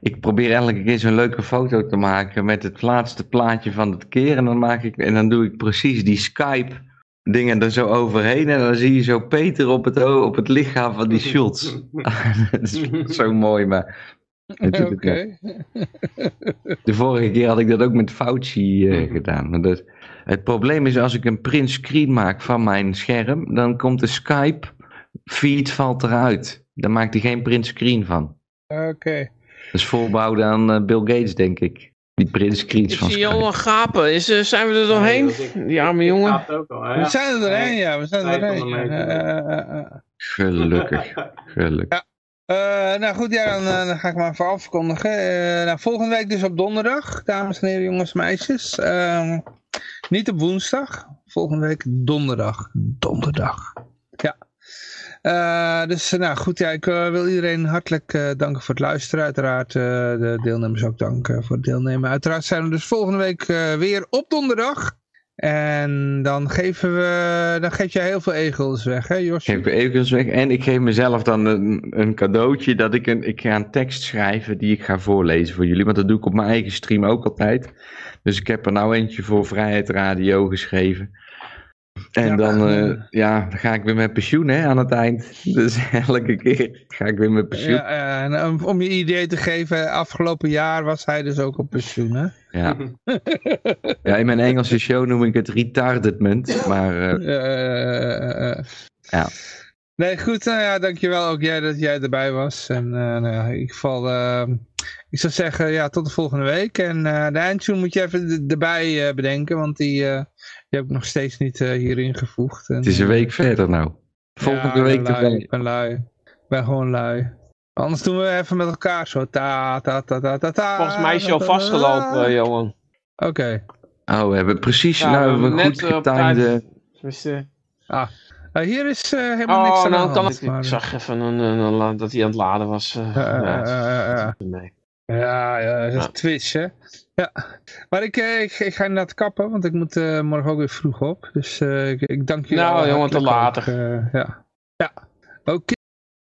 ik probeer elke keer zo'n leuke foto te maken met het laatste plaatje van het keer. En dan, maak ik, en dan doe ik precies die Skype dingen er zo overheen. En dan zie je zo Peter op het, op het lichaam van die *laughs* Schultz. *laughs* dat is zo mooi, maar. net. De vorige keer had ik dat ook met Fauci eh, gedaan. Maar dat, Het probleem is als ik een print screen maak van mijn scherm, dan komt de Skype feed valt eruit. Dan maakt hij geen print screen van. Oké. Dat is voorbouwd aan eh, Bill Gates, denk ik. Die print screens Ik van zie jongen gapen. Is, eh, zijn we er doorheen? Die arme jongen. Ook al? We zijn er doorheen, ja. We zijn er doorheen. Eh. Gelukkig. Gelukkig. Eh, nou goed, ja, dan, dan ga ik maar even afkondigen. Eh, nou, volgende week dus op donderdag, dames en heren, jongens en meisjes. Ehm, niet op woensdag, volgende week donderdag. Donderdag. Ja. Eh, dus nou goed, ja, ik eh, wil iedereen hartelijk eh, danken voor het luisteren. Uiteraard de deelnemers ook danken voor het deelnemen. Uiteraard zijn we dus volgende week weer op donderdag. En dan geven we, dan geef jij heel veel egels weg, hè Josje? Geef even weg. En ik geef mezelf dan een, een cadeautje dat ik een, ik ga een tekst schrijven die ik ga voorlezen voor jullie. Want dat doe ik op mijn eigen stream ook altijd. Dus ik heb er nou eentje voor Vrijheid Radio geschreven. En Ja, dan, eh, ja, dan ga ik weer met pensioen hè, aan het eind. *laughs* Dus elke keer ga ik weer met pensioen. Ja, ja, en om, om je idee te geven, afgelopen jaar was hij dus ook op pensioen, hè? Ja. *laughs* ja, in mijn Engelse show noem ik het retardedment. Maar eh, Eh, eh, eh. Ja. Nee, goed, nou ja, dankjewel ook jij dat jij erbij was. En eh, nou ja, in ieder geval, eh, ik zou zeggen, ja, tot de volgende week. En eh, de eindtune moet je even erbij eh, bedenken, want die, eh, die heb ik nog steeds niet eh, hierin gevoegd. En, het is een week verder nou. Volgende ja, week ik ben lui, erbij. Ik ben lui. Ik ben gewoon lui. Anders doen we even met elkaar zo. Ta, ta, ta, ta, ta, ta, Volgens mij is je al vastgelopen, eh, Johan. Oké. Oh, we hebben precies Ja, nou, we hebben goed eh, getimede... Tenminste- Eh, hier is eh, helemaal niks Oh, aan de nou hand. kan ik. maar- Ik zag even een, een, een la- dat hij aan het laden was. eh, Eh, eh, ja, eh, eh, eh. nee. Ja, ja, dat is Ja. Twitch, hè. Ja. Maar ik, eh, ik, ik ga inderdaad kappen, want ik moet eh, morgen ook weer vroeg op. Dus eh, ik, ik dank jullie Nou, al jongen, tot hartelijk later. ja. Ja. Oké.